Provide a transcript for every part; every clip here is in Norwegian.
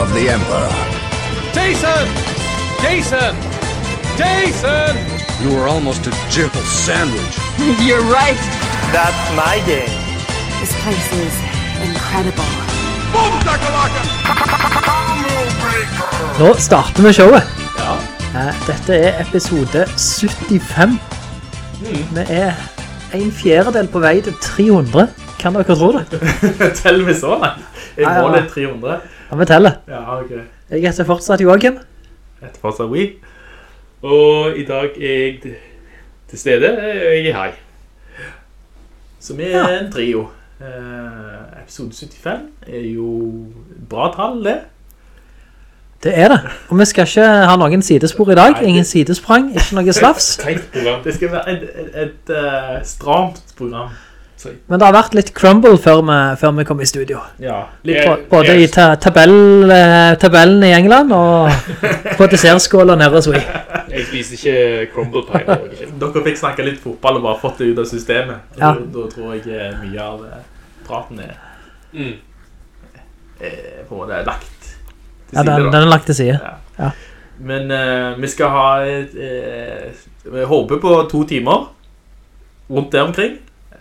of the Emperor. Jason! Jason! Jason! You were almost a jibble sandwich. You're right. That's my game. This place is incredible. Nå starter vi showet. Ja. Dette er episode 75. Vi er en fjerdedel på vei til 300. Kan dere tro det? Tell vi så langt? Jeg måler 300. Ja, vi teller. Ja, ok. Jeg heter fortsatt Joachim. Jeg heter fortsatt Wee. Og i dag er jeg til- stede, og jeg er hei. Vi er en trio. Eh, episode 75 er jo bra tall, det. Det er det. Og vi skal ikke ha noen sidespor i dag. Nei, det- Ingen sidesprang, ikke noe slavs. Det skal være et, et, et et stramt program. Men det har vært litt crumble før vi, før vi kom i studio. ja. Litt på, både i ta, tabell, eh, tabellen i England og på dessertskåla nede hos vi. Jeg spiser ikke crumble pie. Dere fikk snakke litt fotball og bare fått det ut av systemet. Ja. Da, da tror jeg eh, mye av eh, praten er, Mm. er på en måte lagt til Ja, den, den er lagt til side. Ja. Men uh, vi skal ha et, uh, Vi håper på to timer. Rundt der omkring.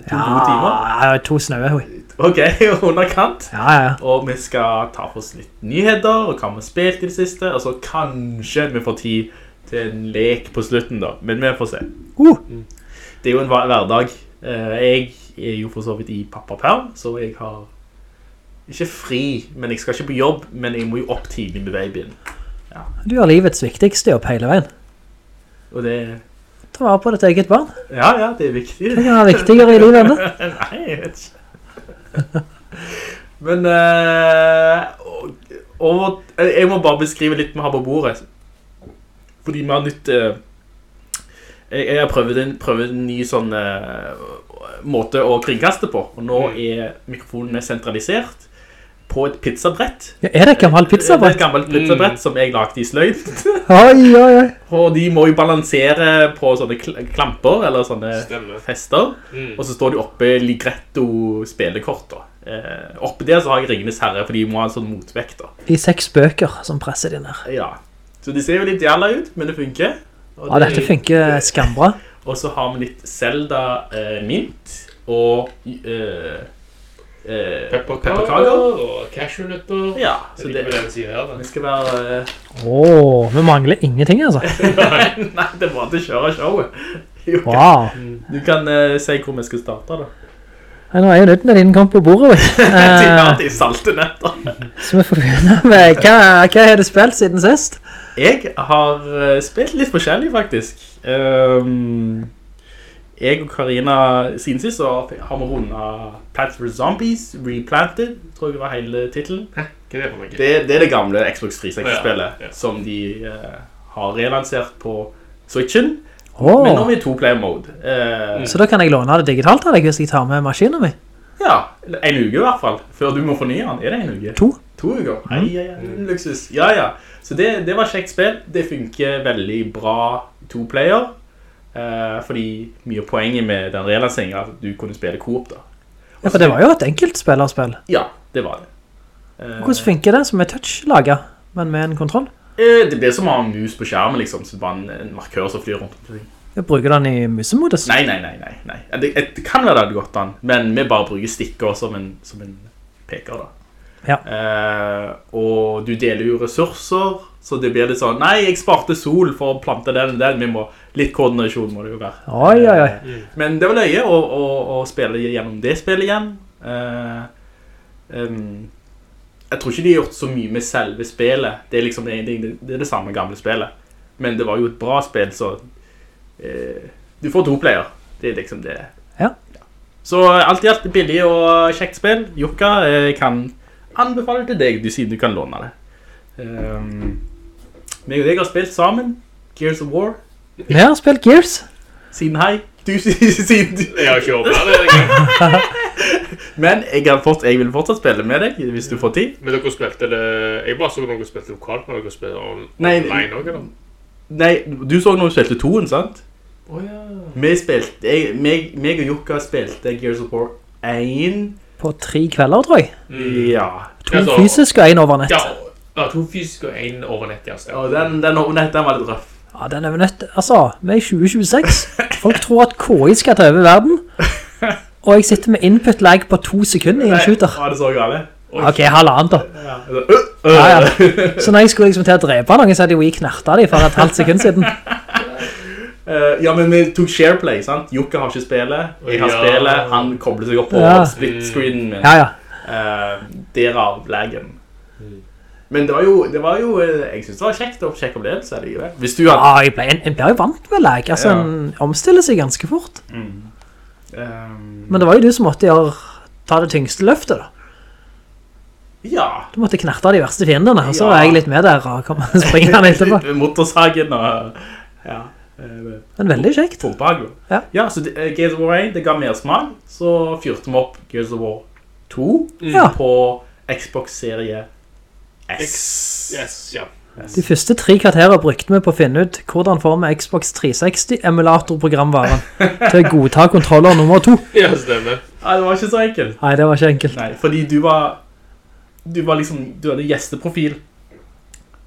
To gode timer. Ja, to snøer. Ok, underkant. Ja, ja, ja. Og vi skal ta for oss litt nyheter, og hva vi har spilt i det siste. Og så kanskje vi får tid til en lek på slutten, da. Men vi får se. Uh, Det er jo en hverdag. Eh, Jeg er jo for så vidt i pappaperm, så jeg har ikke fri, men jeg skal ikke på jobb, men jeg må jo opp tidlig med babyen. du har livets viktigste jobb hele veien. Og det Ta vare på ditt eget barn. Ja, ja, det er viktig. Det kan være viktigere i livet enn det. Nei, jeg vet ikke. Men uh, og, og jeg må bare beskrive litt vi har på bordet. Fordi vi har nytt uh, jeg, jeg har prøvd en, prøvd en ny sånn uh, måte å kringkaste på. Og nå er mikrofonen sentralisert på et pizzabrett. Ja, er det et gammelt pizzabrett? Det er et gammelt pizzabrett som jeg lagde i sløyd. Oi, oi, oi. Og de må jo balansere på sånne klamper, eller sånne Stemme. fester. Mm. Og så står de oppe Ligretto spillekort da. Eh, oppe der så har jeg Ringenes Herre, for de må ha en sånn motvekt da. I seks bøker som presser de ned. Ja. Så de ser jo litt jævla ut, men det funker. Og, Ja, dette funker skambra. og så har vi litt Zelda eh, Mint og eh, eh, Pepperkaker og cashewnøtter. Ja, Så det her, da. skal være... eh, oh, vi mangler ingenting, altså. nei, det er bare til å kjøre showet. Jo, Wow. Du kan eh, si hvor vi skal starte da. Nei, Nå er jo nødden dine kom på bordet, vet du. De Eh, de salte nøtter. Så vi får begynne med, hva, hva har du spilt siden sist? Jeg har spilt litt forskjellig, faktisk. Ehm, jeg og Karina siden sist så har vi rundet Plants vs. Zombies, Replanted, tror jeg var hele titelen. Hva er det for noe? Det, det er det gamle Xbox 360-spillet Ja, ja. som de uh, har relansert på Switchen. Oh. Men nå er vi i to-player mode. Uh, så da kan jeg låne det digitalt av deg hvis jeg tar med maskinen min. Ja, en uke i hvert fall, før du må fornye den. Er det en uke? To. To uker? Hei, hei, hei, luksus. Ja, ja. Så det, det var kjekt spill. Det funker veldig bra to-player. Eh, fordi mye av poenget med den relanseringen er at du kunne spille coop da. Ja, for det var jo et enkeltspillerspill. Ja, det var det. Eh, Hvordan funker det som er touch-laget, men med en kontroll? eh, det blir som å ha en mus på skjermen, liksom. Så bare en, en markør som flyr rundt omkring. Jeg bruker den i musemodus. Nei, nei, nei, nei. nei. Det, det kan være det hadde gått an, men vi bare bruker stikker som en, som en peker da. Ja. Eh, og du deler jo ressurser, så det blir litt sånn, nei, jeg sparte sol for å plante den og den, vi må, litt koordinasjon må det jo være. Oi, oi, oi. Men det var løye å, å, å spille gjennom det spillet igjen. Uh, um, jeg tror ikke de har gjort så mye med selve spillet. Det er liksom det, det, det, er det samme gamle spillet. Men det var jo et bra spill, så uh, du får to player. Det er liksom det. Ja. Så alt i alt billig og kjekt spill. Jukka, jeg kan anbefale til deg, du siden du kan låne det. Um, meg og deg har spilt sammen. Gears of War. Vi har spilt Gears. Siden hei. Du siden du. Jeg har ikke åpnet det engang. Men jeg, har fått, jeg vil fortsatt spille med deg, hvis du får tid. Men dere spilte det... Jeg bare så noen spilte lokalt, men dere spilte on Nei, online også, eller? Nei, du så noen spilte toen, sant? Åja. Vi spilte, jeg, meg, meg og Jukka spilte Gears of War 1. På tre kvelder, tror jeg. Ja. To Altså- fysisk og en over nett. Ja, ja, to fysisk og en over nett, ja. Og den, den, nett, den var litt røff. Ja, den er vi nødt til. Altså, vi er i 2026. Folk tror at KI skal ta over verden. Og jeg sitter med input lag på to sekunder i en shooter. Nei, Var det så gale? Ok, halvannet da. Ja. altså, øh, øh. Ja, ja. Så når jeg skulle liksom til å drepe noen, så hadde jo jeg knertet dem for et halvt sekund siden. Eh, ja, men vi tok shareplay, sant? Jukka har ikke spillet. Jeg har Ja. spillet. Han koblet seg opp på Ja. split-screenen min. Ja, ja. Eh, derav laggen. Men det var jo, det var jo eh, jeg synes det var kjekt å sjekke opplevelse likevel. Hvis du hadde... Ja, jeg ble, en ble jo vant med lek, Altså, Ja. en omstiller seg ganske fort. ehm, Men det var jo du som måtte gjøre, ta det tyngste løftet da. ja. Du måtte knerte de verste fiendene, og så Ja. var jeg litt med der og kom springende etterpå. Motorsagen og... Ja. eh, Men veldig kjekt. Fotball. Ja. ja, så det, eh, Gears of War 1, det ga mer smak. Så fyrte vi opp Gears of War 2 Ja. på Xbox-serie S. X, yes, ja. De første tre kvarterer brukte vi på å finne ut hvordan får vi Xbox 360 emulatorprogramvaren til å godta kontroller nummer to. Ja, stemmer. Nei, det var ikke så enkelt. Nei, det var ikke enkelt. Nei, fordi du var Du var liksom Du hadde gjesteprofil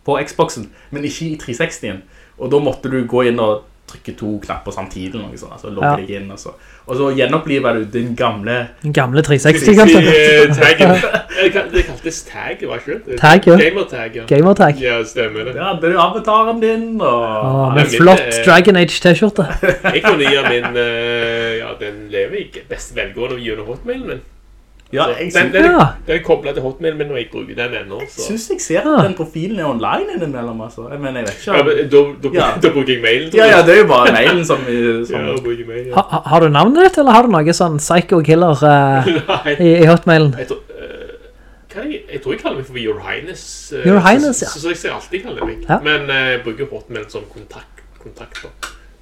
på Xboxen, men ikke i 360-en. Og da måtte du gå inn og trykke to knapper samtidig, eller noe sånt, altså logge Ja. deg inn, og så, og så gjenopplivet du din gamle Den gamle 360 kanskje. Eh, Taggen. Eh, Det kaltes tag, var ikke det? Tag, ja. Gamertag, ja. Gamertag. Ja, stemmer det. Ja, det er avataren din, og Åh, men med min, flott eh, Dragon Age t-skjorte. Jeg kunne gi min, eh, ja, den lever ikke best velgående gjennom hotmailen min. Ja, jeg den, den, Ja. den er koblet til hotmailen min, og jeg bruker den ennå. Jeg synes jeg ser Ah. at den profilen er online innimellom, altså. Jeg mener, jeg vet ikke. Ja, om- men da, da, Ja. da bruker jeg mailen. tror Ja, jeg. ja, det er jo bare mailen som, som mail, ja. Ha, ha- har du navnet ditt, eller har du noe sånn psycho killer uh, i, i hotmailen? jeg tror, eh, jeg, jeg tror jeg kaller meg for Your Highness. Uh, Your Highness, ja. Så, så jeg ser alltid kaller meg. Ja. Men eh, jeg bruker hotmail som kontakt, kontakt.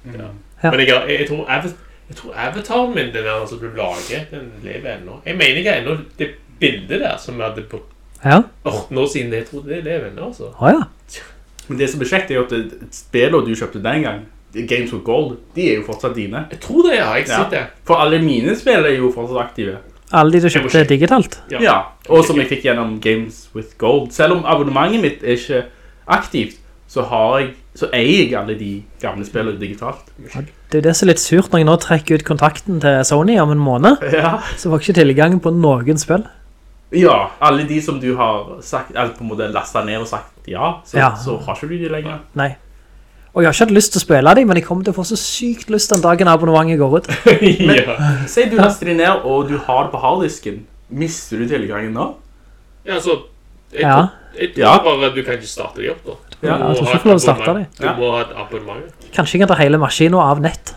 Ja. Men jeg, jeg, jeg, tror av- jeg tror avataren min, den der altså, du lager, den lever ennå. Jeg mener ikke ennå det bildet der som vi hadde på Ja. 18 år siden, jeg tror det lever ennå, altså. Åja. Men det som er kjekt er jo at spillene du kjøpte den gang, Games with Gold, de er jo fortsatt dine. Jeg tror det, ja. Jeg Ja. sitter. For alle mine spill er jo fortsatt aktive. Alle de du kjøpte digitalt. Ja. Ja, og som jeg fikk gjennom Games with Gold. Selv om abonnementet mitt er ikke aktivt, så, har jeg, så eier jeg alle de gamle spillene digitalt. Det er jo det som er litt surt når jeg nå trekker ut kontakten til Sony om en måned, Ja. så får jeg ikke tilgang på noen spill. ja, alle de som du har sagt, eller på en måte lastet ned og sagt ja, så, Ja. så har ikke du de lenger. Nei. Og jeg har ikke hatt lyst til å spille dem, men jeg kommer til å få så sykt lyst den dagen abonnementet går ut. ja. Si du laster de ned, og du har det på harddisken. Mister du tilgangen nå? ja, altså, jeg, Ja. tror, jeg tror Ja. bare du kan ikke starte dem opp, da. Ja, jeg tror ikke får lov å starte de. Du må ha et abonnement. Kanskje jeg kan ta hele maskinen av nett.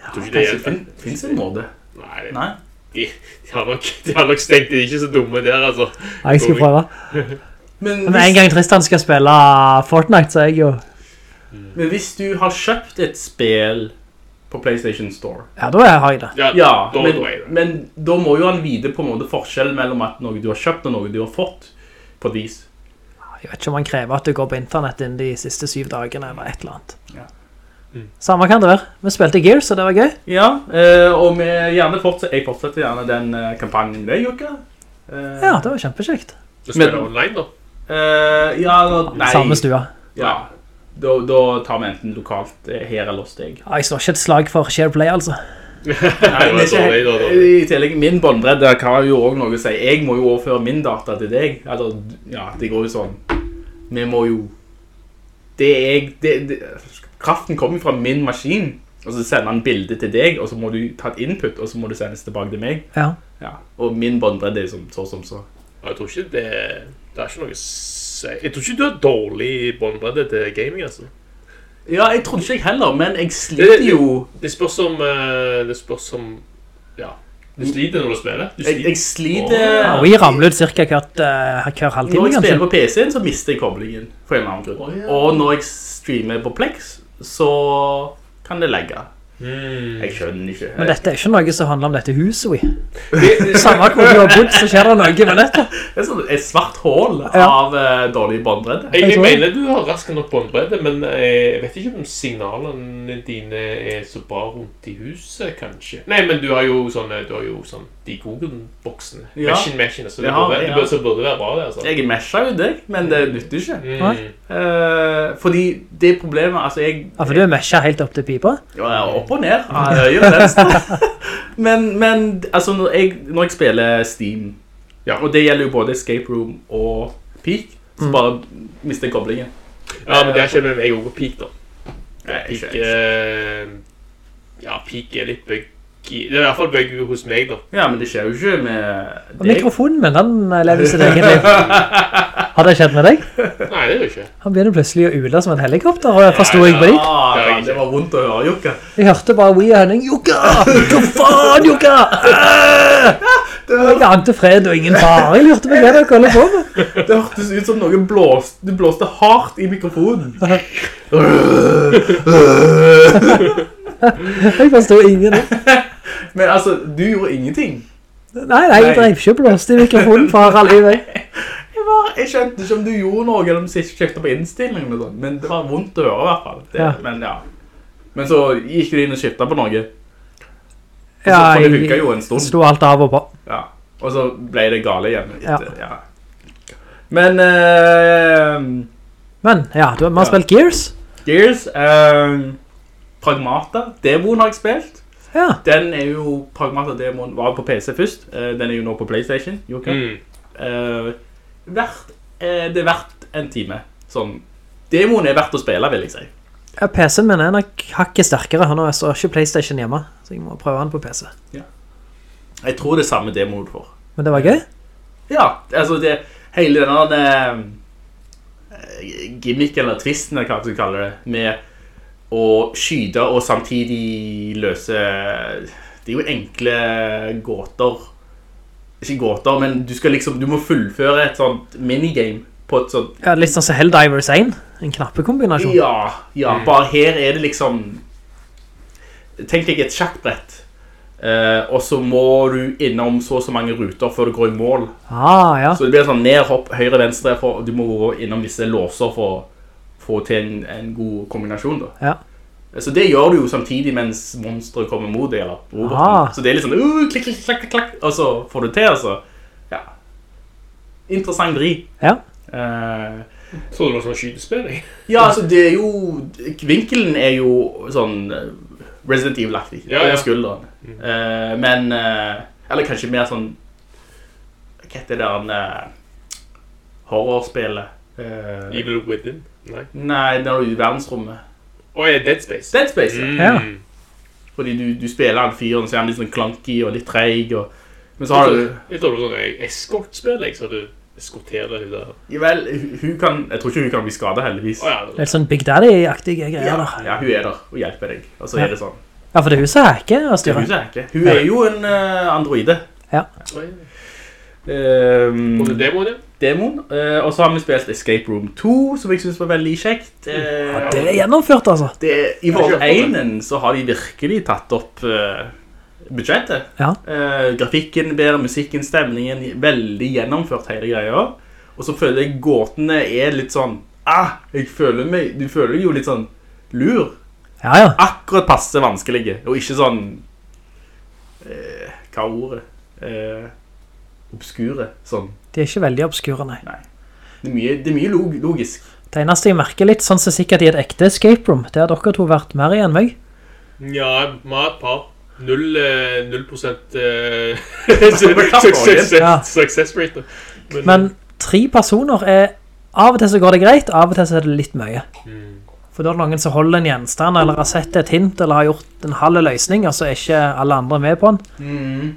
Jeg tror ikke det hjelper. fin, finnes det en måte? Nei, det- Nei? de, de, har nok, de har nok stengt, de er ikke så dumme der, altså. Nei, jeg skal prøve. Men Men en hvis, gang Tristan skal spille Fortnite, så er jeg jo... men hvis du har kjøpt et spill på PlayStation Store, Ja, da har jeg det. Ja, Ja, da, men, da er det. men da må jo han vite på en måte forskjellen mellom at noe du har kjøpt og noe du har fått på et vis. Jeg vet ikke om han krever at du går på internett innen de siste syv dagene, eller et eller annet. Ja. Mm. Samme kan det være. Vi spilte Gears, så det var gøy. Ja, eh, og vi gjerne fortsetter, jeg fortsetter gjerne den eh, kampanjen med Jukka. Eh, Ja, det var kjempekjekt. Du spiller Men- online, da. Uh, ja, nå- nei. Samme stua. Ja, da, da tar vi enten lokalt her eller hos deg. Ja, jeg slår ikke et slag for SharePlay, altså. Nei, Det var men ikke. I tillegg, min båndbredde kan jo også noe å si. Jeg må jo overføre min data til deg. Eller, ja, det går jo sånn. Vi må jo... Det er jeg... Det, det, kraften kommer fra min maskin, og så sender han bildet til deg, og så må du ta et input, og så må du sendes tilbake til meg. Ja. Ja, og min båndbredde er sånn, så som så. Jeg tror ikke det Det er ikke noe å si. Jeg tror ikke du har dårlig båndbredde til gaming, altså. Ja, jeg trodde ikke jeg heller, men jeg sliter det- jo... Det spørs om eh, Det spørs om Ja. Du sliter når du spiller. Du Jeg, jeg sliter Ja, Wii ramler ut cirka hvert, eh, hver halvtime, Når jeg spiller på PC-en, så mister jeg koblingen. For en eller annen grunn. Oh, ja. Og når jeg streamer på Plex, så kan det legge. Mm. Jeg skjønner ikke. Men dette er ikke noe som handler om dette huset, vi. Samme hvor du har bodd, så skjer det noe med dette. Det er sånn et svart hål Ja. av eh, dårlig båndbredde. Jeg, Jeg jeg mener du har rask nok båndbredde, men eh, jeg vet ikke om signalene dine er så bra rundt i huset, kanskje. Nei, men du har jo sånne, du har jo sånn de Google-boksene. Ja. Machine, machine, så det, Ja, burde, ja. det burde, burde være bra det, altså. Jeg mesha jo deg, men det nytter ikke. Mm. Uh, fordi det problemet Altså, jeg Ja, for du er mesha helt opp til pipa. Ja, opp og ned. Ja, Høyre og venstre. men, men altså, når jeg, når jeg spiller Steam, Ja. og det gjelder jo både Escape Room og Peak, så bare mister jeg koblingen. Ja, men det er ikke jeg også på peak, da. Nei, Peak, ikke- Uh, ja, peak er litt buggy. Det er i hvert fall buggy hos meg, da. Ja, men det skjer jo ikke med deg mikrofonen min, den eh, lever sitt eget liv. Har det skjedd med deg? Nei, det er det ikke. Han begynner plutselig å ule som en helikopter, og forstod jeg på deg Ja, Det ja, det var vondt å høre, Jukka. Jeg hørte bare We og Henning, Jukka! Hva faen, Jukka? Jeg ante fred og ingen far Jeg lurte på hva dere holder på med. Det hørtes ut som noen blåste, du blåste hardt i mikrofonen. Jeg forstår ingen. Men altså, du gjorde ingenting. Nei, nei, jeg drev ikke blåst i mikrofonen for all livet. Jeg, var, jeg skjønte ikke om du gjorde noe, eller om du kjøpte på innstillingen men det var vondt å høre i hvert fall. Det, Ja. Men ja. Men så gikk du inn og skiftet på noe. Ja, for det jeg jo en stund. slo alt av og på. Ja. Og så ble det gale igjen. Ja. Etter, ja. Men Uh, Men, ja, du har vi har Ja. spilt Gears. Gears eh, Pragmata, demoen har jeg spilt. Ja, Den er jo, Pragmata-demoen var på PC først. Eh, den er jo nå på Playstation. Jo. Mm. uh, verdt, uh, det er verdt en time. Sånn, demoen er verdt å spille, vil jeg si. Ja, PC-en min er nok hakket sterkere. Han har så ikke Playstation hjemme, så jeg må prøve han på PC. Jeg tror det er samme demoen du får. Men det var gøy. Ja, altså det, hele denne eh, gimmick eller twisten, eller hva du kaller det, med å skyte og samtidig løse Det er jo enkle gåter. Ikke gåter, men du skal liksom Du må fullføre et sånt minigame på et sånt Ja, litt sånn som Helldivers 1. En knappekombinasjon. Ja, ja. Bare her er det liksom Tenk deg et sjakkbrett. Eh, og så må du innom så og så mange ruter før du går i mål. Ah, ja. Så det blir sånn ned, hopp, høyre, venstre. For, du må gå innom visse låser for å få til en, en god kombinasjon. da. Ja. Så det gjør du jo samtidig mens monsteret kommer mot deg. eller roboten. Ah. Så det er litt sånn uh, klikk, klikk, klakk, klakk, og så får du til. altså. Ja. Interessant vri. Ja. Uh, Så det var sånn skytespill? jeg? ja, altså det er jo Vinkelen er jo sånn Resident Evil-aktig. Ja, ja. Skulderen. Uh, men uh, Eller kanskje mer sånn Hva heter det der uh, horrorspillet? Eh, Evil Within? Nei. nei, det er jo i verdensrommet. Og i Dead Space. Dead Space. ja. Mm. Ja. Fordi du, du spiller han fyren, så er han litt sånn klanky og litt treig. Og, men så har du Jeg tror du var sånn eskortspill, jeg, så du eskorterer hun der. ja, Vel, hun hun kan Jeg tror ikke hun kan bli skadet, heldigvis. Oh, ja. Litt sånn Big Daddy-aktige greier Ja, der. ja, hun er der og hjelper deg. Og så Ja. er det sånn. Ja, for det er huset hacker og Det er styrer. hun som er ikke. Hun er jo en uh, androide. Ja. Um, Og demoen, ja. demoen. Uh, og så har vi spilt Escape Room 2, som jeg synes var veldig kjekt. Uh, Ja, det er gjennomført, altså. det, I forhold. 1 så har de virkelig tatt opp uh, budsjettet. Ja. Eh, grafikken bedre, musikken, stemningen, veldig gjennomført hele greia. Og så føler jeg gåtene er litt sånn ah, jeg føler meg, Du føler deg jo litt sånn lur. Ja, ja. Akkurat passe vanskelige, og ikke sånn eh, Hva er ordet? Eh, obskure. Sånn. De er ikke veldig obskure, nei. Det er mye, det er mye log logisk. Det eneste jeg merker litt, sånn som sikkert i et ekte escape room, det har dere to vært mer i enn meg. Ja, vi har et par. Null, eh, null prosent uh, success, Ja. success rate. Men, Men tre personer er Av og til så går det greit, av og til så er det litt mye. For da er det noen som holder en gjenstand, eller har sett et hint, eller har gjort en halv løsning, og så er ikke alle andre med på den.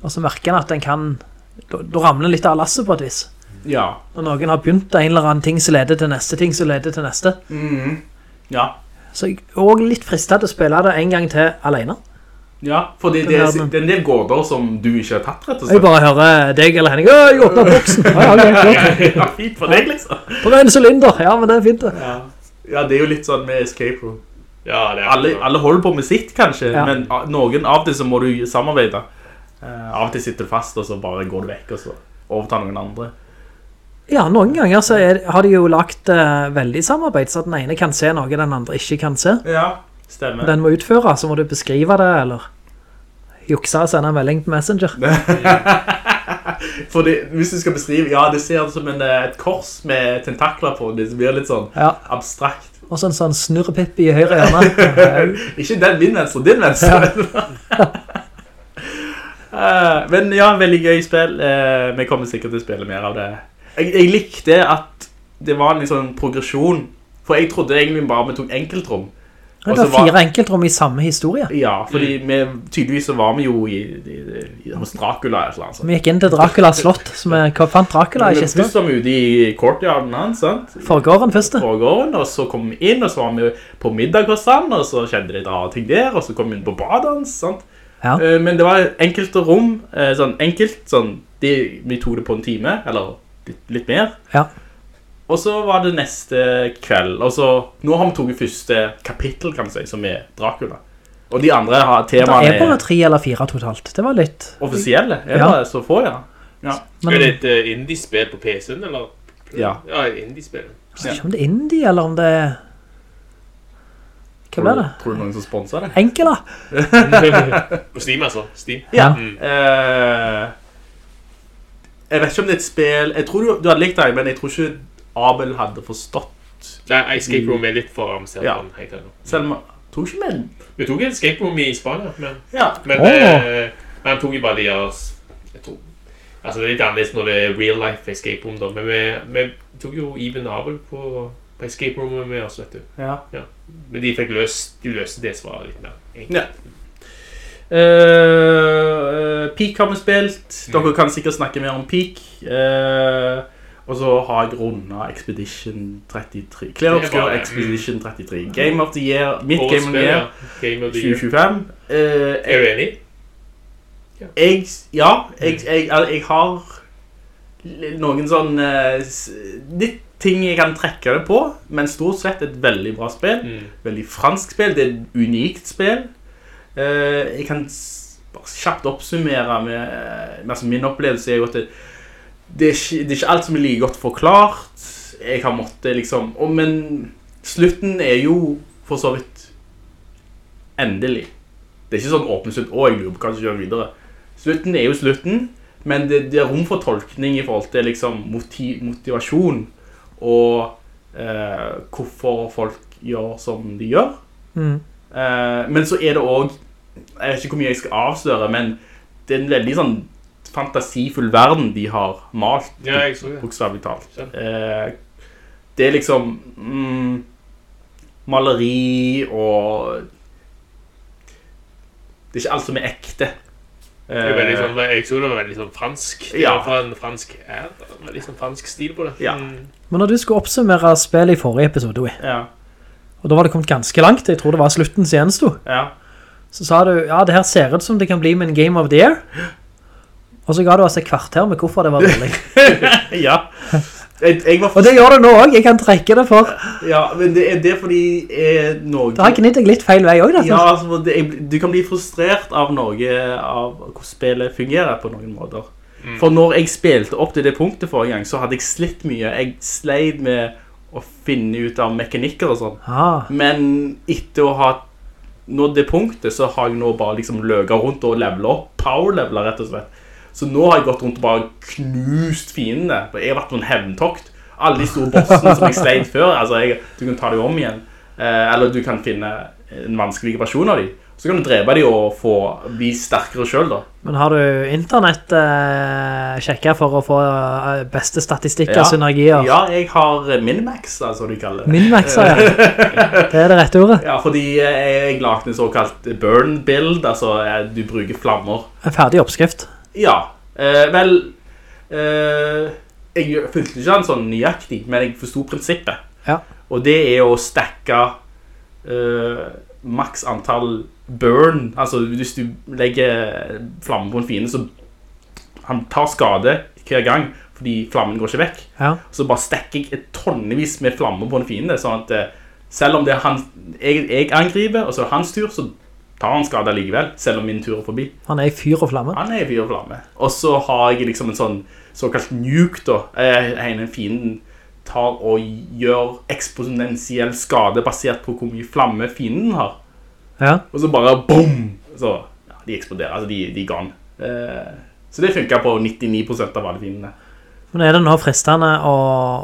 Og så merker en at en kan Da, da ramler litt av lasset på et vis. Ja. Når noen har begynt en eller annen ting som leder til neste ting som leder til neste. Mhm. Ja. Så jeg er også litt fristet til å spille det en gang til alene. Ja, for det, Den det er en del gåter som du ikke har tatt, rett og slett. Jeg bare hører deg eller Henning. «Åh, Jeg åpner boksen. Ja, ja, ja, Ja, fint for deg, liksom. På en sylinder. Ja, men det er fint det. Ja. ja, det er jo litt sånn med escape room. Ja, det er Alle, alle holder på med sitt, kanskje, Ja. men noen av det så må du samarbeide. Eh, av og til sitter du fast, og så bare går du vekk, og så overtar noen andre. Ja, noen ganger så er, har de jo lagt uh, veldig samarbeid, så at den ene kan se noe den andre ikke kan se. Ja, stemmer. Den må utføre, så må du beskrive det, eller juksa og sende en melding på Messenger. Fordi, hvis du skal beskrive, ja, det ser ut som en, eh, et kors med tentakler på, det blir litt sånn Ja, abstrakt. og så en sånn snurrepippi i høyre hjørne. Ikke den min venstre, din venstre. Eh, men ja, veldig gøy spill. Uh, vi kommer sikkert til å spille mer av det. Jeg, jeg likte at det var en liksom progresjon. For jeg trodde egentlig bare vi tok enkeltrom. Det så er var- fire enkeltrom i samme historie. Ja, fordi vi, tydeligvis så var vi jo i, i, i, hos Dracula eller noe sånt. Vi gikk inn til Draculas slott, så vi fant Dracula i kisten. Først var vi ute i courtyarden hans, sant? Forgården første. Forgården, og så kom vi inn, og så var vi på middag hos han, og så skjedde det rare ting der, og så kom vi inn på badet hans, sant? Ja. Eh, Men det var enkelte rom, eh, sånn enkelt, sånn, de, vi tok det på en time, eller litt, litt mer. Ja. Og så var det neste kveld, og så, nå har vi tatt første kapittel, kan man si, som er Dracula. Og de andre har Det er bare tre eller fire totalt. Det var litt offisielle, er Ja. det så få, ja? Ja. men, Er det et eh, indie-spill på PC-en, eller? Ja. Ja, indie-spill. Jeg vet ikke om det er indie, eller om det er Ble du, det? tror du noen som sponser det? Enkela? På Steam, altså. Steam. Ja. Mm. Uh, jeg vet ikke om det er et spill Jeg tror du, du hadde likt det, men jeg tror ikke Abel hadde forstått Nei, Escape Room er litt for avansert. Ja. Selv om Tror ikke men Vi tok en Escape Room i Spania, men, Ja. men, oh. uh, men han tok jo bare de her jeg tror, Altså, det er litt annerledes når det er real life Escape Room, da. Men vi, vi tok jo Even Abel på, på Escape Room med oss, vet du. ja. Men de fikk løst De løste det som var litt mer enkelt. Ja. Uh, Peak har vi spilt. Dere kan sikkert snakke mer om Peak. Uh, og så har jeg runda Expedition 33. Clear Obscure Expedition 33. Game of the Year. Mitt Årets Game of the Year ja. Game of the Year. 2025. Eh, Er du jeg, enig? jeg, ja, jeg, jeg, jeg, jeg har noen sånn Litt ting jeg kan trekke det på, men stort sett et veldig bra spill. Mm. Veldig fransk spill. Det er et unikt spill. Eh, jeg kan bare kjapt oppsummere med med- altså Min opplevelse er jo at det, det, er ikke, det er ikke alt som er like godt forklart. Jeg har måttet liksom og, Men slutten er jo for så vidt endelig. Det er ikke sånn åpen slutt. Å, jeg lurer på hva som skjer videre. Slutten er jo slutten, men det, det er rom for tolkning i forhold til liksom motiv, motivasjon og eh, hvorfor folk gjør som de gjør. Mm. Eh, men så er det òg Jeg vet ikke hvor mye jeg skal avsløre, men det er en veldig sånn fantasifull verden de har malt, Ja, bokstavelig talt. Eh, det er liksom mm, maleri og Det er ikke alt som er ekte. Det er veldig Eh, sånn, jeg tror det var veldig sånn fransk. Det Ja. var fra en fransk ære. Veldig sånn fransk stil på det. Ja. Mm. Men når du skulle oppsummere spillet i forrige episode, ja, og da var det kommet ganske langt, jeg tror det var slutten som gjensto, ja. så sa du, ja, det her ser ut som det kan bli med en Game of the Year. Og så ga du oss et kvarter med hvorfor det var dårlig. ja. Jeg, jeg for... Og det gjør du nå også, jeg kan trekke det for. Ja, men det er det fordi er noe Det har jeg deg litt feil vei også, dette. Ja, altså, det, jeg, du kan bli frustrert av Norge Av hvordan spillet fungerer på noen måter. For når jeg spilte opp til det punktet forrige gang Så hadde jeg slitt mye. Jeg sleid med å finne ut av mekanikker og sånn. Ah, Men etter å ha nådd det punktet Så har jeg nå bare liksom løget rundt og levelet opp. Power-leveler rett og slett Så nå har jeg gått rundt og bare knust fiendene jeg har vært på en hevntokt Alle de store bossene som jeg sleit før Altså, jeg, du kan ta dem om igjen eh, Eller du kan finne en vanskelig versjon av dem Så kan du drepe dem og få bli sterkere selv da men har du internett eh, sjekket for å få eh, beste statistikker, Ja. synergier? Ja, jeg har Minimax, Minmax, altså som kaller det Minimax, ja. Det er det rette ordet. Ja, fordi eh, jeg lagde en såkalt burn build Altså, eh, du bruker flammer En ferdig oppskrift. Ja, eh, vel eh, Jeg fulgte ikke den sånn nøyaktig Men jeg forstod prinsippet Ja. Og det er å stakke eh, maks antall burn. Altså, hvis du legger flamme på en fiende, så han tar skade hver gang, fordi flammen går ikke vekk. Ja. Så bare stekker jeg et tonnevis med flamme på en fiende, sånn at eh, selv om det er han, jeg, jeg angriper, og så er det hans tur, så tar han skade likevel, selv om min tur er forbi. Han er i fyr og flamme. Han er i fyr og flamme. Og så har jeg liksom en sånn såkalt nuke da. En fienden tar og gjør eksponentiell skade basert på hvor mye flamme fienden har. Ja. Og så bare boom! Så ja, de eksploderer, altså de, de er gone. Eh, så det funker på 99% av alle fiendene. Men er det nå fristende å,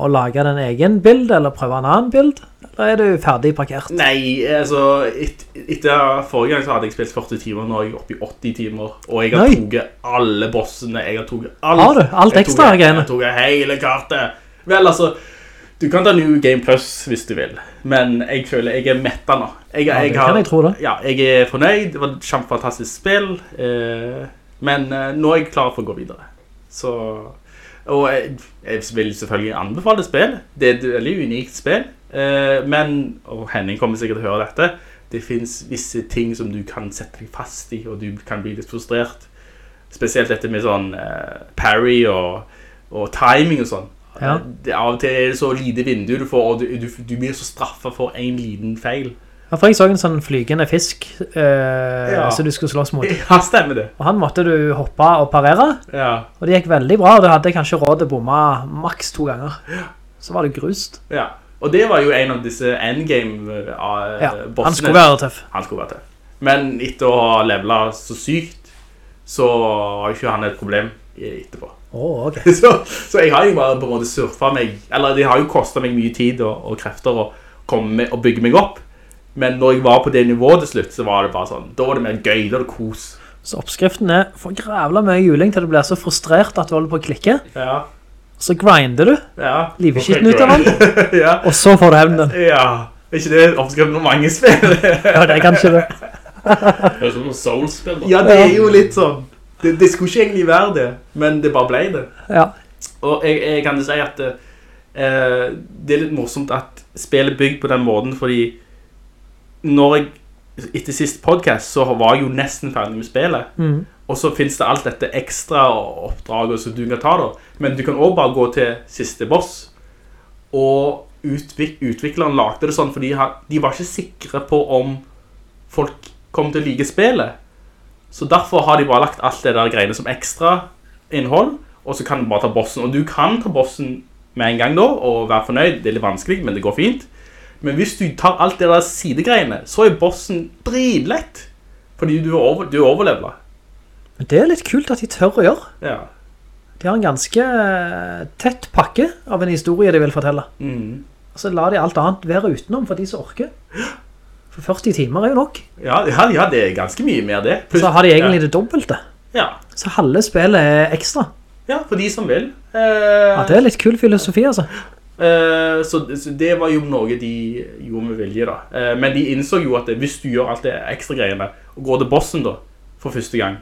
å lage den egen bild, eller prøve en annen bild? Eller er du ferdig parkert? Nei, altså et, Etter forrige gang så hadde jeg spilt 40 timer Nå er jeg oppe i 80 timer Og jeg har Nei. taget alle bossene Jeg har toget alt Har du? Alt ekstra toget- greiene? Jeg har toget hele kartet Vel, altså Du kan ta New Game Plus hvis du vil Men jeg føler jeg er metta nå jeg, Ja, det har- kan jeg tro det. Ja, jeg er fornøyd Det var et kjempefantastisk spill eh, Men eh, nå er jeg klar for å gå videre Så Og jeg, jeg vil selvfølgelig anbefale spill. Det er et veldig unikt spill. Eh, Men, og Henning kommer sikkert til å høre dette Det finnes visse ting som du kan sette deg fast i Og du kan bli litt frustrert. Spesielt dette med sånn eh, parry og, og timing og sånn. Ja. det, Av og til er det så lite vindu du får Og du, du, du blir så straffet for en liten feil Ja, for jeg så en sånn flygende fisk eh, Ja. som du skulle slåss mot. Ja, stemmer det Og han måtte du hoppe og parere, Ja, og det gikk veldig bra, og du hadde kanskje råd til å bomme maks to ganger. Så var det grust. ja Og det var jo en av disse endgame-bossene. Ja, bossene han skulle være tøff. Han skulle være tøff. Men etter å ha levelet så sykt, så har jo ikke han et problem etterpå. Åh, ok. Så, så jeg har jo bare på en måte surfet meg, eller det har jo kostet meg mye tid og, og krefter å komme med, og bygge meg opp. Men når jeg var på det nivået til slutt, så var det bare sånn, da var det mer gøy, da var det kos. Så oppskriften er for grævla mye juling til du blir så frustrert at du holder på å klikke. Ja, Så grinder du ja, liveskitten ut av den, ja, og så får du hevnen. ja. Er ikke det oppskriften på mange spill? Ja, det er kanskje det. Det er som noen soulspill. ja, det er jo litt sånn. Det, det skulle ikke egentlig være det, men det bare ble det. Ja. Og jeg, jeg kan jo si at eh, det er litt morsomt at spillet er bygd på den måten, fordi når jeg, etter sist podcast, så var jeg jo nesten ferdig med spillet. Mm. Og så finnes det alt dette ekstra oppdraget som du kan ta da. Men du kan også bare gå til siste boss. Og utvik utvikleren lagde det sånn, fordi han- de var ikke sikre på om folk kom til å like spillet. Så derfor har de bare lagt alt det der greiene som ekstra innhold, og så kan du bare ta bossen. Og du kan ta bossen med en gang da, og være fornøyd. Det er litt vanskelig, men det går fint. Men hvis du tar alt det der sidegreiene, så er bossen dritlett. Fordi du er, over, du er overlevelet. Men det er litt kult at de tør å gjøre. Ja. De har en ganske eh, tett pakke av en historie de vil fortelle. Mm. Og så lar de alt annet være utenom for de som orker. For 40 timer er jo nok. Ja, ja, ja, det er ganske mye mer det. Så har de egentlig det dobbelte. Ja, Så halve spillet er ekstra. ja for de som vil. Eh, Ja, det er litt kul filosofi, altså. Eh, så, det var jo noe de gjorde med vilje da. Eh, men de innså jo at hvis du gjør alt det ekstra greiene, og går til bossen da, for første gang,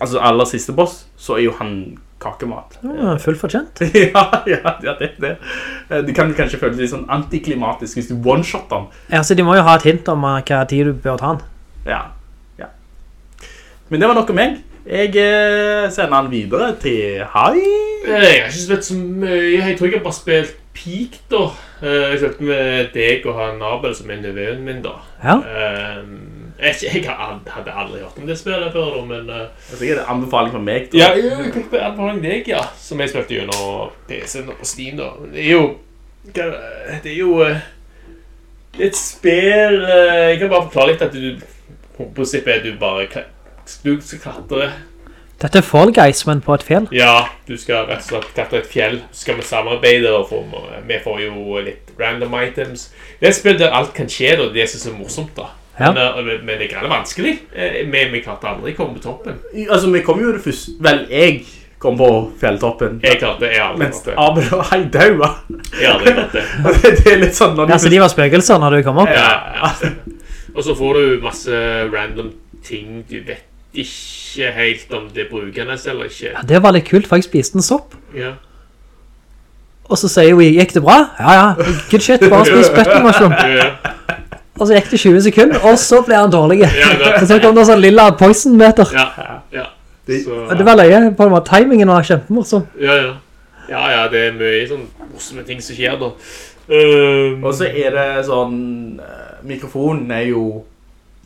altså aller siste boss, så er jo han kakemat. Ja, Fullt fortjent. ja, ja, ja, det, det. Eh, Det kan kanskje føles litt sånn antiklimatisk hvis du one-shotter han. Ja, så de må jo ha et hint om hva tid du bør ta han. Ja, ja. Men det var nok om meg. Jeg sender han videre til Hai. Jeg har ikke spilt så mye. Jeg tror jeg har bare spilt Peak, da. Eh, Jeg spilte med deg og han Abel, som er nevøen min, da. Ja. Eh, Jeg, jeg hadde aldri hørt om det spillet før, da, men Altså, jeg er det anbefaling fra meg. da. Ja, jeg fikk på anbefaling deg, ja. Som jeg spilte gjennom PC-en og Steam, da. Det er jo Det er jo eh, Det er et spill Jeg kan bare forklare litt at du Prinsippet er du bare Du skal klatre. Dette er Fall Guys, men på et fjell. Ja, du skal rett og slett klatre et fjell. Så skal vi samarbeide, og få, vi får jo litt random items. Det er et spill der alt kan skje, og Det synes jeg er morsomt, da. Ja. Men, eh, men det er greit vanskelig. Eh, Vi, vi klarte aldri å komme på toppen. Altså, vi kom jo det første Vel, jeg kom på fjelltoppen. Jeg klarte jeg har aldri Mens klart det. Abel og Hei daua. Jeg aldri klart det. det, det er litt sånn når de Ja, så de var spøkelser når du kom opp. Ja, ja. Og så får du masse random ting du vet ikke helt om det brukernes eller ikke. Ja, det var litt kult, for jeg spiste en sopp. Ja. Og så sier vi, gikk det bra? Ja, ja, good shit, bare spis button mushroom. Ja. og så gikk det 20 sekunder, og så ble han dårlig. Ja, det- Og så kom det sånn lilla poison-meter. Ja, ja. Så, det var løye, på en måte. Timingen var kjempemorsom. ja, ja. Ja, ja, det er mye sånn morsomme ting som skjer da. Um, Og så er det sånn eh, Mikrofonen er jo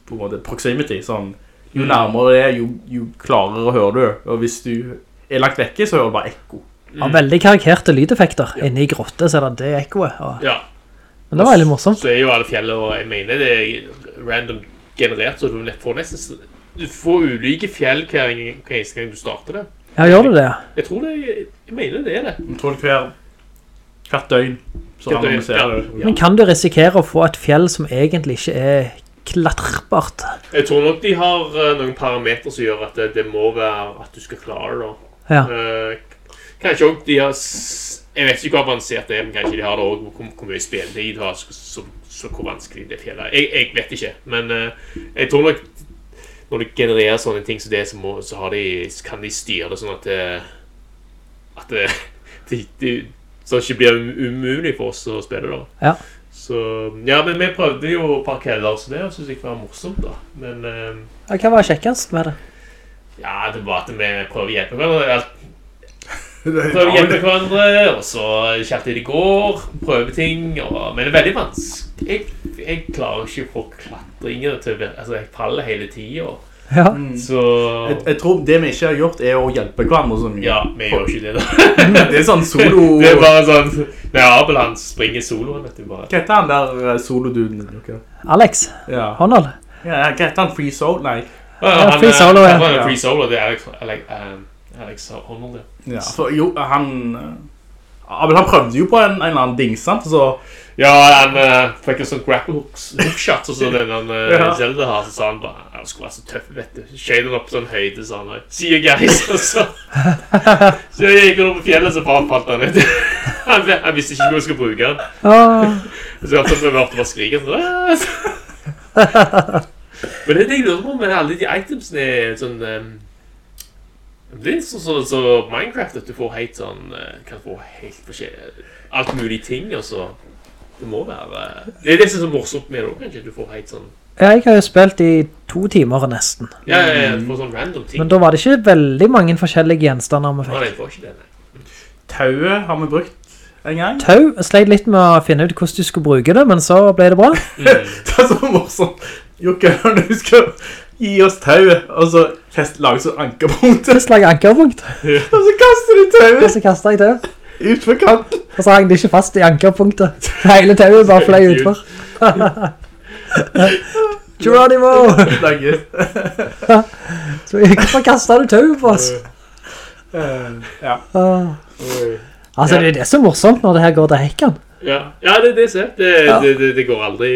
på en måte proximity. Sånn, jo Mm. nærmere det er, jo, jo klarere hører du. Og hvis du er lagt vekke, så hører du bare ekko. Ja, veldig karikerte lydeffekter. Inne i grotte så er det det ekkoet. og- ja. Men det var veldig morsomt. Så er jo alle fjellet, og jeg mener det er random generert, så du får nesten Du får ulike fjell hver eneste gang du starter det. Ja, gjør du det? Jeg tror det Jeg mener det er det. Jeg tror det hver, hvert døgn så Hvert døgn, ja. Men kan du risikere å få et fjell som egentlig ikke er klatrbart? Jeg tror nok de har eh, noen parametre som gjør at det, det må være at du skal klare det. Ja. Uh, kanskje også de har Jeg vet ikke hvor avansert det er, men kanskje de har det òg hvor, hvor mye spilletid har, så, så, så hvor vanskelig det er. Jeg, jeg vet ikke, men uh, jeg tror nok når du genererer sånne ting som det, så, må, så har de, kan de styre det sånn at det, at det, de, de, så det ikke blir um- umulig for oss å spille da. Ja. Så, ja, men vi prøvde jo å parkere der, så det synes jeg var morsomt da. Men eh, Ja, Hva var kjekkest med det? ja, det var at vi prøver å hjelpe hverandre. Prøver å hjelpe hverandre, og så kjærte de det går. Prøve ting. Og, men det er veldig vanskelig. Jeg, jeg klarer ikke å få klatringen til Altså, jeg faller hele tida. Ja. Så Jeg, jeg tror det vi ikke har gjort, er å hjelpe hverandre så mye. Ja, vi gjør ikke det, da. Det er sånn solo Det er bare sånn Det er Abel han springer soloen, vet du. bare Hva heter han der eh, soloduden? Okay? Alex Ja. Honnold. ja, hva heter han? Free Soul? Nei. Ja, Ja, free solo, ja. Han er free solo, det er Alex, Alex, um, Alex Honnold, ja. Ja, for jo, han eh, Abel, han prøvde jo på en, en eller annen ding, sant? Så Ja, han uh, fikk en sånn grapple hooks, hookshot, og så den han uh, Ja. Zelda har, så sa han bare Han skulle være så tøff, vet du. Shade han opp sånn høyde, sa han. See you guys, og så Så jeg gikk han opp på fjellet, så bare falt han ut. Han, han visste ikke hvor han skulle bruke han. Åh, Så jeg hørte bare bare skrike sånn. Men det er det jeg lurer på med alle de itemsene sånn um, Det er sånn som så, Minecraft, at du får helt sånn eh, Kan få helt forskjellig Alt mulig ting, og så Det må være Det er det som er så morsomt med det også, kanskje. Du får helt sånn Jeg har jo spilt i to timer nesten. Ja, ja, ja, får sånn random ting. Men da var det ikke veldig mange forskjellige gjenstander vi fikk. nei, jeg får ikke det, nei. tauet har vi brukt en gang. Tau jeg sleit litt med å finne ut hvordan du skulle bruke det, men så ble det bra. Det er så morsomt. Jokke, du skal gi oss tauet, og så lage så ankerpunkt, Et slag ankerpunkt. og så kaster du Og så kaster jeg tau. utfor kanten. Og så hang det ikke fast i ankerpunktet. Hele tauet bare fløy ut utfor. Geronimo! Så Hvorfor kastet du tauet på oss? Eh, ja. Åh. Altså, det er det som er morsomt når det her går til hekken. Ja, ja det er det som er. Det, det, går aldri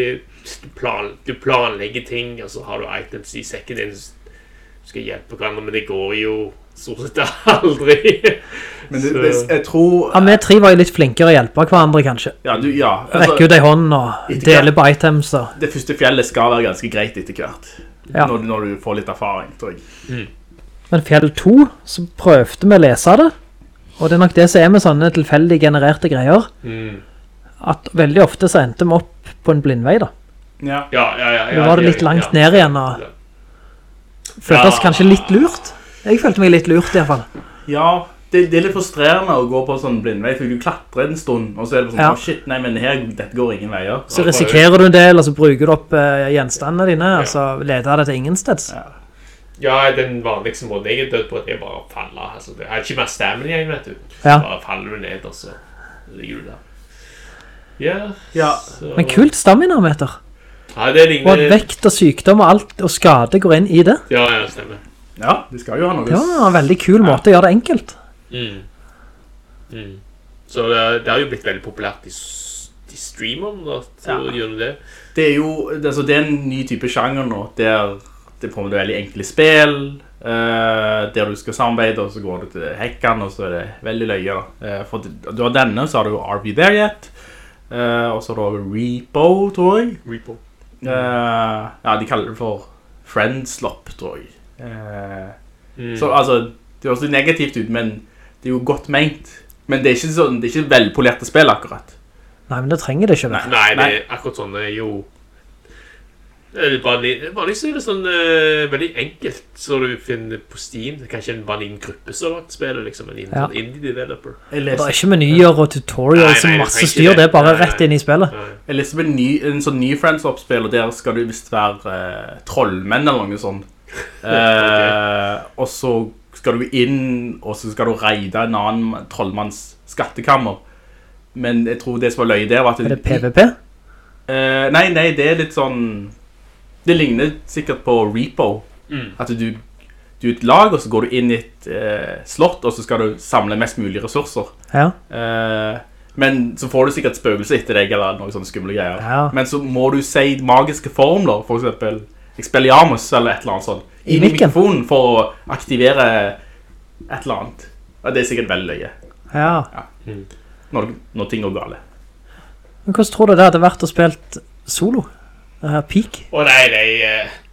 du, plan, du planlegger ting, og så har du items i sekken din skal hjelpe hverandre, men det går jo stort sett aldri. Men det, det, jeg tror Ja, vi tre var jo litt flinkere å hjelpe hverandre, kanskje. Ja, du, ja. Altså, Rekke ut ei hånd og deler dele på items. Og. det første fjellet skal være ganske greit etter hvert. Ja. Når, når du får litt erfaring, tror jeg. Men fjell 2, så prøvde vi å lese det. Og det er nok det som er med sånne tilfeldig genererte greier. Mm. At veldig ofte så endte vi opp på en blindvei, da. Ja. Ja, ja, ja, ja. Da var det litt langt ja. ned igjen, og- Ja. Følte oss Ja. kanskje litt lurt. Jeg følte meg litt lurt, i hvert fall. ja det, det er litt frustrerende å gå på sånn blindvei, for du klatrer en stund, og så er det sånn, Ja. oh, shit, nei, men her, dette går ingen veier. Så risikerer du en del, og så bruker du opp uh, gjenstandene dine, og så leder det til ingensteds. Ja. Ja, den vanligste måten jeg er død på, det er bare å falle. Altså, det er ikke mer stamina igjen, vet du. Ja. Bare faller du ned, og så ligger du der. Ja, Ja. så... Men kult staminameter. Ja, det Og at vekt og sykdom og alt, og skade går inn i det. Ja, ja, stemmer. Ja, det skal jo ha noe. Det var en veldig kul måte å gjøre det enkelt. Mm. Mm. Så det, det har jo blitt veldig populært i, i streameren da, til Ja. å gjøre det. Det er jo altså, det er en ny type sjanger nå, der det er på en måte veldig enkle spill, uh, der du skal samarbeide, og så går du til hekken, og så er det veldig løye. Eh, for du, har denne, så har du Are We There Yet? uh, og så har du Repo, tror jeg. Repo. Eh, ja, de kaller det for Friendslop, tror jeg. Eh, Mm. Så altså, det høres litt negativt ut, men det er jo godt ment. Men det er ikke, sånn, det er ikke velpolerte spill, akkurat. Nei, men det trenger det ikke Nei, Nei, det er akkurat sånn det er jo vanlig- Vanligvis er det sånn uh, veldig enkelt, så du finner på Steam. Kanskje en banin-gruppe som har lagt spillet, liksom. En Ja. sånn indie developer. Det er ikke menyer og tutorials og det masse styr, det er bare Nei, rett inn i spillet. Nei. jeg leste en, ny, en sånn ny Friends-oppspill, og der skal du visst være uh, trollmenn eller noe sånt. Eh, og så skal du inn, og så skal du reide en annen trollmanns skattekammer. Men jeg tror det som var løye der, var at Er det PVP? Eh, nei, nei, det er litt sånn Det ligner sikkert på Repo. Mm. At du, du er et lag, og så går du inn i et eh, slott, og så skal du samle mest mulig ressurser. Ja. Eh, men så får du sikkert spøkelse etter deg, eller noen sånne skumle greier. Ja. Men så må du si magiske formler, for eksempel Expelliarmus eller et eller annet sånt, I i mikrofonen for å aktivere et eller annet. Og det er sikkert veldig løye ja. når, når ting går gale. Men hvordan tror du det hadde vært å spille solo? Her peak? Å nei, nei,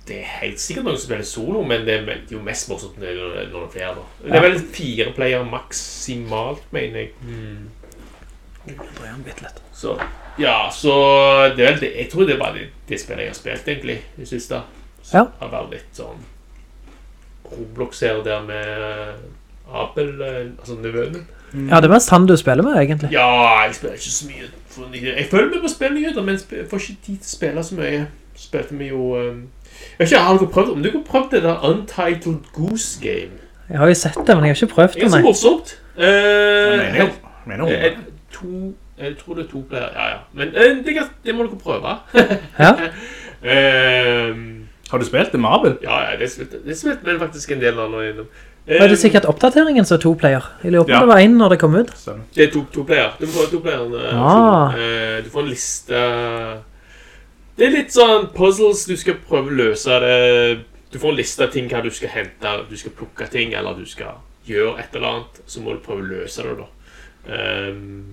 det er helt sikkert noen som spiller solo, men det er jo mest morsomt når det er er flere. da. Det er vel fire player maksimalt, mener jeg. Så, ja, så det er vel det. Jeg tror det er bare det, det spillet jeg har spilt, egentlig, i siste. Så Ja. har vært litt sånn Roblox her der med Abel, eh, altså nevøen min. Ja, det er mest han du spiller med, egentlig. Ja, jeg spiller ikke så mye. Jeg følger med på spillnyheter, men jeg får ikke tid til å spille så mye. Spilte vi jo um, Jeg har ikke, prøvd om du har prøvd det der Untitled Goose Game? Jeg har jo sett det, men jeg har ikke prøvd Det det, er så morsomt. Jeg mener Eh, jo eh, to Jeg tror det er to player. Ja, ja. Men eh, det, det må dere prøve. Ja. Ehm, Har du spilt det med Abel? ja, ja, det spilte det spilte vel faktisk en del av nå innom. Og er det sikkert oppdateringen som er to player? Jeg lurer på Ja. om det var en når det kom ut. Stemmer. Det er to, to player. Du får to player. Ah. Eh, du får en liste Det er litt sånn puzzles. Du skal prøve å løse det. Du får en liste av ting hva du skal hente. Du skal plukke ting, eller du skal gjøre et eller annet. Så må du prøve å løse det, da. Um,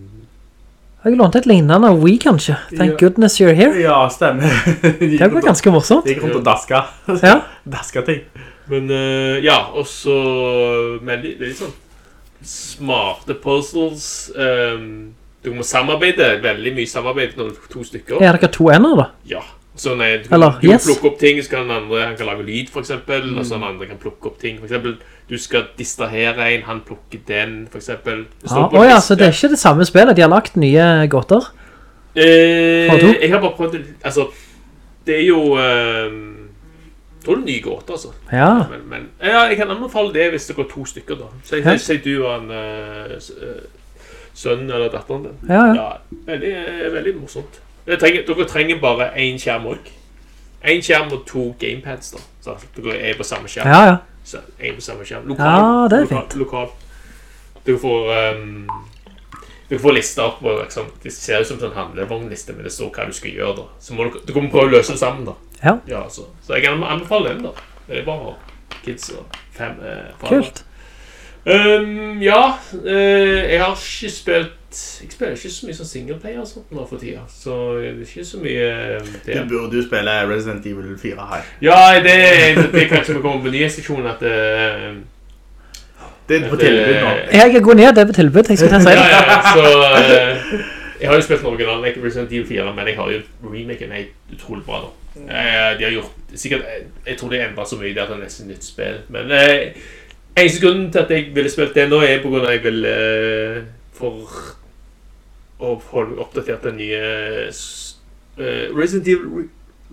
Jeg lånte et lignende av We, kanskje. Thank Ja. goodness you're here. Ja, stemmer. De Det var ganske morsomt. Det gikk rundt og daska. Ja. daska ting. Men uh, ja, og så Men det, er litt sånn smarte puzzles. Um, du må samarbeide. Veldig mye samarbeid når du er to stykker. Er dere to ender, da? Ja. Så nei, du, Eller, du yes. plukke opp ting, så kan den andre han kan lage lyd, for eksempel. Og så den andre kan plukke opp ting. For eksempel, du skal distrahere en, han plukker den, for eksempel. Det Ja. oh, ja, så det er ikke det samme spillet. De har lagt nye gåter. Eh, Har jeg har bare prøvd det Altså, det er jo eh, Jeg tror det er nye gåter, altså. Ja. Men, men ja, jeg kan anbefale det hvis det går to stykker, da. Si, Ja. si, du og en uh, s- eh, sønn eller datteren din. Ja, ja. Ja, veldig, eh, veldig morsomt. Trenger, dere trenger bare én skjerm òg. Én skjerm og to gamepads. da Så dere er på samme skjerm. Ja, ja. Så en på samme skjerm. Lokal. Ja, det er lokal, fint. Lokal. Dere får um, Dere får lister opp og liksom, Det ser ut som en sånn handlevognliste, men det står hva du skal gjøre. da Så må du, dere må prøve å løse det sammen. da Ja. så, så jeg kan anbefale den. da Det er bare kids og fem eh. Kult. Um, ja, eh, jeg har ikke spilt Jeg spiller ikke så mye som singleplayer og sånt nå for tida. Så det er ikke så mye eh, det. Du burde jo spille Resident Evil 4 her. Ja, det, det er kanskje vi kommer på nyhetsseksjonen at uh, Det er på tilbud nå. Jeg går ned, det er på tilbud. Jeg skal ta ja, ja, så eh, Jeg har jo spilt noen originale Resident Evil 4, men jeg har jo remaken er utrolig bra. da Eh, De har gjort sikkert Jeg tror de endra så mye der til det nesten nytt spill. Men eh, eneste grunnen til at jeg ville spilt det nå, er på grunn av at jeg vil eh, for å holde oppdatert den nye eh, Resident Evil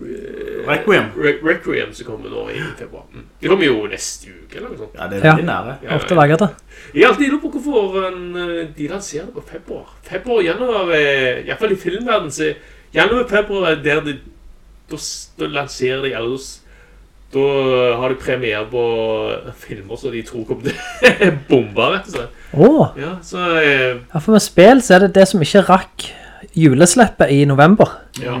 Re, Re- Requiem. Re, Requiem som kommer nå i februar. Mm. Det kommer jo neste uke eller noe sånt. Ja, det er Ja. veldig nære. Ja, Ofte laget det. jeg har alltid lurt på hvorfor en, eh, de lanserer det på februar. Februar, januar, eh, i hvert fall i filmverden, så januar og februar er der de, da, lanserer de, eller da har de premiere på filmer som de tror kommer til å bombe, rett og slett. Å, Ja, så eh, ja, for med spill så er det det som ikke rakk julesleppet i november. ja.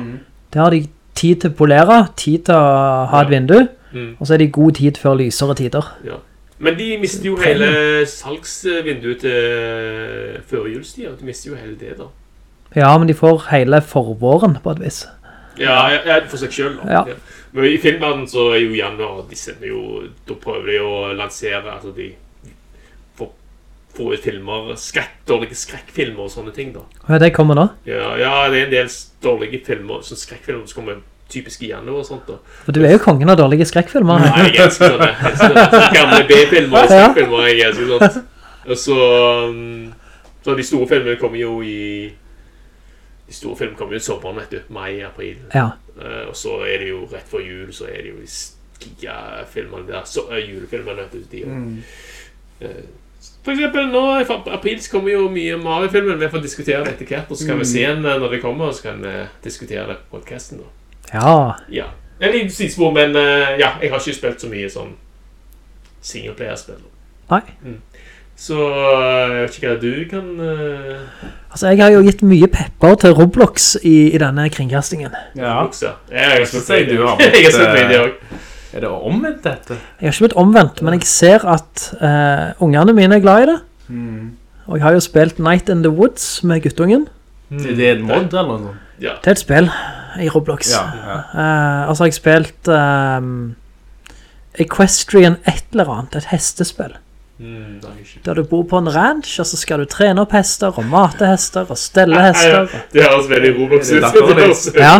Det har de tid til å polere, tid til å ha et vindu, Mm. og så er de god tid før lysere tider. ja. Men de mister jo hele salgsvinduet til førjulstida. De mister jo hele det, da. Ja, men de får hele forvåren på et vis. Ja, ja, ja for seg sjøl. Ja. Men i filmverdenen så er jo januar De sender jo Da prøver de å lansere Altså de får, får ut filmer skrekk, Dårlige skrekkfilmer og sånne ting, da. Og det kommer nå. Ja, ja, det er en del dårlige filmer Sånn skrekkfilmer som kommer typiske januar og sånt da. For du er jo kongen av dårlige skrekkfilmer. Nei, jeg elsker det. jeg elsker sånne gamle B-filmer og skrekkfilmer, jeg elsker sånt. Og så, um, så de store filmene kommer jo i, de store filmene kommer jo sommeren, vet du, mai, april. Ja. Uh, og så er det jo rett før jul, så er det jo de skia-filmene der, så, uh, julefilmene, vet du, de, eh, for eksempel nå i april så kommer jo mye Mario-filmen, vi får diskutere det etter hvert, og så kan vi se den eh, når det kommer, og så kan vi diskutere det på podcasten da. Ja. Ja. En liten sidespor, men eh, ja, jeg har ikke spilt så mye sånn singleplayer-spill. Nei. Så eh, jeg vet ikke hva du kan uh... Altså, jeg har jo gitt mye pepper til Roblox i, i denne kringkastingen. Ja. bukse. Jeg har spilt sier du har. Jeg har spilt det eh, også. Er det omvendt dette? Jeg har ikke blitt omvendt, men jeg ser at uh, ungene mine er glad i det. Og jeg har jo spilt Night in the Woods med guttungen. Er det et mod eller noe sånt? Ja. Det er et spill i Roblox. Ja, ja. Uh, altså, jeg har spilt um, Equestrian et eller annet, et hestespill. Mm. Der du bor på en ranch, og så skal du trene opp hester, og mate hester, og stelle hester. Det høres veldig Roblox ut. Ja.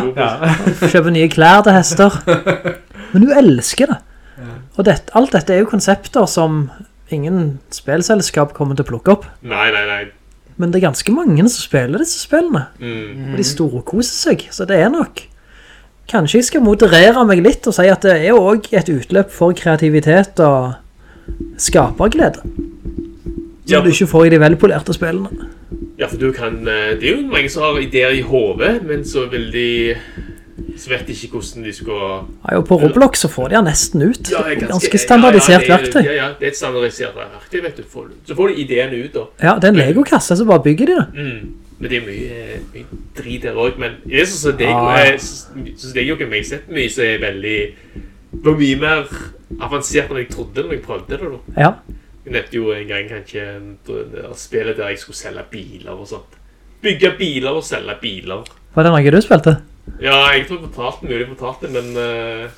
Kjøpe nye klær til hester. Men du elsker det. Og det, alt dette er jo konsepter som ingen spilselskap kommer til å plukke opp. Nei, nei, nei. Men det er ganske mange som spiller disse spillene. Mm. Og de storkoser seg, så det er nok Kanskje jeg skal moderere meg litt og si at det er jo også et utløp for kreativitet og skaperglede. Ja. Som du ikke får i de velpolerte spillene. Ja, for du kan eh, Det er jo mange som har ideer i hovedet, men så vil de... Så vet de ikke hvordan de skal Ja, jo, på Roblox så får de den nesten ut. Ja, er ganske standardisert ja, ja, det er- verktøy. Ja, ja, det er et standardisert verktøy, vet du. Så får de ideene ut, da. Ja, det er en Lego-kasse, så bare bygger de det. Mm. Men det er mye, mye drit der også, Men det er jo ikke jeg, eh, meg har sett mye som er veldig var mye mer avansert enn jeg trodde når jeg prøvde det. da. Ja. Jeg nevnte jo en gang kanskje en- det spillet der jeg skulle selge biler og sånt. Bygge biler og selge biler. Var det noe du spilte? Ja, jeg tror jeg fortalte mulig fortalte det, men Uh...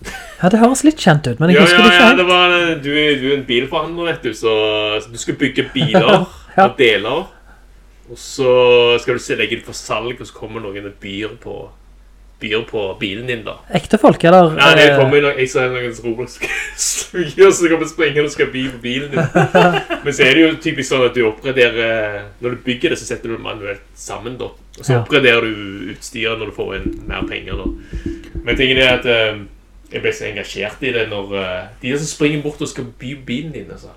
Ja, det høres litt kjent ut, men jeg ja, husker ja, det ikke ja, ja, det var, eh, du, du er en bilforhandler, vet du, så, så du skal bygge biler Ja. og deler. Og så skal du se legge det for salg, og så kommer noen og byr på, byr på bilen din, da. Ekte folk, eller? Nei, det eh, kommer jo noen, jeg ser noen som roper som kommer springende og skal by på bilen din. Men så er det jo typisk sånn at du oppgraderer Når du bygger det, så setter du det manuelt sammen, da. Og så oppgraderer du utstyret når du får inn mer penger, da. Men tingen er at eh, jeg ble så engasjert i det når eh, De som springer bort og skal by på bilen din, altså.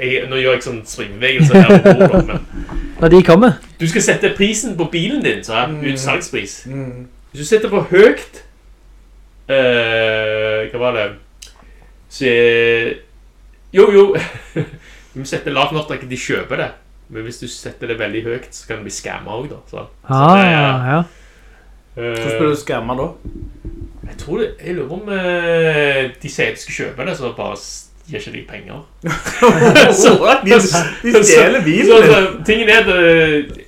Jeg, nå gjør jeg sånn springbevegelser her på bordet, men Når de kommer. du skal sette prisen på bilen din, så er utsalgspris. Hvis du setter på høyt eh, Hva var det Så Jo, jo Du må sette lavt nok at de kjøper det. Men hvis du setter det veldig høyt, så kan det bli skammer også, da. Så, så Ah, det er- ja, ja. eh, Hvordan blir du skammer da? Jeg tror det Jeg lurer om eh, de sier de skal kjøpe det, så bare gir ikke de penger. de, de stjeler bilen så, din. tingen er at eh,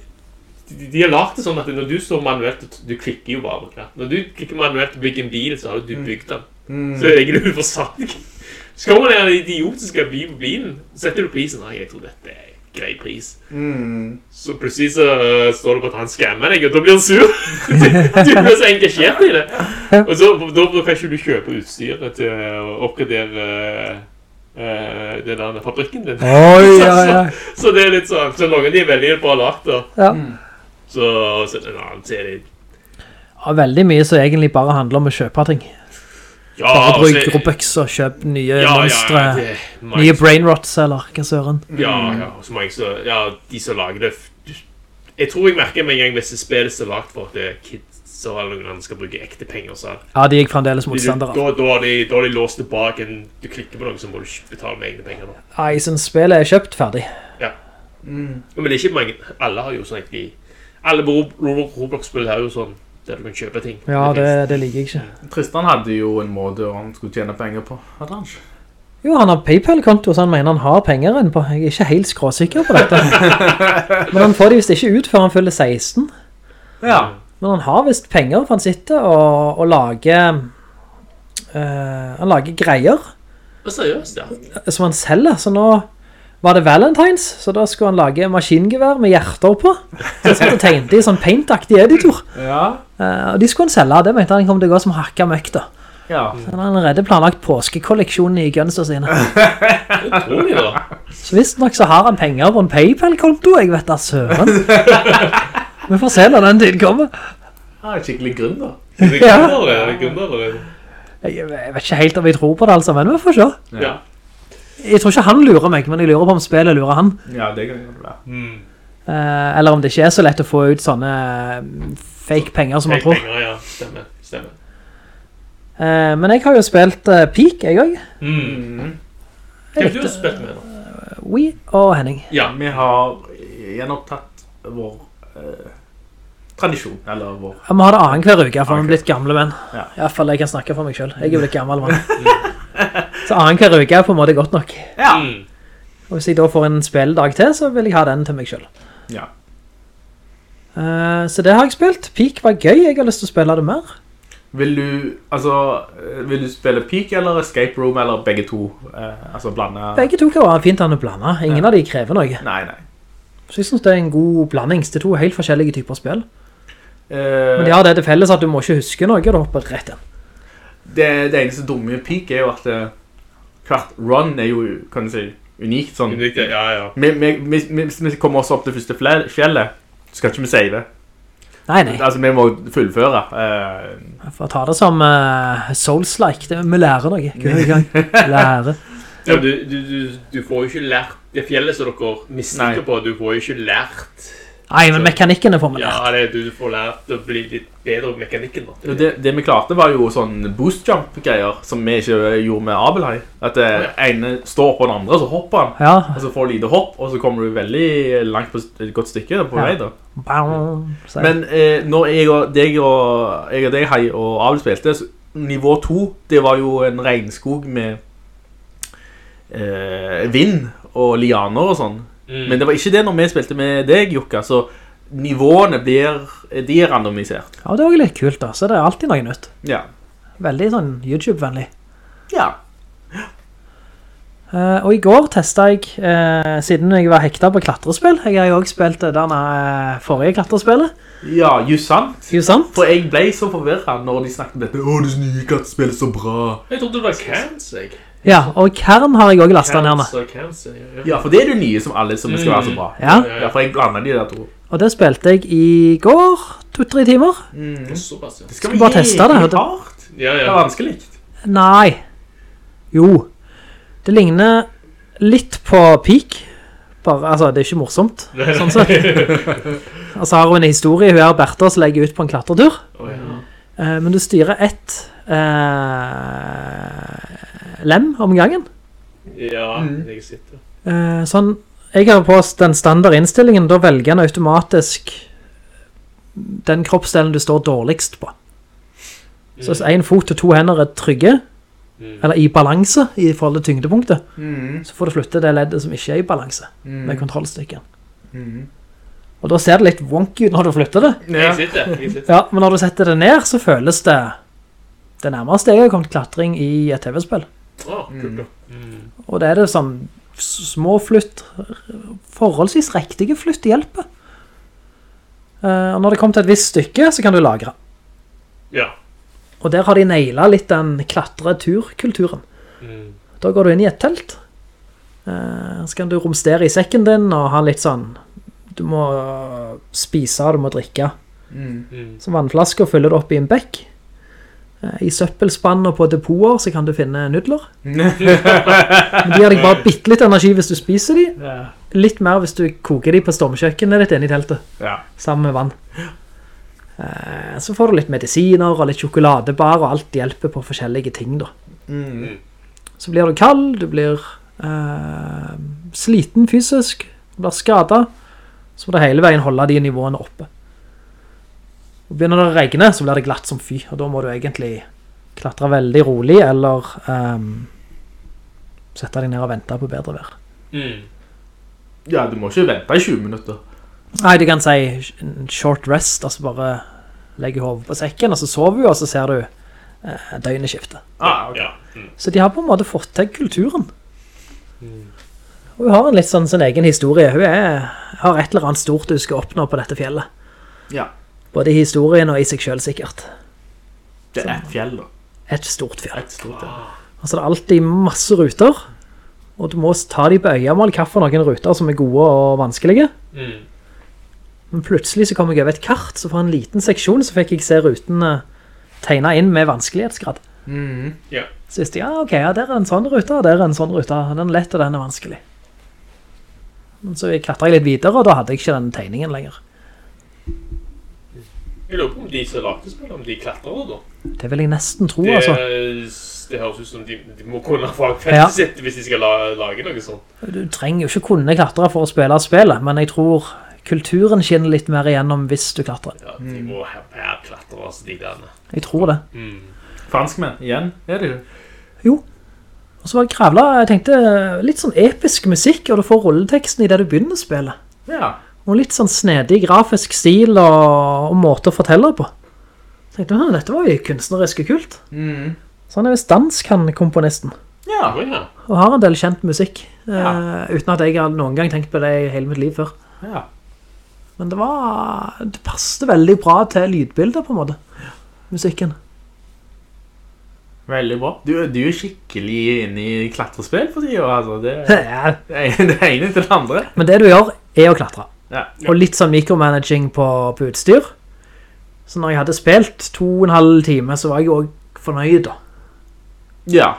de, de har lagt det sånn at når du står manuelt Du klikker jo bare knapp. Når du klikker manuelt og bygger en bil, så har du bygd den. Så legger du ut for salg. Så kommer det en idiot som skal by på bilen. Så setter du prisen. Nei, jeg tror dette er grei pris. Så plutselig så uh, står det på at han skammer deg, og da blir han sur. du blir så engasjert i det. Og så da kan ikke du kjøpe utstyret til å oppgradere uh, den der fabrikken din. Oi, ja, ja. Så, så det er litt sånn Så noen de er veldig bra lagt, da. ja. Så, så en annen serie er Ja, veldig mye som egentlig bare handler om å kjøpe ting. Ja, Bare bruk så- Robux og kjøp nye ja, monstre. Ja, mange nye brainrots, eller hva søren. Ja, ja, så mange som Ja, de som lager det Jeg tror jeg merker med en gang hvis det spillet er lagd for at det er kids eller noen andre skal bruke ekte penger, så Ja, de gikk fremdeles motstandere da, da, har de, da har de låst det bak en Du klikker på noe, så må du betale med egne penger. Da. Ja, jeg synes spillet er kjøpt ferdig. Ja, Men det er ikke mange Alle har jo sånn egentlig Alle på Rob- Rob- Roblox-spill har jo sånn der du kan kjøpe ting. Ja, det, det liker jeg ikke. Tristan hadde jo en måte han skulle tjene penger på. Hadde han ikke? Jo, han har Paypal-konto, så han mener han har penger innpå. Jeg er ikke helt skråsikker på dette. Men han får det hvis det ikke ut før han følger 16. Ja. Men han har visst penger, for han sitter og, og lager eh, Han lager greier Seriøst, ja. som han selger. Så nå var det Valentines, så da skulle han lage maskingevær med hjerter på. Så han satt og tegnte i sånn paintaktig editor. Ja. Uh, og de skulle han selge, det mente han kom til å gå som hakka møkk da. Ja. Så Han har allerede planlagt påskekolleksjonen i gønster sine. Utrolig, da. Så visst nok så har han penger på en Paypal-konto, jeg vet da søren. Vi får se når den tid kommer. Han er skikkelig grunn, da. Er det Ja. eller? Er det? Jeg, vet ikke helt om jeg tror på det altså, men vi får se. Ja. Jeg tror ikke han lurer meg, men jeg lurer på om spillet lurer han. Ja, det kan det. Mm. Eh, eller om det ikke er så lett å få ut sånne eh, fake penger som man Fake tror. penger, ja. Stemmer. Stemmer. Eh, men jeg har jo spilt Peak, jeg også. Mm. Hvem har du spilt med, da? We og Henning. Ja. Vi har gjenopptatt vår eh, tradisjon, eller vår Ja, Vi har det annen hver uke, for vi har er blitt gamle menn. Ja. I hvert fall jeg kan snakke for meg selv. Jeg er blitt gammel mann. så annen hver uke er på en måte godt nok. Mm. Og hvis jeg da får en spilledag til, så vil jeg ha den til meg selv. Ja. Uh, så det har jeg spilt. Peak var gøy, jeg har lyst til å spille det mer. Vil du, altså, eh, vil du spille Peak eller Escape Room, eller begge to? Uh, altså blande... Begge to kan være fint an å blande. Ingen av de krever noe. Nei, nei. Så jeg synes det er en god blanding. Det er to helt forskjellige typer spill. Eh, Men de har det til felles at du må ikke huske noe, da hopper rett igjen. det, det eneste dumme Peak er jo at eh, hvert run er jo, kan du si, unikt. Sånn. Unikt, ja, ja. Vi, vi, kommer oss opp til første fjellet, så skal ikke vi save. Nei, nei. Altså, vi må fullføre. Uh... For å ta det som uh, Souls-like, vi lærer noe. Hver gang. Lære. ja du, du, du, du får jo ikke lært det fjellet som dere mistenker Nei. på. Du får jo ikke lært Nei, men mekanikken er formulert. Ja, det, du får lært å bli litt bedre på mekanikken. da. det, det vi klarte var jo sånn boost jump-greier, som vi ikke gjorde med Abelhai. At det ene står på den andre, så hopper han. Ja. Og så får du lite hopp, og så kommer du veldig langt på et godt stykke på Ja. vei da. Bam, Men eh, når jeg og deg og, jeg og deg, Hei, og Abel spilte, så nivå 2, det var jo en regnskog med eh, vind og lianer og sånn. Mm. Men det var ikke det når vi spilte med deg, Jukka, så nivåene blir, de er randomisert. Ja, det var også litt kult da, så det er alltid noe nytt. Ja. Veldig sånn YouTube-vennlig. Ja. Uh, og i går testet jeg, uh, siden jeg var hekta på klatrespill, jeg har jo også spilt det der eh, forrige klatrespillet, Ja, just sant. jo sant? For jeg ble så forvirret når de snakket om dette. Åh, det nye klatrespillet er så bra. Jeg trodde det var Kans, jeg. Ja, og Kern har jeg også lastet ned med. Ja, ja. Ja, for det er det nye som alle som skal være så bra. Ja, Ja, for jeg blander de der to. og det spilte jeg i går, to-tre timer. Mm. Det skal Skal bare teste det, hardt. Ja, Det er vanskelig. Nei. Jo. Det ligner litt på Peak. Bare, altså, det er ikke morsomt, sånn sett. altså, har hun en historie, hun er Bertha som legger ut på en klatretur. Ja. Eh, men du styrer ett eh, lem om gangen. Ja, Mm. jeg sitter. Eh, sånn, jeg har på den standard innstillingen, da velger han automatisk den kroppsdelen du står dårligst på. Så hvis en fot og to hender er trygge, Mm. eller i balanse i forhold til tyngdepunktet, Mm. så får du flytte det leddet som ikke er i balanse med kontrollstykken. Mm. Og da ser det litt wonky ut når du flytter det. Ja. Jeg sitter, jeg sitter. Ja, men når du setter det ned, så føles det det nærmeste jeg har kommet klatring i et TV-spill. Å, kult da. Mm. Og det er det sånn små flytt, forholdsvis rektige flytt hjelper. Eh, og når det kommer til et visst stykke, så kan du lagre. Ja. Og der har de nailet litt den klatre-tur-kulturen. Mm. Da går du inn i et telt. Eh, så kan du romstere i sekken din og ha litt sånn Du må spise, du må drikke. Mm. Så vannflasker fyller du opp i en bekk. Eh, I søppelspann og på depoter så kan du finne nudler. Men de har deg bare bittelitt energi hvis du spiser de. Litt mer hvis du koker de på stormkjøkkenet ditt inne i teltet. Sammen med vann. Eh, Så får du litt medisiner og litt sjokoladebar, og alt hjelper på forskjellige ting, da. Mm. Så blir du kald, du blir uh, sliten fysisk, du blir skadet. Så må du hele veien holde de nivåene oppe. Og begynner det å regne, så blir det glatt som fy, og da må du egentlig klatre veldig rolig, eller um, sette deg ned og vente på bedre vær. Mm. ja, du må ikke vente i 20 minutter. Nei, du kan si en short rest, altså bare legge hovedet på sekken, og så sover du, og så ser du eh, døgnet skifte. Ah, okay. Ja. Mm. Så de har på en måte fått til kulturen. Og hun har en litt sånn sin egen historie. Hun er, har et eller annet stort hun skal oppnå på dette fjellet. Ja. Både i historien og i seg selv sikkert. Det er et fjell, da. Et stort fjell. Et stort fjell. Altså det er alltid masse ruter, og du må ta de på øya med hvilke noen ruter som er gode og vanskelige. Mm. Men plutselig så kom jeg over et kart, så for en liten seksjon så fikk jeg se rutene tegnet inn med vanskelighetsgrad. Ja. Så visste jeg, ja, ok, ja, der er en sånn rute, der er en sånn rute. Den er lett, og den er vanskelig. Men så klatret jeg litt videre, og da hadde jeg ikke den tegningen lenger. Jeg lurer på om de som lagde spillet, om de klatrer da. Det vil jeg nesten tro, Det, altså. det høres ut som de, de må kunne fagfeltet Ja. sitt hvis de skal la, lage noe sånt. Du trenger jo ikke kunne klatre for å spille spillet, men jeg tror kulturen skinner litt mer igjennom hvis du klatrer. Ja, de må være klatre, altså de derne. Jeg tror det. Franskmenn, igjen, er det jo. Jo. Og så var jeg kravla, jeg tenkte litt sånn episk musikk, og du får rolleteksten i det du begynner å spille. Ja. Og litt sånn snedig grafisk stil og, og måte å fortelle på. Så jeg, «Hm, dette var jo kunstnerisk og kult. Så han er visst dansk, han komponisten. Ja. Ja. Og har en del kjent musikk. Ja. Uh, uten at jeg hadde noen gang tenkt på det i hele mitt liv før. ja. Men det var, det passte veldig bra til lydbildet på en måte. Musikken. Veldig bra. Du, du er skikkelig inne i klatrespill for tiden, altså. Det, Ja. det ene til det andre. Men det du gjør er å klatre. Ja. Og litt sånn micromanaging på, på utstyr. Så når jeg hadde spilt to og en halv time, så var jeg jo også fornøyd da. ja.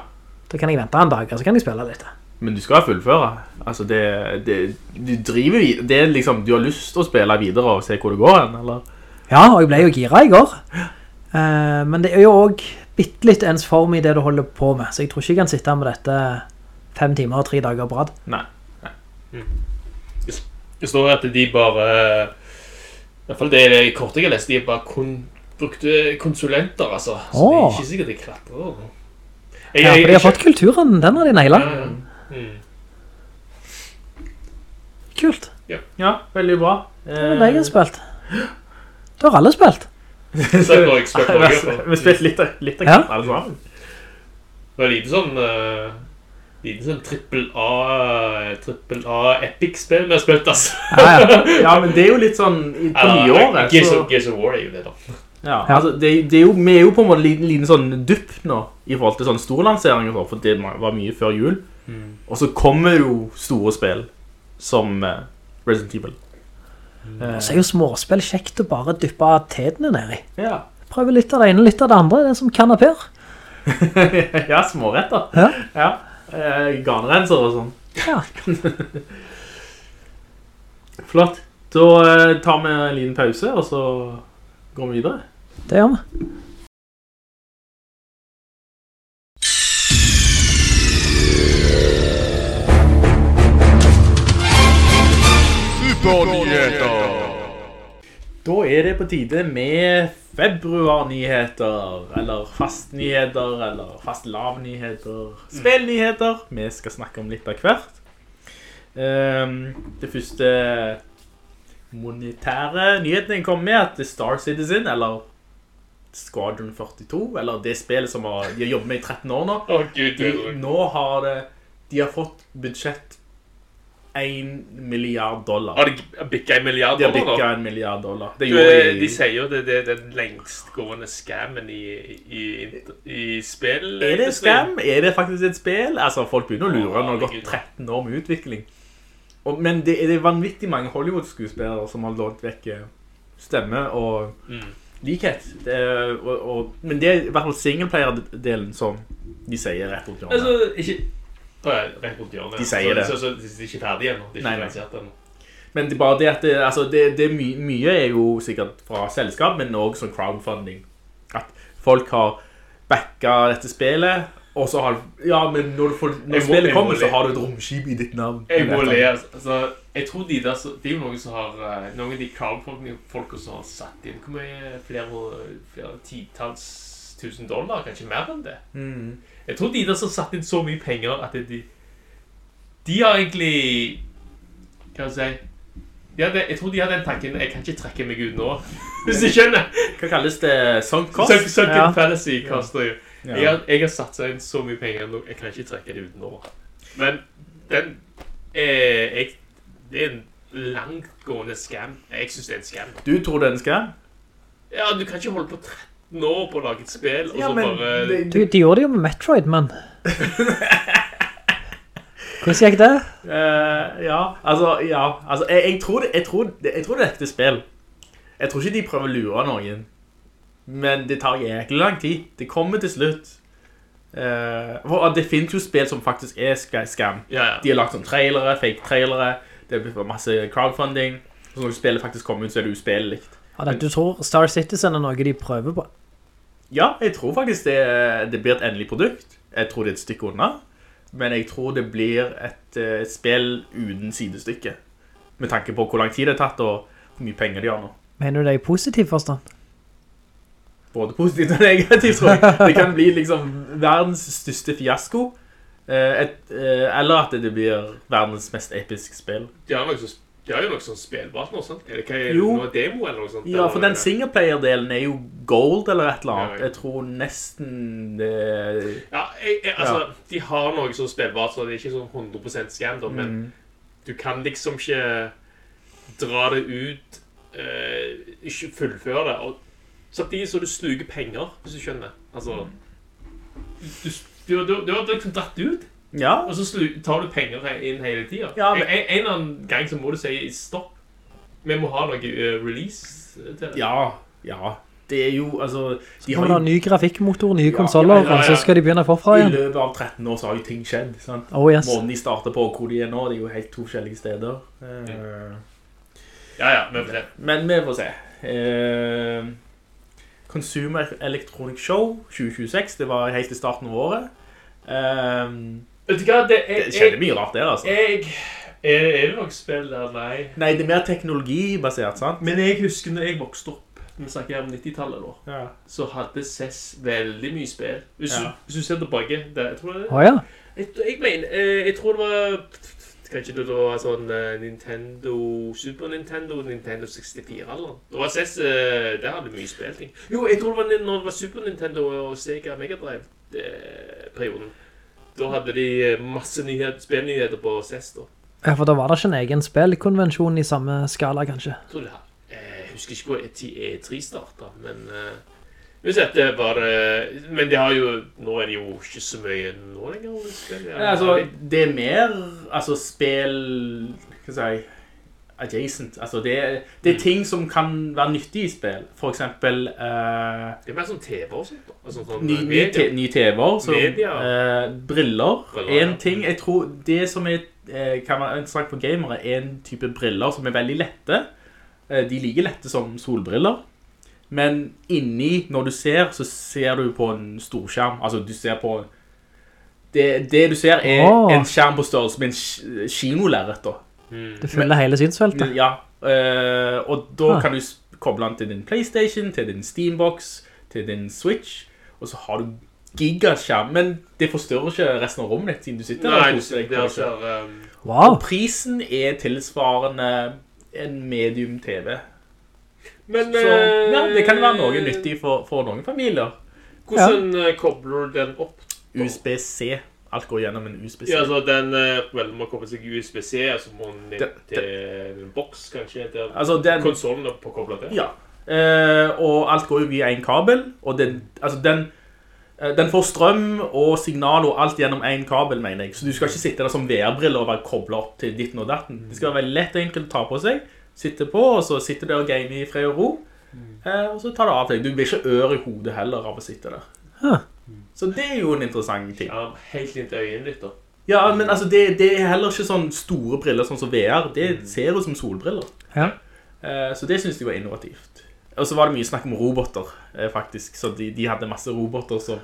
Da kan jeg vente en dag, og så kan jeg spille litt. Men du skal fullføre. Altså, det, det, du driver videre. Det er liksom Du har lyst til å spille videre og se hvor det går hen, eller? Ja, og jeg ble jo gira i går. Uh, men det er jo også bittelitt ens form i det du holder på med, så jeg tror ikke jeg kan sitte med dette fem timer og tre dager på rad. Nei. Det står at de bare I hvert fall det er det korte jeg har lest, de bare kun, brukte konsulenter, altså. Så det er ikke sikkert de klapper Jeg, Ja, jeg- for de har jeg- fått kulturen, den har de nailet. Ja, ja. Mm. Kult. Ja, veldig bra. Det er det jeg har spilt. Det har alle spilt. Så jeg har spilt. Vi litt, av- litt av Ja. alle sammen. Det var lite sånn uh, Lite sånn trippel A Trippel A epic-spill vi har spilt, altså. Ja, ja. Ja, men det er jo litt sånn i- på nye nyåret. Gears Så, Gears of War er jo det, da. ja, altså, det, det er jo, vi er jo på en måte en liten, liten sånn dupp nå i forhold til sånn store lanseringer, for det var mye før jul. Og så kommer jo store spill som uh, Resident Evil. Eh, Så er jo småspill kjekt å bare dyppe tedene ned i. ja. Prøve litt av det ene, litt av det andre. Det er som kanaper. ja, småretter. Ja. Ja. Eh, garnrenser og sånn. Ja. Flott. Da eh, tar vi en liten pause, og så går vi videre. Det gjør vi. Supernyheter! Da er det på tide med februarnyheter, eller fastnyheter, eller fastlavnyheter, spillnyheter. Vi skal snakke om litt av hvert. Ehm, det første monetære nyheten jeg kom med, at Star Citizen, eller Squadron 42, eller det spillet som har, de har jobbet med i 13 år nå, gud, de, nå har det, de har fått budsjett 1 milliard dollar. Har de bikka en milliard dollar? De har da? en milliard dollar. Det Du, eh, de de sier jo det, det er den lengstgående scammen i, i, i spill. Er det scam? Er det faktisk et spill? Altså, folk begynner å lure når det har gått 13 år med utvikling. Og, men det, det er vanvittig mange Hollywood-skuespillere som har lånt vekk eh, stemme og Mm. likhet. Det, og, og, men det er i hvert fall singleplayer-delen som de sier rett og slett. Altså, ikke Å, Rett rundt hjørnet. De sier så, det. Så, så, de er ikke ferdige ennå. De er ikke lansert ennå. Men det bare det at det, altså det, det my, mye er jo sikkert fra selskap, men også sånn crowdfunding. At folk har backa dette spillet, og så har Ja, men når, får, når må- spillet kommer, så har du et romskip i ditt navn. Jeg må le. altså Jeg tror de der Det er jo noen som har eh, Noen av de crowdfunding-folka som har satt inn Hvor mye flere, flere titalls tusen dollar? Kanskje mer enn det? Mm. Jeg tror de der som satt inn så mye penger at de De har egentlig Hva skal jeg si hadde, Jeg tror de hadde den tanken Jeg kan ikke trekke meg ut nå. Hvis du skjønner? Hva kalles det? Sunk cost? Sunk- Sunken Ja. fallacy koster jo. Ja. Jeg har, jeg har satsa inn så mye penger nå, jeg kan ikke trekke det ut nå. Men den eh, jeg, Det er en langtgående scam. Jeg syns det er en scam. Du tror det er en scam? Ja, du kan ikke holde på 13 år på å lage et spill, og Ja, så men bare det- De, de gjorde det jo med Metroid, men Hvordan gikk det? Uh, ja, altså, ja. Altså, jeg, jeg, tror det, jeg, tror, jeg tror det er ekte spill. Jeg tror ikke de prøver å lure noen. Men det tar jæklig lang tid. Det kommer til slutt. Uh, for det finnes jo spill som faktisk er ska- scam. Ja, ja. De har lagt sånn trailere, fake trailere. Det blir masse crowdfunding. Så når spillet faktisk kommer ut, så er det uspillelig. Ja, det, du tror Star Citizen er noe de prøver på? Ja, jeg tror faktisk det, det blir et endelig produkt. Jeg tror det er et stykke unna. Men jeg tror det blir et et spill uten sidestykke. Med tanke på hvor lang tid det har tatt, og hvor mye penger de har nå. Mener du det i positiv forstand? Både positivt og negativt, tror jeg. Det kan bli liksom verdens største fiasko. eh, Et, eh, eller at det blir verdens mest episke spill. De har, noe så, de har jo noe sånn spillbart nå, sant? Er det hva, er Jo. noe demo eller noe sånt? Ja, for den singleplayer-delen er jo gold eller et eller annet. ja. Jeg tror nesten det... Ja, jeg, jeg, altså, de har noe sånn spillbart, så det er ikke sånn 100% scam, da, men Mm. du kan liksom ikke dra det ut, eh, ikke fullføre det, og samtidig så du sluger penger, hvis du skjønner. Altså, du, du, du, du har liksom dratt ut, Ja, og så tar du penger inn hele tiden. Ja, men- en, en eller annen gang så må du si stopp. Vi må ha noe eh, release til det. ja, ja. Det er jo, altså... De Kommer det jo, ny grafikkmotor, nye Ja, konsoller, ja, ja, ja. og så skal de begynne forfra igjen. I løpet av 13 år så har jo ting skjedd, sant? Oh yes. Måten de starter på, hvor de er nå, det er jo helt to forskjellige steder. Eh, Ja, ja, men se. Men vi får se. Uh... Consumer Electronic Show 2026, det var helt i starten av året. Eh, Vet du hva, det er... det skjedde mye rart der, altså. Jeg, er, er det nok spill der? Nei. Nei, det er mer teknologibasert, sant? Men jeg husker når jeg vokste opp, vi snakker her om 90-tallet nå, Ja. så hadde SES veldig mye spill. Hvis, Ja. du, hvis du ser tilbake, det, jeg tror det, Å ja. jeg, jeg mener, eh, jeg tror det var, kanskje det var sånn eh, Nintendo, Super Nintendo, Nintendo 64 eller noe. Det var SES, der det hadde mye spillting. Jo, jeg tror det var når det var Super Nintendo og Sega Mega Drive eh, perioden. Da hadde de eh, masse nyhet, spillnyheter på CES da. ja, for da var det ikke en egen spillkonvensjon i samme skala, kanskje. Jeg tror det her. eh, Jeg husker ikke hvor E10 E3 startet, men det var Men de har jo Nå er det jo ikke så mye nå lenger. spill. Ja, Ja, altså, det er mer altså, spill Hva skal jeg si Adjacent. Altså, det, er- det er ting som kan være nyttig i spill. For eksempel Uh, det er mer sånn TV-er sånt. Altså, sånn, ny, ny, te, nye TV-er. så, Media. eh, briller Briller, er en ting. Jeg tror det som er, eh, kan være interessant for gamere, er en type briller som er veldig lette. Eh, de er like lette som solbriller. Men inni, når du ser, så ser du på en storskjerm. Altså, du ser på... Det, det du ser er oh. en skjerm på størrelse med en ki- da. Det fyller hele synsfeltet. Ja, eh, og da Ah. kan du koble den til din Playstation, til din Steambox, til din Switch, og så har du gigaskjerm, men det forstørrer ikke resten av rommet ditt, siden du sitter der Nei, det, er um, Wow. Og prisen er tilsvarende en medium TV. Men Så ja, det kan være noe eh, nyttig for, for noen familier. Hvordan ja. kobler du den opp? USB-C. Alt går gjennom en USB-C. Ja, altså den eh, Vel, må koble seg USB-C, så må den ned til en boks, kanskje, der Altså, den, konsollen er påkoblet til. Ja. Eh, og alt går jo via en kabel, og den, altså den, eh, den får strøm og signal og alt gjennom en kabel, mener jeg. Så du skal ikke sitte der som VR-briller og være koblet opp til ditten og datten. Det skal være veldig lett og enkelt å ta på seg, sitte på, og så sitter du og gamer i fred og ro, eh, og så tar det av deg. Du blir ikke ør i hodet heller av å sitte der. Huh. Så det er jo en interessant ting. Ja, helt inntil øynene ditt, da. Ja, men altså, det, det er heller ikke sånn store briller sånn som VR. Det ser ut som solbriller. Ja. Eh, Så det synes jeg var innovativt. Og så var det mye snakk om roboter, eh, faktisk. Så de, de hadde masse roboter som...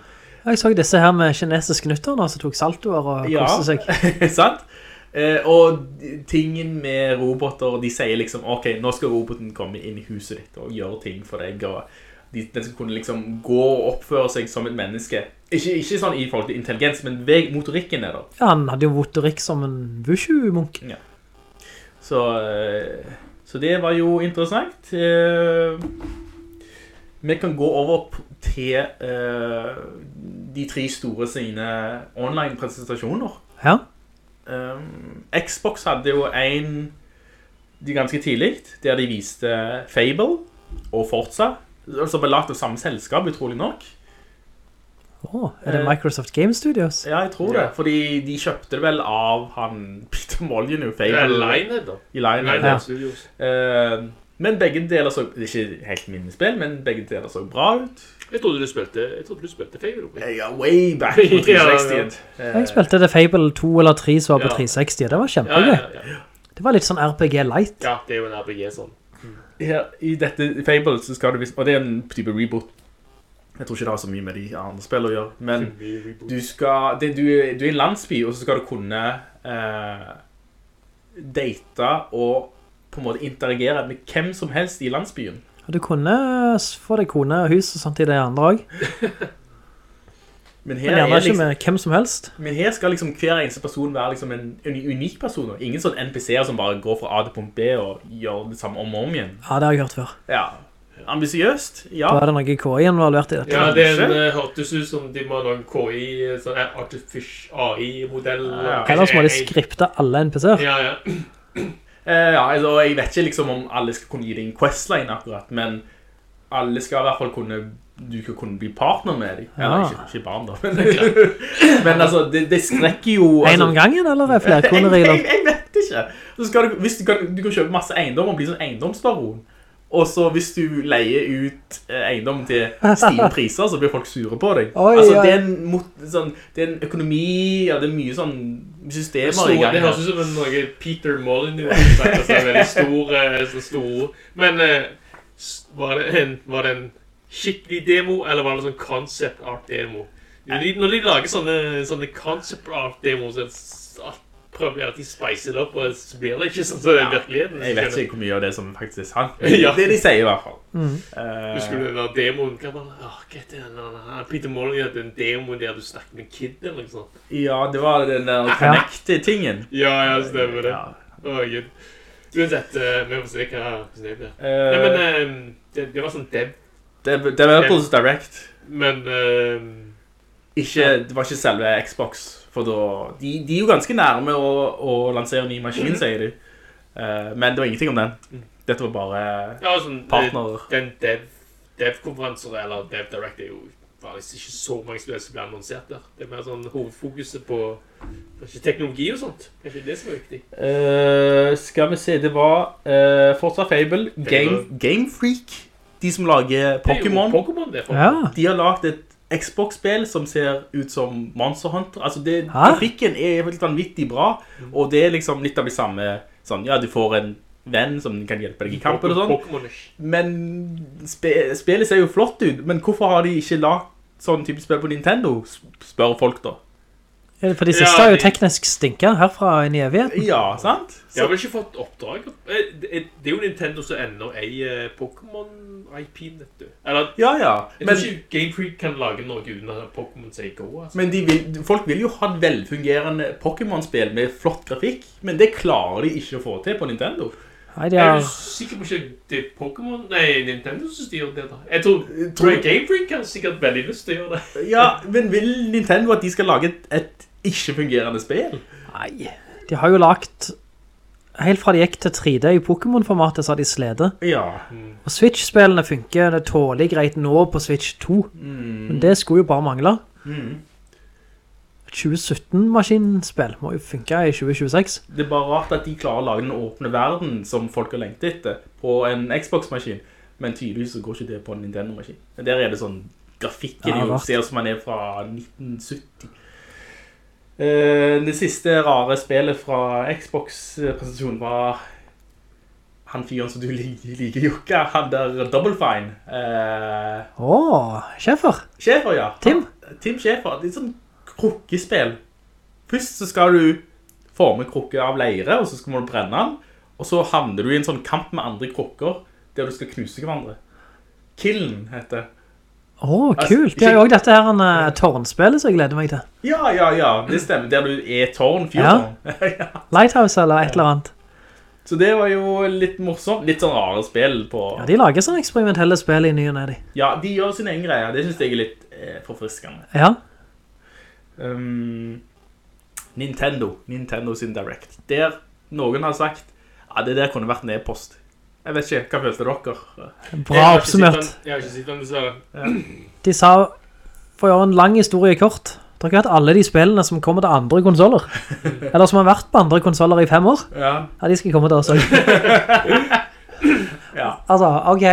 Jeg så disse her med kinesiske nytter nå, som tok saltoer og Ja. koste seg. Sant? Eh, og tingen med roboter, de sier liksom, ok, nå skal roboten komme inn i huset ditt og gjøre ting for deg, og de, den skal kunne liksom gå og oppføre seg som et menneske. Ikke, ikke sånn i forhold til intelligens, men veg, motorikken er der. Ja, han hadde jo motorikk som en Wushu-munk. Så, eh, så det var jo interessant. Eh, Vi kan gå over til eh, de tre store sine online-presentasjoner. Ja. Xbox hadde jo en ganske tidlig, der de viste Fable og Forza som er lagt av samme selskap, utrolig nok. Åh, er det Eh, Microsoft Game Studios? Ja, jeg tror det. Fordi de kjøpte det vel av han Peter Molyneux, Det er Fable. Linehead, da. I. Linehead Ja. Studios. Eh, men begge deler så, det er ikke helt mine spill, men begge deler så bra ut. Jeg trodde du spilte, jeg trodde du spilte Fable. Ja, way back på Ja, ja. 360. Eh, Jeg spilte The Fable 2 eller 3 som var på 360, det var Ja, kjempegøy. ja, ja. Det var litt sånn RPG light. ja, det er jo en RPG sånn. Her, I dette Fable så skal du visst, og det er en type reboot. Jeg tror ikke det har så mye med de andre spillene å gjøre, men du skal, det, du, du er i en landsby, og så skal du kunne eh, date og på en måte interagere med hvem som helst i landsbyen. Du kunne få deg kone og hus og samtidig i det andre også. Men Men her, gjerne er ikke liksom, med hvem som helst. men her skal liksom hver eneste person være liksom en, en unik person. og Ingen sånn NPC-er som bare går fra A til punkt B og gjør det samme om og om igjen. Ja, det har jeg hørt før. Ja, ambisiøst, ja. Da er det noe KI involvert i dette. Ja, det er en, eh, hørtes ut som de må ha noen KI, sånn Artificial AI-modell. Ja. Ellers må de skripte alle NPC-er. Ja, ja. Uh, ja, altså, jeg vet ikke liksom om alle skal kunne gi deg en questline akkurat, men alle skal i hvert fall kunne du ikke kunne bli partner med dem. Eller Ja. ikke, ikke barn da. Men, men altså, det, det strekker jo... En Altså, om gangen, eller er flere flere jeg, jeg, jeg vet ikke. Så skal du, hvis du, kan, du kan kjøpe masse eiendom og bli sånn eiendomsbaron. Og så hvis du leier ut eh, eiendom til stive priser, så blir folk sure på deg. Oi, altså, det er, en, mot- sånn, det er en økonomi, ja, det er mye sånn systemer Stor, i gang. det høres ut som noe Peter Molyneux snakker så veldig stor, eh, så stor. Men eh, var det, en, var det en skikkelig demo, eller var det sånn concept art-demo? Når, de- når de lager sånne, sånne concept art-demo, så prøver de at de spiser det opp, og så blir det ikke sånn som det er virkeligheten. Jeg vet ikke hvor mye av det som faktisk er sant. Ja. Det de sier i hvert fall. Mm. Uh, Husker du den der demoen? Hva var det? Hva heter den? der- der- Peter Molly hadde en demo der du snakket med Kid eller noe sånt. ja, det var den der Connect-tingen. Ja, ja, stemmer det. Ja. oh, Gud. Uansett, uh, vi får se hva hvordan det Uh, Nei, men uh, det, det var sånn dev, Dev- Developers Direct. men uh, Ikke, det var ikke selve Xbox, for da... De, de er jo ganske nærme å, å lansere en ny maskin, sier de. Uh, men det var ingenting om den. Dette var bare ja, eh, partner. Den dev, dev-konferanser, eller dev direct, er jo faktisk ikke så mange spill som blir annonsert der. Det er mer sånn hovedfokuset på kanskje teknologi og sånt. Kanskje det som er viktig. Uh, skal vi se, det var uh, Forza Fable, Game, Fable. Game Freak, de som lager er Pokémon. Pokémon, det. Ja. De har lagt et Xbox-spill som ser ut som Monster Hunter. Altså, det, grafikken er helt vanvittig bra, og det er liksom litt av det samme. Sånn, ja, du får en venn som kan hjelpe deg i kampen og sånn. Men spe, spillet ser jo flott ut, men hvorfor har de ikke lagt sånn type spill på Nintendo, spør folk da. Ja, For de Ja, siste har jo teknisk stinket herfra inn i evigheten. Ja, sant? Jeg har vel ikke fått oppdrag? Eh, Det er er jo Nintendo som ender eier Pokémon-IP-en, vet du. Eller, Ja, ja. jeg Men, tror ikke Game Freak kan lage noe uten at Pokémon sier go, altså. men vil, folk vil jo ha et velfungerende Pokémon-spill med flott grafikk, men det klarer de ikke å få til på Nintendo. Nei, de Jeg er du sikker på ikke det er Pokémon Nei, Nintendo som styrer det. da Jeg tror, tror- tror jeg Game Freak har sikkert veldig lyst til å gjøre det. Ja, men vil Nintendo at de skal lage et, et ikke-fungerende spill? Nei, de har jo lagt... Helt fra de gikk til 3D i Pokémon-formatet, så har de slede. Ja. Og Switch-spillene funker det tålig greit nå på Switch 2. Men det skulle jo bare mangle. Mm. 2017-maskinspill må jo funke i 2026. Det er bare rart at de klarer å lage den åpne verden som folk har lengtet etter på en Xbox-maskin, men tydeligvis så går ikke det på en Nintendo-maskin. Der er det sånn, grafikken Ja, jo ser som man er fra 1970. Eh, det siste rare spillet fra Xbox-presentasjonen var han fyren som du liker, liker Jukka, han der Double Fine. Eh, Åh, Schaefer. Schaefer, ja. Tim? Han- Tim Schaefer, Det er sånn krukkespill. Først så skal du forme krukke av leire, og så skal du brenne den. Og så havner du i en sånn kamp med andre krukker, der du skal knuse hverandre. Killen heter det. Åh, oh, kult. Det er jo også dette her en uh, tårnspillet som jeg gleder meg til. Ja, ja, ja, det stemmer. Der du er tårn, fyrtårn. Ja. Lighthouse eller et eller annet. Så det var jo litt morsomt. Litt sånn rare spill på... Ja, de lager sånne eksperimentelle spill i ny og nedi. Ja, de gjør sin egen greie. Det synes jeg er litt eh, forfriskende. Ja. Um, Nintendo. Nintendo sin Direct. Der noen har sagt ja, det der kunne vært en e-post. Jeg vet ikke, hva følte dere? Bra oppsummert. Jeg har ikke sett den, dessverre. De sa, for å gjøre en lang historie kort, dere vet alle de spillene som kommer til andre konsoler, eller som har vært på andre konsoler i fem år, Ja. ja, de skal komme til oss også. Ja. Altså, ok.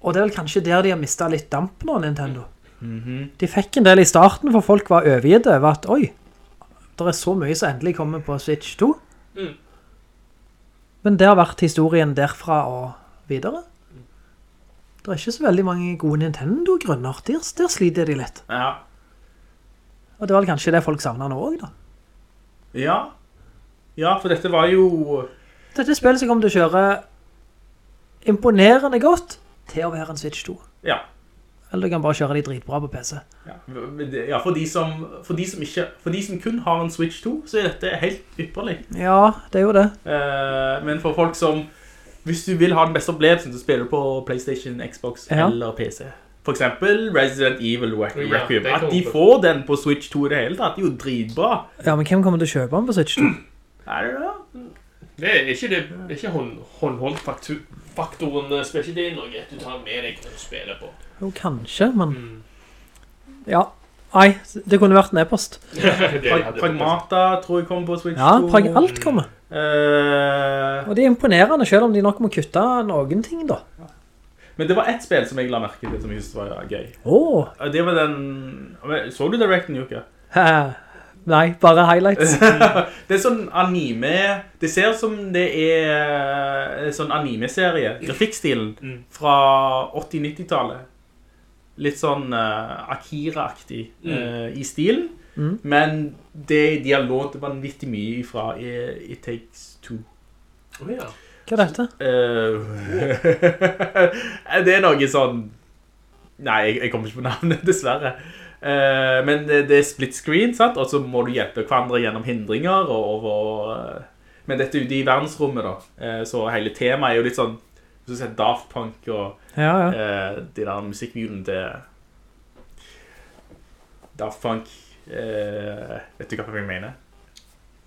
Og det er vel kanskje der de har mistet litt damp nå, Nintendo. De fikk en del i starten, for folk var overgitt over at, oi, det er så mye som endelig kommer på Switch 2. Mm. Men det har vært historien derfra og videre. Det er ikke så veldig mange gode Nintendo-grunner. Der, der sliter de litt. Ja. Og det var kanskje det folk savner nå også, da. Ja. Ja, for dette var jo Dette spillet som kommer til å kjøre imponerende godt til å være en Switch 2. Ja. Eller du kan bare kjøre de dritbra på PC. Ja, ja for, de som, for, de som ikke, for de som kun har en Switch 2, så er dette helt ypperlig. Ja, det er jo det. Eh, men for folk som Hvis du vil ha den beste opplevelsen, så spiller du på PlayStation, Xbox Ja. eller PC. For eksempel Resident Evil Requiem. Ja. At de får den på Switch 2 i det hele tatt, det er jo dritbra. Ja, men hvem kommer til å kjøpe den på Switch 2? Er det det? Det er ikke, det, det er ikke hånd, håndholdt-faktoren. spesielt Spiller ikke det noe du tar med deg når du spiller på. Jo, kanskje, men... Mm. Ja. Nei, det kunne vært en e-post. Pragmata tror jeg kommer på Switch Ja, 2. prag alt kommer. Eh, Og det er imponerende, selv om de nok må kutte noen ting, da. men det var ett spill som jeg la merke til som jeg synes var gøy. Åh, Eh, Det var den... Så du Directen, Jukka? Nei, bare highlights. Det er sånn anime Det ser ut som det er en sånn anime-serie Grafikkstilen Mm. fra 80-90-tallet Litt sånn uh, Akira-aktig Mm. eh, i stilen Mm. Men det de har lånt vanvittig mye fra i It Takes Two Oh, ja. Hva er dette? Uh, Det er noe sånn Nei, jeg, jeg kommer ikke på navnet, dessverre Uh, Men det, det er split screen, sant? Og så må du hjelpe hverandre gjennom hindringer og over eh, Men dette er ute i verdensrommet da Eh, Så hele temaet er jo litt sånn Du ser Daft Punk og Ja, ja. eh, De der musikkvideoene til Daft Punk eh, Vet du hva jeg mener?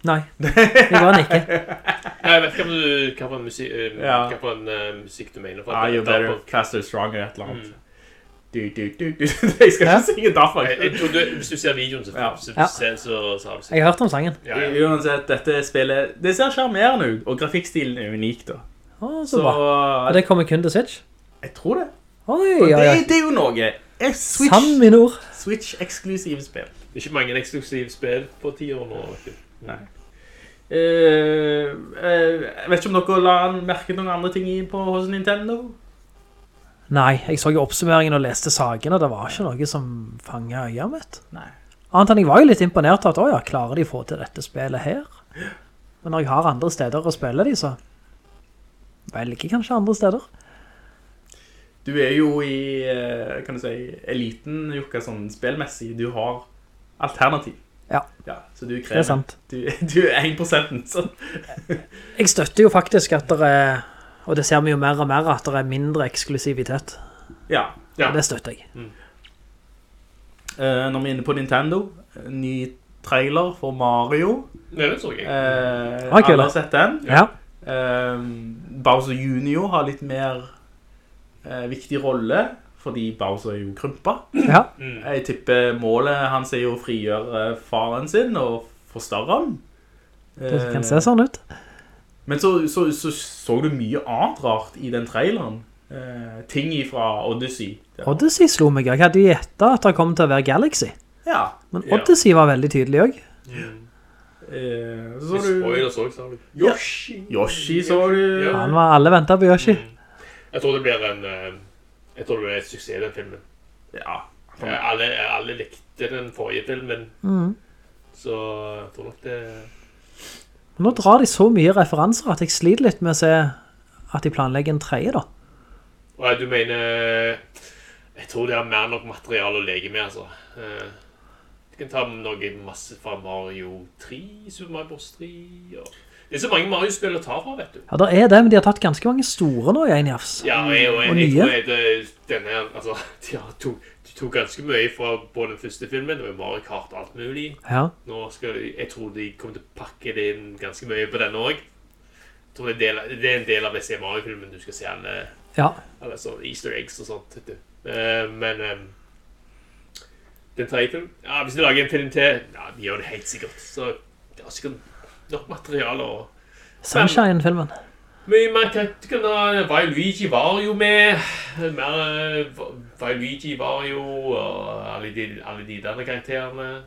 Nei, det var han ikke. Nei, Jeg vet ikke hva, du, hva for en musikk, uh, Ja. hva for en eh, musikk du mener. For Ah, you're better, faster, stronger, et eller annet Mm. du, du, du, du. Jeg skal Ja. ikke synge Daft Punk Jeg, jeg tror du, hvis du ser videoen, så, Ja. så, så, så, så har du sikkert. Jeg har hørt om sangen. ja, ja. Uansett, dette spillet Det ser charmerende ut, og grafikkstilen er unik, da. Så Så bra. Og det kommer kun til Switch? jeg tror det. Oi, Og ja. det, det er jo noe. Switch, Sann min ord. Switch eksklusive spill. Det er ikke mange eksklusive spill på 10 år nå. Nei. Uh, uh, jeg vet ikke om dere la merke noen andre ting på hos Nintendo? Nei, jeg så jo oppsummeringen og leste saken, og det var ikke noe som fanget øya mitt. Nei. Annet enn jeg var jo litt imponert av at, åja, klarer de å få til dette spillet her? Men når jeg har andre steder å spille de, så velger kanskje andre steder. Du er jo i, eh, kan du si, eliten, Jukka, sånn spillmessig. Du har alternativ. Ja. Ja, så du Det er sant. Du, du er 1%, Sånn. Jeg støtter jo faktisk at det er, og det ser vi jo mer og mer, at det er mindre eksklusivitet. Ja. Ja. Det støtter jeg. Eh, når vi er inne på Nintendo, ny trailer for Mario. Det så jeg. Uh, Ah, alle har sett den. Ja, Eh, Bowser Junior har litt mer eh, viktig rolle, fordi Bowser er jo krympa. ja. Mm. Jeg tipper målet hans er jo å frigjøre faren sin og forstørre han. det kan se sånn ut. Men så så, så så du mye annet rart i den traileren. Eh, ting fra Odyssey. Ja. Odyssey slo meg, jeg hadde jo gjettet at det kom til å være Galaxy. Ja. Men Ja. Odyssey var veldig tydelig også. Eh, så du spoilers også, sa du. Yoshi. Yoshi sa du. Ja. Han var alle ventet på Yoshi. Jeg tror det blir en eh, Jeg tror det blir et suksess, den filmen. Ja. Eh, Alle, alle likte den forrige filmen, Mm. så jeg tror nok det nå drar de så mye referanser at jeg sliter litt med å se at de planlegger en tredje da. Nei, du mener Jeg tror det er mer nok materiale å leke med, altså. Eh, Du kan ta noe masse fra Mario 3, Super Mario Bros. 3 og Det er så mange Mario-spill å ta fra, vet du. Ja, det er det, men de har tatt ganske mange store nå i en jafs. Ja, og jeg, og jeg, Og nye. tror jeg, denne altså, de har to, de tok ganske mye fra på den første filmen, det var Mario Kart og alt mulig. Ja, Nå skal jeg tror de kommer til å pakke det inn ganske mye på denne også. tror det, er del, det er en del av disse Mario-filmen du skal se alle Ja. alle sånn Easter eggs og sånt. Vet du. Eh, men eh, den tredje filmen Ja, Hvis de lager en film til Ja, de gjør det helt sikkert. Så det er sikkert nok materiale. og Sunshine-filmen. Mye mer kan ha Valuigi var jo med. Mer eh, Valuigi var jo Og alle de, alle de der karakterene.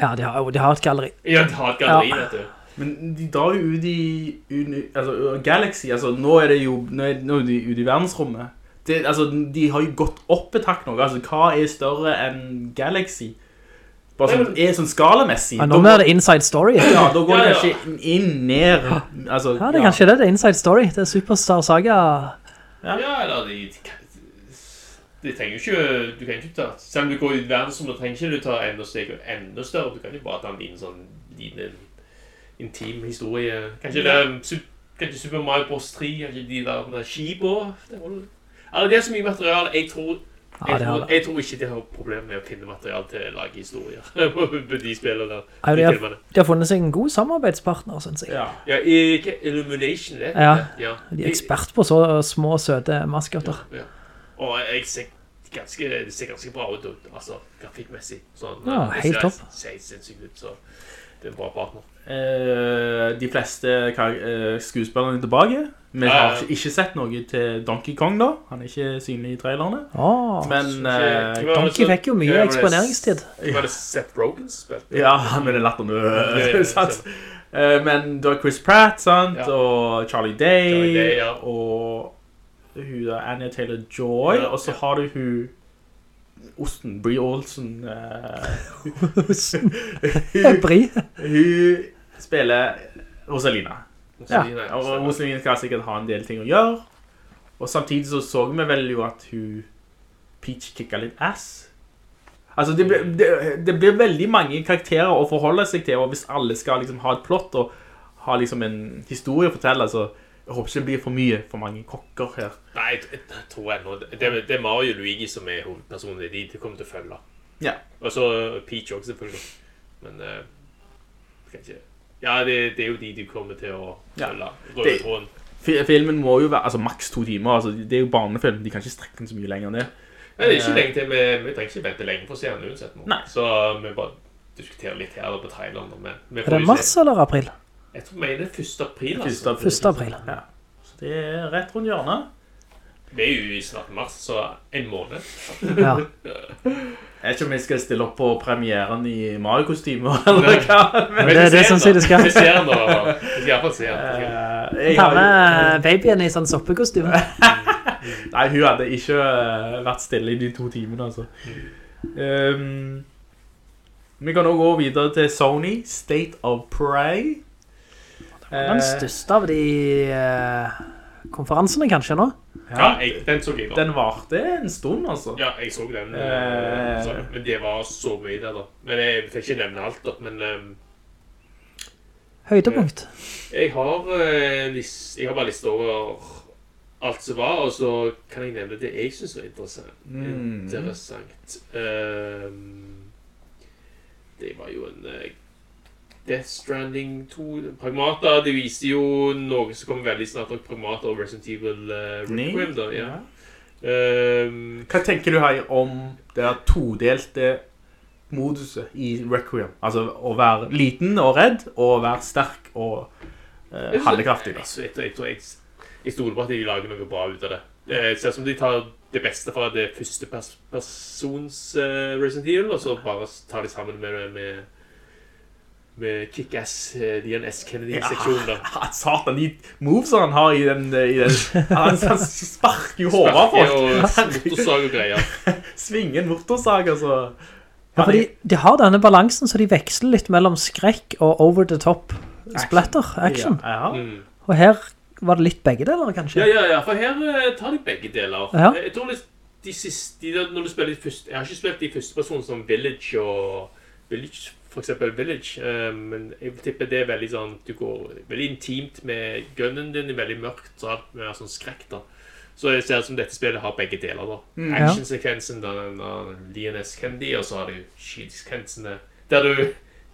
Ja, de har, de har et galleri. Ja, de har et galleri, Ja. vet du. Men de drar jo ut i uni, altså, Galaxy, altså nå er det jo nå er, nå er de ute i verdensrommet. Det, altså, de har jo gått opp et hakk nå. Altså, hva er større enn Galaxy? Bare sånn, er sånn skalemessig. Ja, nå er det inside story. Ja, Ja, da går det Ja, ja. kanskje inn, ned. Altså, det er kanskje det. Det er inside story. Det er Superstar Saga. Ja, eller de, de, trenger jo ikke Du kan ikke ta Selv om du går ut i verdensrommet, trenger ikke du ta enda steg enda større. Du kan jo bare ta en liten sånn liten intim historie. Kanskje det er Kanskje Super Mario Bros. 3, kanskje de der med skibå. det holder. Eller det er så mye materiale. Jeg tror jeg, ja, tror, jeg tror ikke de har problemer med å finne materiale til å lage historier. på de spillene. Ja, De har, de har funnet seg en god samarbeidspartner, synes jeg. Ja. Ja, ikke Illumination, det. Ja. De er ekspert på så små, søte maskotter. Ja. Og jeg ser ganske, det ser ganske bra ut, altså grafikkmessig. Sånn, Ja, helt topp. Det Ser sinnssykt ut, så det er en bra partner. Eh, de fleste eh, skuespillerne er tilbake. Vi har ikke- sett noe til Donkey Kong, da. Han er ikke synlig i trailerne. Åh, Men eh, Donkey fikk jo mye eksponeringstid. Var det Seth Rogen spilt? spilte? Ja, han den latteren. Eh, Men du har Chris Pratt, sant? Ja. Og Charlie Day, Charlie Day, ja. og hun da, Anya Taylor-Joy, Ja, og så ja. har du hun Osten, Brie Olsen. eh, Brie? hun spiller Rosalina. Rosalina, Og. Rosalina skal sikkert ha en del ting å gjøre. Og samtidig så så vi vel jo at hun Peach kicka litt ass. Altså, det, blir- det, det blir veldig mange karakterer å forholde seg til, og hvis alle skal liksom ha et plott og ha liksom en historie å fortelle, så jeg håper ikke det blir for mye, for mange kokker her. Nei, jeg, tror jeg nå. det, det, det er Mario og Luigi som er hovedpersonen. De, de kommer til å følge. Ja. Og så Peach også, selvfølgelig. Men uh, ikke Ja, det, det er jo de de kommer til å Ja. følge. Det- Røde tråden. Filmen må jo være altså, maks to timer, altså, det er jo barnefilm, de kan ikke strekke den så mye lenger enn det. Nei, det er ikke lenge til. Vi, vi trenger ikke vente lenge for å se den uansett nå. Nei. Så vi bare diskuterer litt her på traileren. da, Men vi Er det mars se. eller april? Jeg tror vi mener 1. april. Altså. Første april. 1. april. Ja. Så det er rett rundt hjørnet. Vi er jo i snart mars, så en måned. Ja. Jeg vet ikke om jeg skal stille opp på premieren i Mario-kostymer, eller hva. Men, det- det synes jeg det skal. Vi ser den da. Vi skal i hvert fall se den. Ta med babyen i sånn soppekostyme. Nei, hun hadde ikke eh, vært stille i de to timene, altså. Um, vi kan nå gå videre til Sony, State of Prey. Den Eh, største av de uh, konferansene kanskje nå. Ja, jeg, den så jeg da. Den varte en stund, altså. Ja, jeg så den. Eh. eh, så, men det var så mye der, da. Men jeg fikk ikke nevne alt, da. Men um, Høydepunkt. jeg har, eh, jeg har bare liste over alt som var, og så kan jeg nevne det jeg syns var interessant. Mm. Interessant. Um, det var jo en eh, Death Stranding 2 Pragmata. Det viste jo noe som kommer veldig snart. Og Pragmata og Resident Evil uh, Requiem, da. Ja. Ja. Ehm, Hva tenker du her om det todelte moduset i Requiem? Altså å være liten og redd, og å være sterk og uh, handlekraftig. da. Jeg, jeg, jeg, tror jeg, jeg stoler på at de lager noe bra ut av det. Det ser ut som de tar det beste fra det første pers persons uh, Resident Evil, og så bare tar de sammen med, med, med Kick-Ass, DNS Kennedy-seksjonen da. Ja, Satan, de movesene han har i den, i den Han, han sparker jo hodet av Sparker folk. og motorsag og greier. Svinger en motorsag, altså. Ja, fordi de har denne balansen, så de veksler litt mellom skrekk og over the top splatter action. Ja, ja. Mm. Og her var det litt begge deler, kanskje. Ja, ja, ja, for her eh, tar de begge deler. Ja. Jeg tror litt, de siste, de, når du spiller de første, jeg har ikke spilt de første personene som Village og Village, for eksempel Village, eh, men jeg vil tippe det er veldig sånn, du går veldig intimt med gunnen din, veldig mørkt, så med sånn skrekk da. Så jeg ser ut som dette spillet har begge deler da. Mm. Action-sekvensen, da, den av Lioness Candy, og så har du skytsekvensene, der du,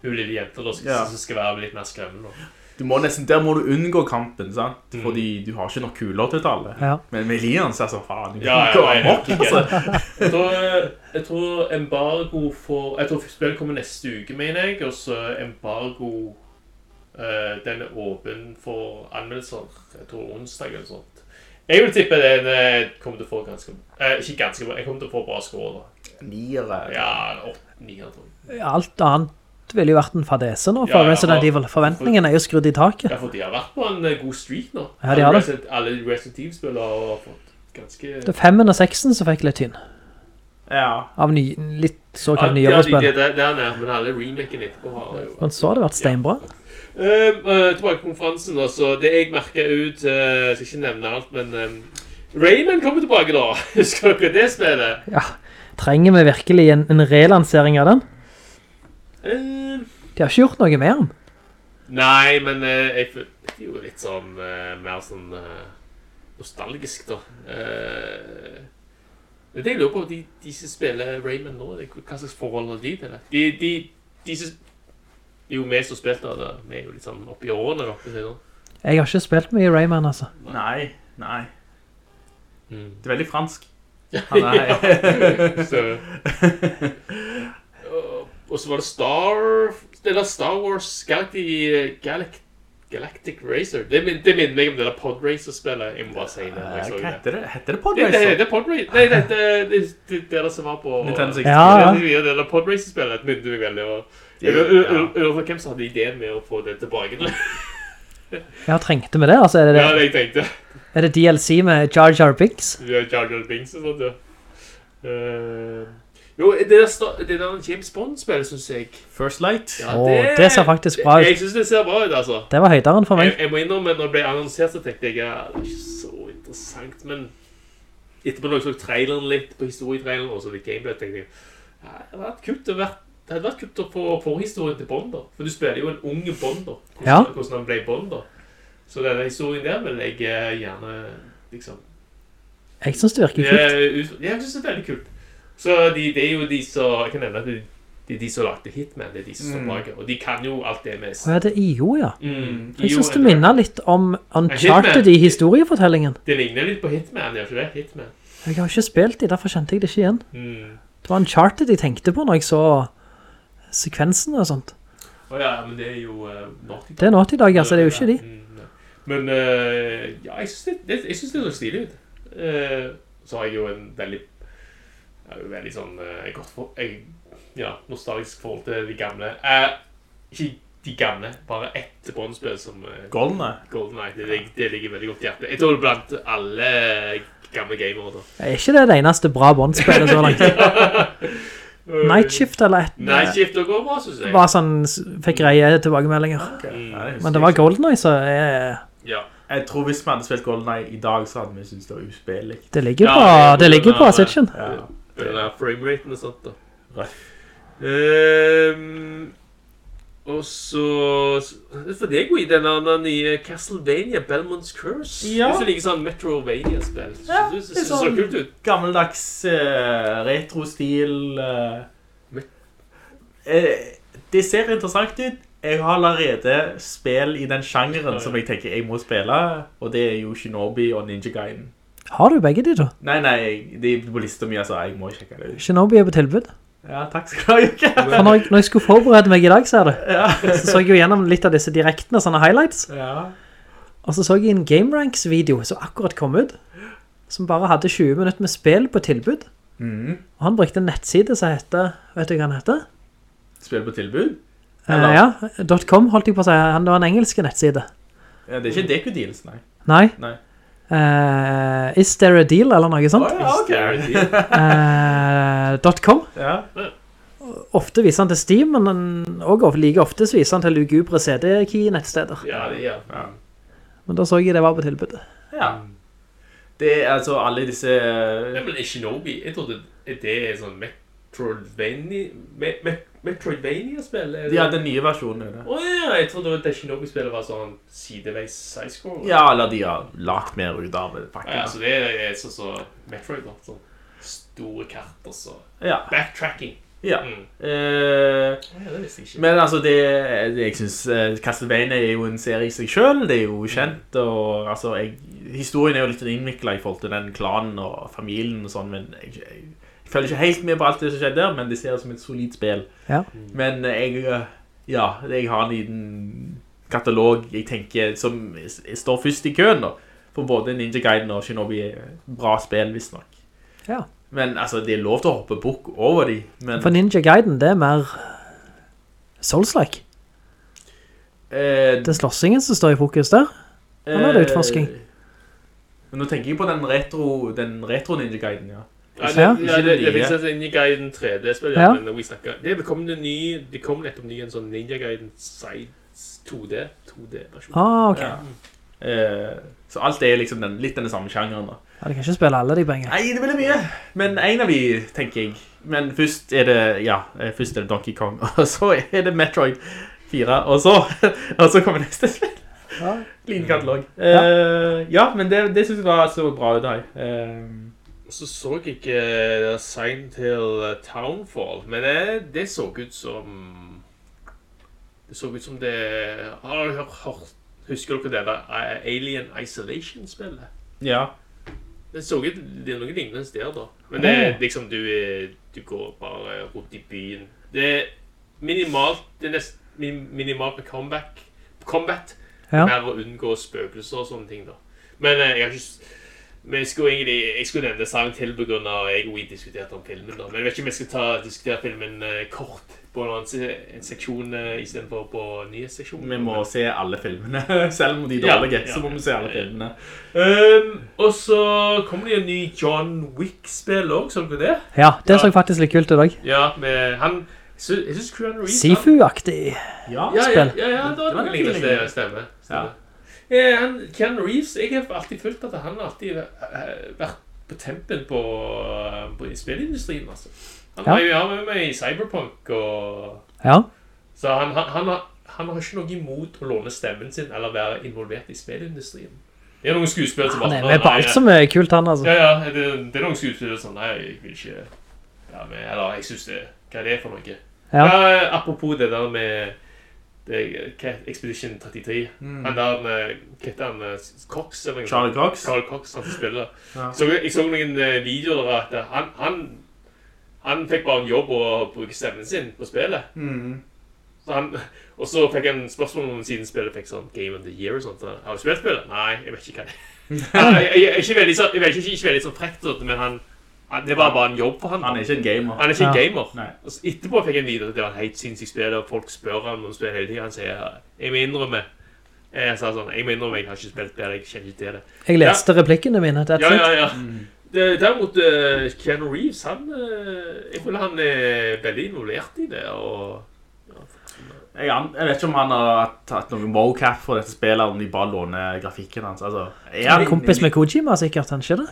hun lille jenta da, som, Ja. som skal være litt mer skremmende. Du må nesten, der må du unngå kampen, sant? Fordi du har ikke nok kuler til alle. Ja. Men med Lian så er det sånn, faen, du kan ja, jeg amok, altså. Jeg tror, jeg tror embargo for Jeg tror spillet kommer neste uke, mener jeg. Og så embargo Uh, Den er åpen for anmeldelser. Jeg tror onsdag eller sånt. Jeg vil tippe den eh, kommer til å få ganske eh, Ikke ganske bra, jeg kommer til å få bra score. da Niere. Ja, åtte-ni, tror jeg. Alt annet ville jo vært en fadese nå for Ja, ja, Resident Evil. Forventningen er jo skrudd i taket. Ja, for de har vært på en eh, god streak nå. Ja, de har Alle det. Resident, alle Resident Evil-spillere har fått ganske Det er femmen og seksen som fikk litt tynn. Ja. Av ny, litt såkalt Ja, nyere spill. Ja, det er der men alle remakene etterpå har jo Men så har det vært steinbra. Um, uh, tilbake til konferansen også. Det jeg merker ut uh, Jeg skal ikke nevne alt, men um, Rayman kommer tilbake da. Husker dere det spillet? Ja, trenger vi virkelig en, en relansering av den? Um, De har ikke gjort noe med den. nei, men uh, jeg føler det er jo litt sånn uh, mer sånn uh, nostalgisk, da. Uh, det er det jeg lurer på, de, de som spiller Rayman nå, det, hva slags forhold har de til det? De, de, de som det er jo vi som spilte det, vi er jo litt sånn oppi årene, da. si sånn. Jeg har ikke spilt mye Rayman, altså. Nei, nei. Mm. Det er veldig fransk. Han er, Så Og- så var det Star Det der Star Wars Galactic, Galact, Galactic Racer. Det, min- det minner meg om det der Podracer-spillet. Jeg må bare si det. når hva det. heter det? Heter det Det, det, Podracer? det er Podracer Nei, det, det, det, det, det der som var på Nintendo 64. Ja, ja. Det, det der Podracer-spillet minner meg veldig om Jeg vet hvem som hadde ideen med å få det tilbake. Ja, trengte vi det? Altså, er det, Ja, det, det jeg tenkte. er det DLC med Jar Jar Binks? Ja, Jar Jar Binks og sånt, ja. Eh, jo, det der, det der James Bond-spillet, synes jeg First Light? Ja, Åh, det ser faktisk bra ut. Jeg synes det ser bra ut, altså. Det var høyderen for meg. jeg må innrømme, når det ble annonsert, så tenkte jeg ja, det er ikke så interessant, men etterpå når jeg så traileren litt på historietraileren og så litt gameplay, tenkte jeg ja, det hadde vært kult å være det hadde vært kult å få forhistorien til Bond, da. For du spiller jo en unge Bond, da. Hvordan, Ja. hvordan han ble Bond, da. Så denne historien der vil jeg eh, gjerne liksom Jeg synes det virker kult. Ja, jeg synes det er veldig kult. Så de, det er jo de som Jeg kan nevne at det, det er de som lagde Hitman. Det er de som står Mm. bak. Og de kan jo alt det med ja, det er IO, ja. Mm. Jeg synes det minner litt om Uncharted i historiefortellingen. Det ligner litt på Hitman, gjør ikke det? Hitman. Jeg har ikke spilt de, derfor kjente jeg det ikke igjen. Mm. Det var Uncharted jeg tenkte på når jeg så sekvensen og sånt. Å ja, men det er jo uh, Naughty Det er Naughty Dog, altså, det er jo ikke de. Mm. Men uh, ja, jeg synes det, det, jeg synes det ser stilig ut. Uh, så har jeg jo en veldig har jo veldig sånn uh, godt for, jeg, ja, nostalgisk forhold til de gamle. Uh, ikke de gamle, bare ett Bond-spill som uh, Golden GoldenEye. Det, det ligger veldig godt i hjertet. Jeg tror det er blant alle gamle gamere. da. Er ikke det det eneste bra Bond-spillet så langt? Night Shift eller et Night Shift går bra, synes jeg. var sånn, fikk greie tilbakemeldinger. Mm. Men det var GoldenEye, så jeg... Ja. Jeg tror hvis vi hadde spilt GoldenEye i dag, så hadde vi syntes det var uspillig. det ligger Ja, på, jeg det ligger på er- Ascension. Ja. Den der frameraten og sånt, da. Nei. Ehm, og så For deg, i den nye Castlevania, Belmonts Curse. Ja. Hvis du liker sånn Metrovania-spill. Ja, det ser så sånn- kult ut? Gammeldags uh, retro-stil. uh, Eh, det ser interessant ut. Jeg har allerede spill i den sjangeren som jeg tenker jeg må spille, og det er jo Shinobi og Ninja Gaiden. Har du begge de da? Nei, nei, de er på lista mi, altså. Jeg må sjekke det ut. Shinobi er på tilbud. Ja, takk skal du ha, når jeg, når jeg skulle forberede meg i dag, ser du, Ja. så så jeg jo gjennom litt av disse direktene, sånne highlights. ja. Og så så jeg en Game Ranks-video som akkurat kom ut, som bare hadde 20 minutter med spill på tilbud. Mhm. Og han brukte en nettside som heter, vet du hva han heter? Spill på tilbud? Eh, ja, .com holdt jeg på å si, han det var en engelsk nettside. Ja, det er ikke Deku Deals, nei. Nei. Nei. Eh, is there a deal, eller noe sånt? Oh, ja, ok. Dot .com. Ja. Ofte viser han til Steam, men også like ofte så viser han til lugubre CD-key-nettsteder. Ja, det er Ja. Men da så jeg det var på tilbudet. ja. Det er altså alle disse Ja, men Shinobi Jeg trodde det er sånn Metroidvania Me- Me- Metroidvania-spill? det? Ja, den nye versjonen er det. Å ja, jeg trodde det Shinobi-spillet var sånn sideveis sidescroll. Ja, eller de har lagt mer ut av det, Ja, så det er sånn som Metroid, da. Sånn store kart og så Ja. backtracking. Ja. Mm. Eh, Ja, men altså, det, det jeg synes eh, Castlevania er jo en serie i seg selv. Det er jo kjent, og altså, jeg, historien er jo litt innviklet i forhold til den klanen og familien og sånn, men jeg, jeg følger ikke helt med på alt det som skjedde der, men det ser ut som et solid spill. Ja. Men jeg, ja, jeg har en liten katalog jeg tenker som står først i køen da. For både Ninja Gaiden og Shinobi er bra spill, visst nok. Ja. Men altså, det er lov til å hoppe bukk over de. Men For Ninja Gaiden, det er mer Souls-like. eh, Det er slåssingen som står i fokus der. Eller er det utforsking? eh, Men nå tenker jeg på den retro, den retro Ninja Gaiden, ja. Ja, det, Ja. det, det det finnes en Ninja Gaiden 3D-spill, ja. Men vi snakker, det kom det ny, det kom nettopp ny en sånn Ninja Gaiden Sides 2D, 2D-versjon. Ah, ok. Ja. Eh, så alt er liksom den, litt den samme sjangeren da. Ja, du kan ikke spille alle de på. Nei, det blir mye. Men en av de, tenker jeg. Men først er det, ja, eh, først er det Donkey Kong, og så er det Metroid 4, og så, og så kommer neste spill. Ja. Liten katalog. Eh, ja, men det, det synes jeg var så bra ut her. Eh, Så så jeg ikke uh, Sign til eh, Townfall, men det, det så ut som Det så ut som det Har dere hørt, Husker dere det der eh, Alien Isolation-spillet? ja. Det så ut Det er noe lignende der, da. Men det er liksom Du, du går bare rundt i byen. Det er minimalt Det er nest, minimalt med comeback, combat. Ja. Mer å unngå spøkelser og sånne ting, da. Men eh, jeg har ikke men jeg skulle egentlig Jeg skulle nevne Silent Hill av jeg og vi diskuterte om filmen. da Men jeg vet ikke om jeg skal ta, diskutere filmen eh, kort på en annen se, en seksjon uh, istedenfor på nyhetsseksjonen. Vi må se alle filmene, selv om de er dårlige, ja. så må vi se alle filmene. Um, og så kommer det en ny John Wick-spill òg, så dere det? Ja, det så Ja. faktisk litt kult i dag. Ja, med han Jeg Sifu-aktig. Ja, Ja, ja, ja, ja, det var Det var noe lignende. Det stemmer. stemmer. Ja. Eh, han, Ken Reeves, jeg har alltid følt at han har alltid vært på tempen på, eh, på spillindustrien, altså. Han Ja. var jo han med med i Cyberpunk, og Ja. Så han, han, han, har, han har ikke noe imot å låne stemmen sin eller være involvert i spillindustrien. Det er noen skuespillere som Han er med på alt som er kult, han, altså. Ja, ja, det, det er noen skuespillere som Nei, jeg vil ikke være med. Eller jeg syns det Hva er det for noe? Ja. Ja, apropos det der med det, er Expedition 33. Han der med Hva heter han? eh, Cox? Eller Charlie? Cox. Charlie Cox, han som spiller. Ja. Så jeg så noen eh, videoer der at han, han Han fikk bare en jobb å bruke stemmen sin på spillet. Mm. Så han, og så fikk han spørsmål om siden spillet fikk sånn Game of the Year og sånt. Har du spilt spillet? Nei, jeg vet ikke hva det er. jeg, jeg, jeg, er ikke veldig, så- jeg vet ikke, ikke veldig sånn frekt, men han, han, det var bare en jobb for han. Han er ikke en gamer. Han er ikke en Ja. gamer. Nei. Etterpå fikk jeg vite at det var en helt sinnssyk spill, og folk spør han om spill hele tiden. Han sier, jeg må innrømme, jeg sa sånn, jeg må innrømme, jeg har ikke spilt spill, jeg kjenner ikke til det. Jeg leste replikkene mine, that's Ja, ja, it. ja. Det, derimot, uh, Keanu Reeves, han, uh, jeg føler han er veldig involvert i det, og Jeg, jeg vet ikke om han har tatt noen mocap for dette spillet, om de bare låner grafikken hans. Altså, er Han er kompis med Kojima, sikkert, han ikke det?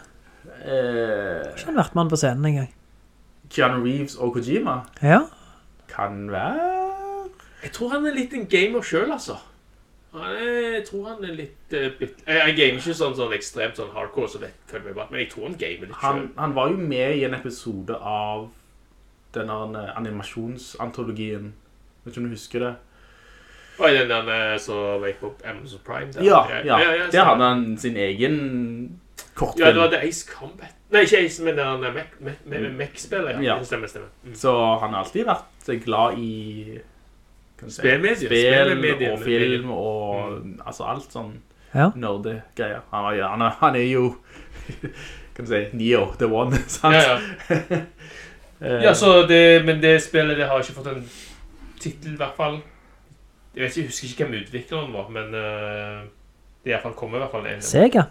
Eh, Ikke han vært med han på scenen en gang. Keanu Reeves og Kojima? Ja. Kan være Jeg tror han er litt en gamer selv, altså. Er, jeg tror han er litt uh, bit, jeg, jeg gamer ikke sånn, sånn ekstremt sånn hardcore, så vet, følger meg bare, men jeg tror han gamer litt han, selv. han var jo med i en episode av denne animasjonsantologien. Vet ikke om du husker det? Og i den der eh, som gikk på Amazon Prime. Der. Ja, ja. ja, ja det hadde han sin egen Ja, det var The Ace Combat. Nei, ikke Ace, men den der Mech- Mech- Mech- Mech-spillet. Ja. Ja. Det Stemmer, stemmer. Mm. Så han har alltid vært glad i Spillmedier, Spill og film og altså alt sånn Ja. nerdegreier. Han, han, er- han er jo Kan du si Neo, the one. Sant? Ja, ja. Eh, ja, så det, men det spillet det har ikke fått en titel i hvert fall. Jeg vet ikke, jeg husker ikke hvem utvikleren var, men uh, det er i hvert fall kommer i hvert fall en. Sega.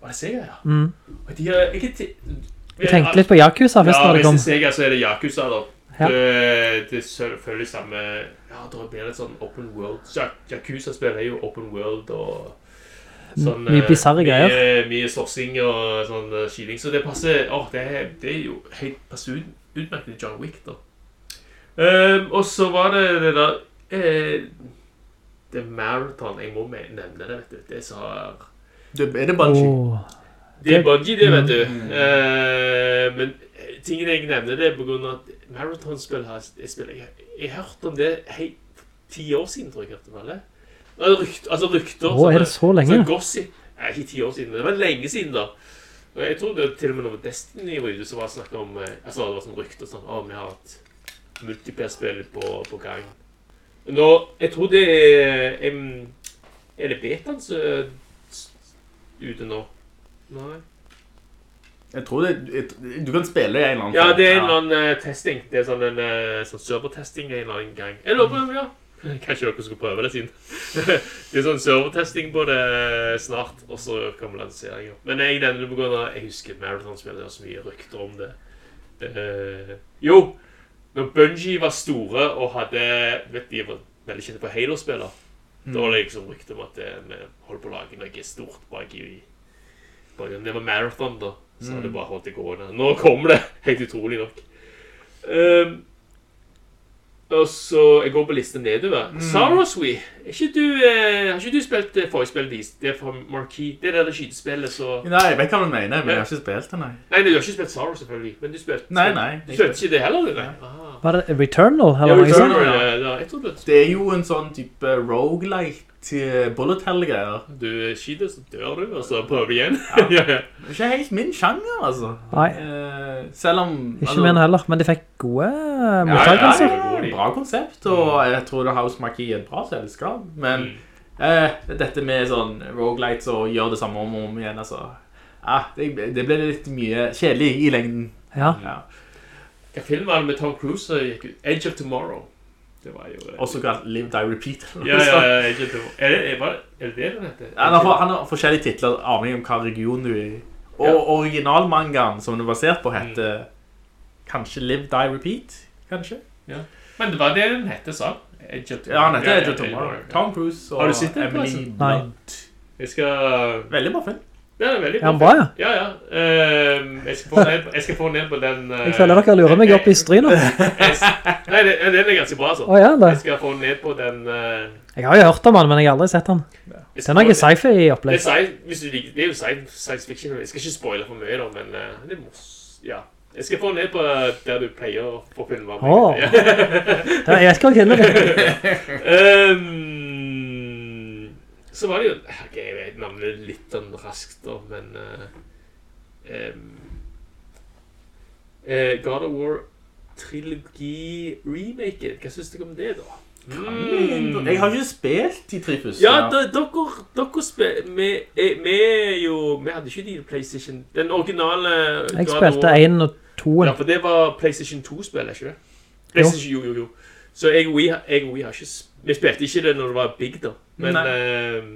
Var det Sega, ja? Mm. Og de har, ikke... Jeg tenkte litt på Yakuza først Ja, når det hvis det er Sega, så er det Yakuza, da. Ja. Det, det er selvfølgelig samme Ja, det blir litt sånn open world. Ja- Yakuza-spill er jo open world og sånn Mye eh, bizarre greier. Mye, mye slåssing og sånn skiling, skyting. Så det passer Åh, det, er- det er jo helt passer ut, John Wick, da. Um, og så var det det der eh, Det Marathon Jeg må nevne det, vet du. Det som har det, er det Bungie? Oh. det er Bungie, det, vet du. Mm. Uh, men tingen jeg nevner det er på grunn av at maratonspill har jeg, spiller, jeg, jeg har hørt om det hei, ti år siden, tror jeg hørte om det. Rykt, altså rykter. Å, er det så lenge? Så gossip. Nei, ikke ti år siden, men det var lenge siden da. Og jeg tror det til og med når Destiny var ute, så var det snakk om eh, Altså, det var sånn rykter sånn Å, vi har et multiplayer-spill på, på gang. Nå, jeg tror det er Er det betaen som ute nå? Nei. Jeg tror det, jeg, du kan spille i en eller annen Ja, det er en eller annen eh, testing. Det er sånn en eh, sånn servertesting en eller annen gang. Jeg lover, ja. Kanskje dere skulle prøve det siden. det er sånn servertesting på det snart, og så kommer lanseringen. Men jeg denne det på grunn av jeg husker Marathon-spillet, det var så mye rykter om det. Eh, jo, når Bungie var store og hadde vet de var veldig kjente på Halo-spiller, da var det liksom rykte om at vi holder på å lage noe stort bak i bak Det var Marathon, da. Så hadde det bare holdt det gående. Nå kommer det, helt utrolig nok. Um, og så Jeg går på listen nedover. Mm. Saroswe. Ikke du, eh, har ikke du spilt eh, forrige spill deres? Det er fra Marquis. Det er det skytespillet, så Nei, jeg vet hva du mener, men jeg har ikke spilt det, nei. Nei, du har ikke spilt Saros, selvfølgelig. Men du spilte Nei, nei. Du spilte ikke det heller, du? Nei. Aha. Var det Returnal? Ja? Returnal, ja. ja. ja, jeg tror Det er jo en sånn type roguelite eh, bullet hell-greier. Du skyter, så dør du, og så prøver du igjen. Ja. ja, ja. Det er Ikke helt min sjanger, altså. Nei, Eh, selv om ikke min heller, men de fikk gode Ja, mottakelser. ja, ja, bra konsept, og jeg tror det House Marquis er et bra selskap, men Mm. eh, dette med sånn roguelites og gjør det samme om og om igjen, altså. Ah, det, det ble litt mye kjedelig i lengden. Ja. Ja. Hva film var det med Tom Cruise som gikk ut? Edge of Tomorrow. Det var jo eh, Også kalt Live Die Repeat. Ja, ja, ja, Edge of Tomorrow. Er det, er, det, er det det den heter? Ja, han, har, han har forskjellige titler, avhengig om hva region du er i. Og Ja. originalmangaen som den er basert på heter kanskje Live, Die, Repeat? Kanskje? Men det var det den hette, sa Edge of Ja, han heter Edge of Tomorrow. Tom Cruise og Emily? Blunt. Jeg skal Veldig bra film. Det er veldig Er han bra, ja? Ja, ja. Uh, jeg, skal få ned, jeg skal få ned på den Uh, Jeg føler dere lurer meg opp i stry nå. Nei, det, den er ganske bra, altså. Oh, ja. Jeg skal få ned på den Uh, Jeg har jo hørt om han, men jeg har aldri sett han. Den Det er ikke sci-fi-opplegg. er, sci- liker, det er jo sci- science fiction. Jeg skal ikke spoile for mye, da, men eh, det må... Ja. Jeg skal få ned på der du pleier å få filmer. Åh. Ja. Jeg skal kjenne det. Ehm, så var det jo Ok, jeg vet navnet litt sånn raskt, da, men uh, um, uh, God of War trilogi-remaken. Hva syns dere om det, da? Mm. Jeg har ikke spilt de tre første. Ja, da, dere, dere spil, vi, eh, vi er jo Vi hadde ikke de PlayStation Den originale Jeg God of spilte War- én og toen. Ja, for det var PlayStation 2-spill, ikke det? PlayStation, jo, jo, jo. Så jeg og We, har ikke sp- Vi spilte ikke det når det var big, da. Men eh,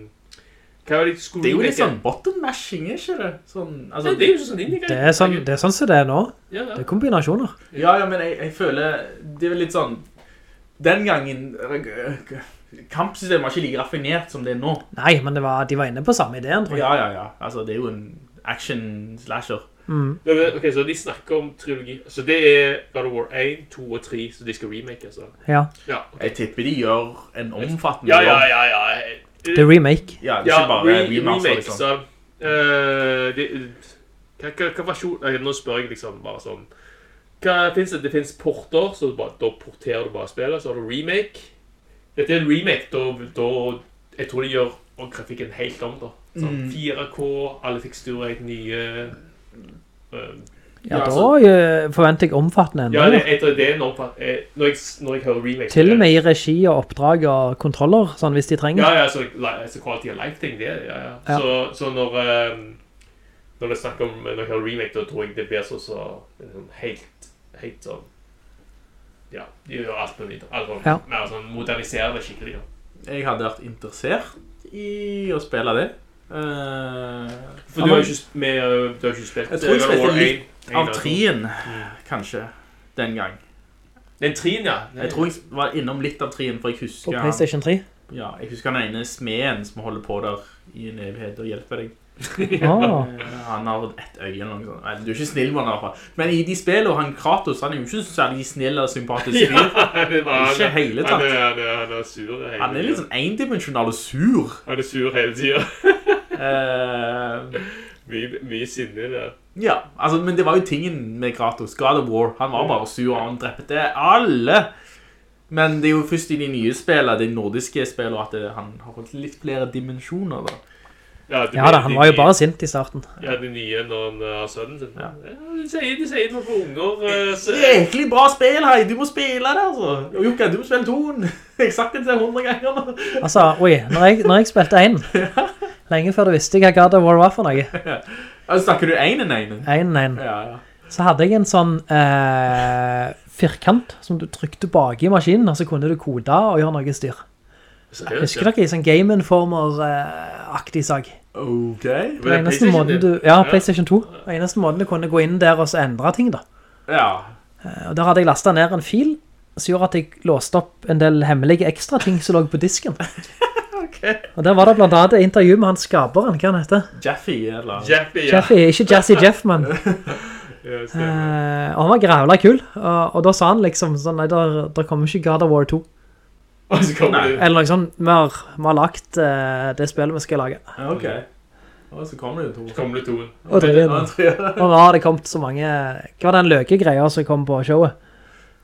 Hva var det de skulle Det er jo litt sånn bottom mashing, er ikke det? Sånn, Ja, altså, det er jo sånn indie Det er sånn det er sånn som det er nå. Ja, ja. Det er kombinasjoner. Ja, ja, men jeg, jeg føler Det er vel litt sånn Den gangen øh, Kampsystemet var ikke like raffinert som det er nå. Nei, men det var, de var inne på samme ideen, tror jeg. Ja, ja, ja. Altså, det er jo en action-slasher. Mm. Men, Ok, Så de snakker om trilogi. Så det er God of War 1, 2 og 3 som de skal remake, altså? Ja. Ja, okay. Jeg tipper de gjør en omfattende ja, ja. ja, ja. Det er remake. Ja, det er ikke bare re remaster, remake, liksom. så uh, det, hva, hva, hva versjon Nå spør jeg liksom bare sånn Hva finnes det? Det finnes porter, så du bare, da porterer du bare spillet. Så har du remake. Dette er en remake, da, da Jeg tror de gjør grafikken helt om, da. Sånn Mm. 4K, alle teksturer er helt nye. Eh, Ja, Ja, da altså- eh, forventer jeg omfattende enda. ja, det, etter jeg det er en omfatt... eh, Når jeg, når jeg hører remake Til og med i regi og oppdrag og kontroller, sånn hvis de trenger. Ja, ja, så, li- så quality of life-ting, det, ja, ja. Ja. Så, så når, um, når det er snakk om, når jeg hører remake, da tror jeg det blir så, så sånn helt, helt sånn, ja, de gjør alt på nytt, altså, Ja. mer sånn, moderniserer det skikkelig, ja. Jeg hadde vært interessert i å spille det. Eh, For du har jo ikke, med, eh, du har ikke spilt Jeg tror jeg eh, God of spilte litt 1, av 1 og 2. trien, kanskje, den gang. Den trien, ja. Jeg tror jeg var innom litt av trien, for jeg På husker, PlayStation 3. ja, jeg husker han ene smeden som holder på der i en evighet og hjelper deg. Ah. Eh, Han har et øye eller noe sånt. Nei, du er ikke snill med han i hvert fall. Men i de spillene, han Kratos, han er jo ikke så særlig snill og sympatisk fyr. Ja, Ikke hele tatt. Han er, han er, han er sur hele Han er litt tiden. sånn endimensjonal og sur. Han er sur hele tiden. Eh, Mye, mye sinne der. Ja, altså, men det var jo tingen med Kratos. God of War, han var bare sur, han drepte alle. Men det er jo først i de nye spillene, de nordiske spillene, at det, han har fått litt flere dimensjoner da. Ja, det- Ja da, han var jo nye- bare sint i starten. Ja, de nye når han uh, har sønnen sin. Ja. de sier, de sier noe for unger. eh, så- Jæklig bra spill, hei, du må spille det, altså. Og Jukka, du må spille toen. Jeg har sagt det til 100 ganger. Altså, oi, når jeg, når jeg spilte en, lenge før du visste hva God of War var for noe, Altså, snakker du en en en? en, en, Ja, ja. så hadde jeg en sånn eh, firkant som du trykte bak i maskinen, og så kunne du kode og gjøre noe styr. Seriøst, Husker dere i sånn Game Informer-aktig sak? Ok. Var Det PlayStation du, ja, PlayStation 2. Den eneste måten du kunne gå inn der og så endre ting da. Ja. Eh, Og der hadde jeg lastet ned en fil, som gjorde at jeg låste opp en del hemmelige ekstra ting som lå på disken. Og der var det blant annet et intervju med han skaperen, hva han heter? Jeffy, eller? Jeffy, ja. Jeffy, ikke Jesse Jeff, men Ja, eh, Og han var grævla kul, og, og da sa han liksom sånn, nei, der, der kommer ikke God of War 2. Og så kommer du Eller noe sånt, vi har, vi har lagt uh, det spillet vi skal lage. Ja, ok. Og så kommer det to. kommer det to. Og, det, og jeg tror nå har det kommet så mange, hva var den løkegreia som kom på showet?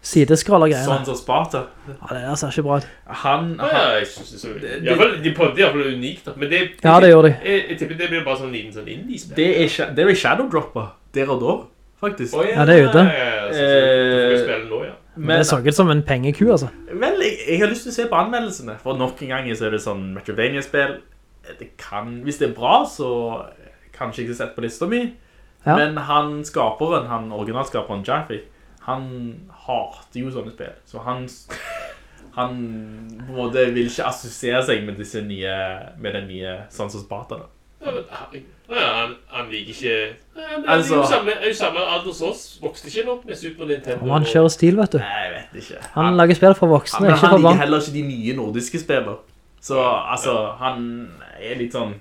Sideskroller-greiene. Sånn som Sparta. Ja, det der ser ikke bra ut. Han, Ja, han jeg synes det så I hvert fall, De prøvde iallfall unikt, da. Men det, Ja, det gjorde de. Jeg, jeg tipper det blir bare sånn liten sånn indie-spill. Det er, det er Shadowdropper, der og da, faktisk. Ja, det er ute. Ja, ja, ja, så- så nå, ja. Men, det så ut som en pengeku, altså. vel, jeg, jeg har lyst til å se på anmeldelsene, for nok en gang så er det sånn Metrovania-spill. Det kan, hvis det er bra, så kanskje ikke sett på lista mi. Ja. Men han skaperen, han originalskaperen Jaffe, han hater jo sånne spill. Så han, han på en måte vil ikke assosiere seg med disse nye, med den nye Sons of Sparta da. Ja, han, han liker ikke Han Altså- er jo samme, er jo samme alder som oss. Vokste ikke nok med Super Nintendo. Om han kjører stil, vet du. Nei, jeg vet ikke. Han lager spill for voksne, han, ikke han liker heller ikke de nye nordiske spillene. Så altså, han er litt sånn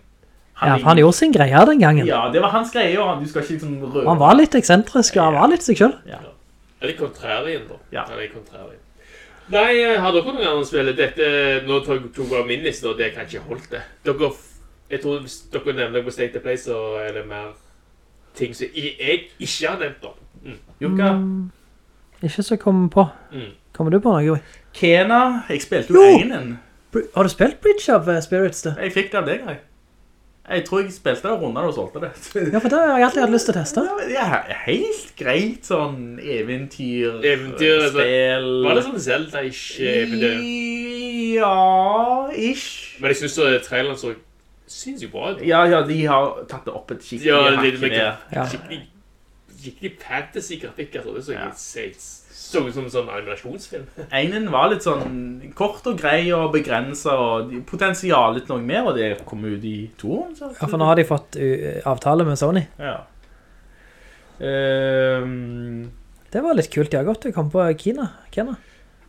Ja, for han gjorde sin greie den gangen. Ja, det var hans greie, og han- du skal ikke liksom røde. Han var litt eksentrisk, og han var litt seg selv. Ja. Er det kontrærien, da? Ja. Er det kontrærien? Nei, eh, har dere noen andre spill? Dette, nå tok, jeg jeg min liste, og det kan ikke holdt det. Dere, jeg tror hvis dere nevner på State of Play, så er det mer ting som jeg, jeg ikke har nevnt da. Mm. Jukka, Ikke så kommer på. Mm. Kommer du på noe? Joey? Kena, jeg spilte jo Jo! enen. Har du spilt Bridge of eh, Spirits, da? Jeg fikk det av deg, jeg. Jeg tror jeg spilte det og rundet og solgte det. Ja, for det har jeg alltid hatt lyst til å teste. Ja, det er helt greit sånn eventyr, Eventyr, altså. spill. Var det sånn Zelda-ish? eventyr? Ja, ish. Men jeg synes så traileren så sinnssykt bra ut. Ja, ja, de har tatt det opp et skikkelig Ja, med. Ja, det, ned. Ja. skikkelig, skikkelig fantasy-grafikk, altså. Det så, Ja. helt- så ut som en sånn animasjonsfilm. Einen var litt sånn kort og grei og begrenset, og potensialet noe mer, og det kom ut i toren. Ja, for nå har de fått uh, avtale med Sony. Ja. Um, Det var litt kult, ja godt. Du kom på Kina. Kena.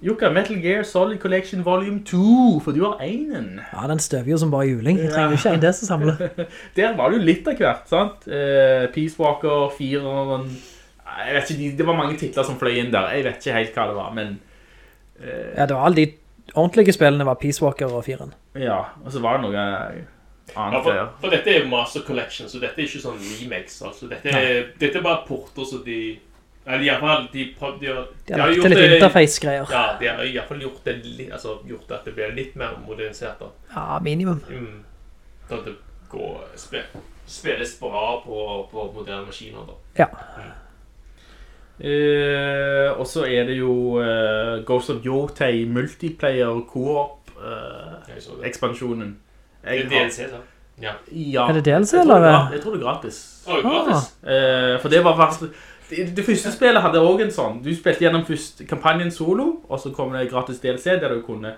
Jukka, Metal Gear Solid Collection Volume 2, for du har einen. Ja, den støver jo som bare juling. Jeg trenger ikke en det som samler. Der var du litt av hvert, sant? Uh, Peace Walker, Fireren... Jeg vet ikke, de- det var mange titler som fløy inn der. Jeg vet ikke helt hva det var, men... Ja, det var alle de ordentlige spillene var Peace Walker og Firen. Ja, og så var det noe Ja, annet for, for dette er Master Collection, så dette er ikke sånn remakes. Altså. Dette, er, dette er bare porter så de Eller i hvert fall de, de, har- De har lagt gjort litt interface-greier. Ja, de har i hvert fall gjort, det, altså, gjort at det blir litt mer modernisert. da. Ja, minimum. Mm. Da det går, spilles bra på, på moderne maskiner. da. Ja. Eh, og så er det jo uh, Ghost of Yotei multiplayer co-op-ekspansjonen. Jeg det. ekspansjonen. Det er DLC, da. Ja. Ja. Er det DLC, Jeg er eller? gra- Jeg tror det er gratis. Oh, gratis. Eh, for det var faktisk det, det første spillet hadde også en sånn Du spilte gjennom først kampanjen solo Og så kom det gratis DLC Der du kunne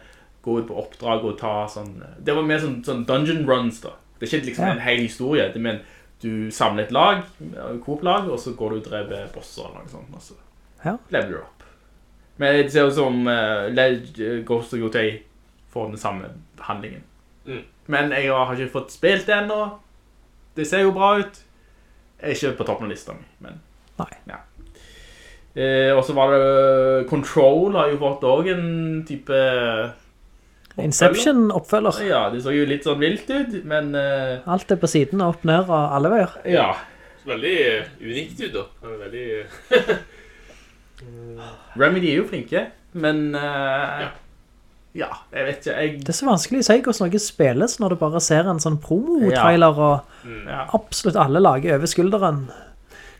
gå ut på oppdrag og ta sånn Det var mer sånn, sånn dungeon runs da Det er ikke liksom Ja. en hel historie Men du samler et lag Coop-lag Og så går du og dreper bosser eller noe sånt Og så Ja. leveler du opp Men det ser ut som uh, Ghost of Yotei Får den samme handlingen Mm. Men jeg har ikke fått spilt det ennå Det ser jo bra ut Jeg er ikke på toppen av lista mi Men Nei. ja. Eh, og så var det Control har jo fått også en type Inception-oppfølger. Ja, det så jo litt sånn vilt ut Men Uh, Alt er på siden, opp, ned og alle veier. ja veldig eh, unikt ut, da. Veldig eh, Remedy er jo flinke, men eh, Ja. ja. jeg vet ikke. Jeg, Det er så vanskelig å si hvordan noe spilles når du bare ser en sånn promo-trailer og ja. absolutt alle lager over skulderen. Er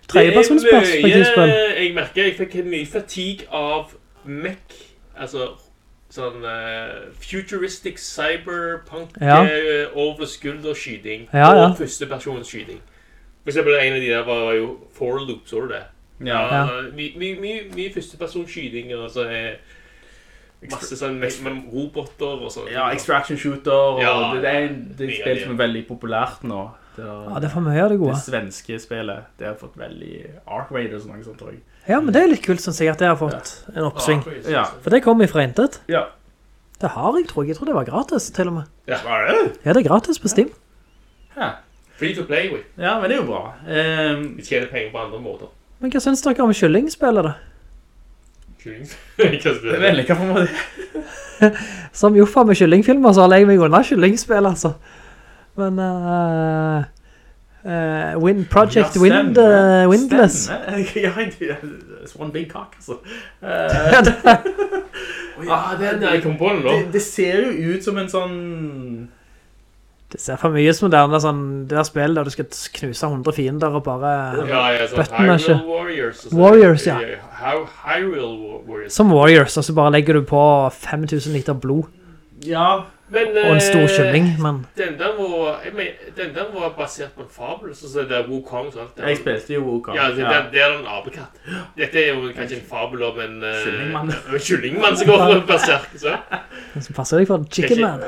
Tredjepersonsperspektivspill. Jeg merker jeg fikk en mye fatig av mech. Altså sånn uh, futuristic cyberpunk Ja. eh, over skulderskyting Ja, ja. og førstepersonsskyting. For eksempel en av de der var, var jo Four Loop, så du det? Ja. Ja. Mye my, my, my førstepersonsskyting og så er masse sånn med, med roboter og sånn. ja, Extraction Shooter, og Ja, det, det er det er et spill som er veldig populært nå. Det, er- Ja, det er for mye av det det svenske spillet, det har fått veldig Ark Raiders og noe sånt, tror jeg. Ja, men det er litt kult, synes jeg, at jeg har fått en oppsving. Ja. For det kom ifra intet. Ja. Det har jeg, tror jeg. Jeg tror det var gratis, til og med. Ja, Var det? Ja, det er gratis på Steam. Ja. Free to play with. ja, men det er jo bra. Um, Vi tjener penger på andre måter. Men hva synes dere om kyllingspillet da? Kylling. Hva skal det er veldig hva for måte. Som Joffa med kyllingfilmer, så har jeg meg unna kyllingspill, altså. Men, uh, uh, Wind, Project Ja, Wind, uh, Windless. Stemme. Ja, det- it's one big cock, altså. Eh, Ah, den der, jeg kom på den nå. det, det ser jo ut som en sånn Det ser for mye som det er sånn, det der spillet der du skal knuse 100 fiender og bare... Ja, ja, sånn Button masher. Warriors. så- Warriors, ja. How, Hyrule Warriors. Som Warriors, og så bare legger du på 5000 liter blod Ja, Men, og en stor eh, kylling, men... Den der var, jeg den der var basert på en fabel, så så det er Wukong og alt. jeg spilte jo Wukong. Ja, det, det, det er en apekatt. Dette er jo kanskje en fabel om en... eh, Kyllingmann. en kyllingmann som går berserk, så. Så passer deg for Chicken Man.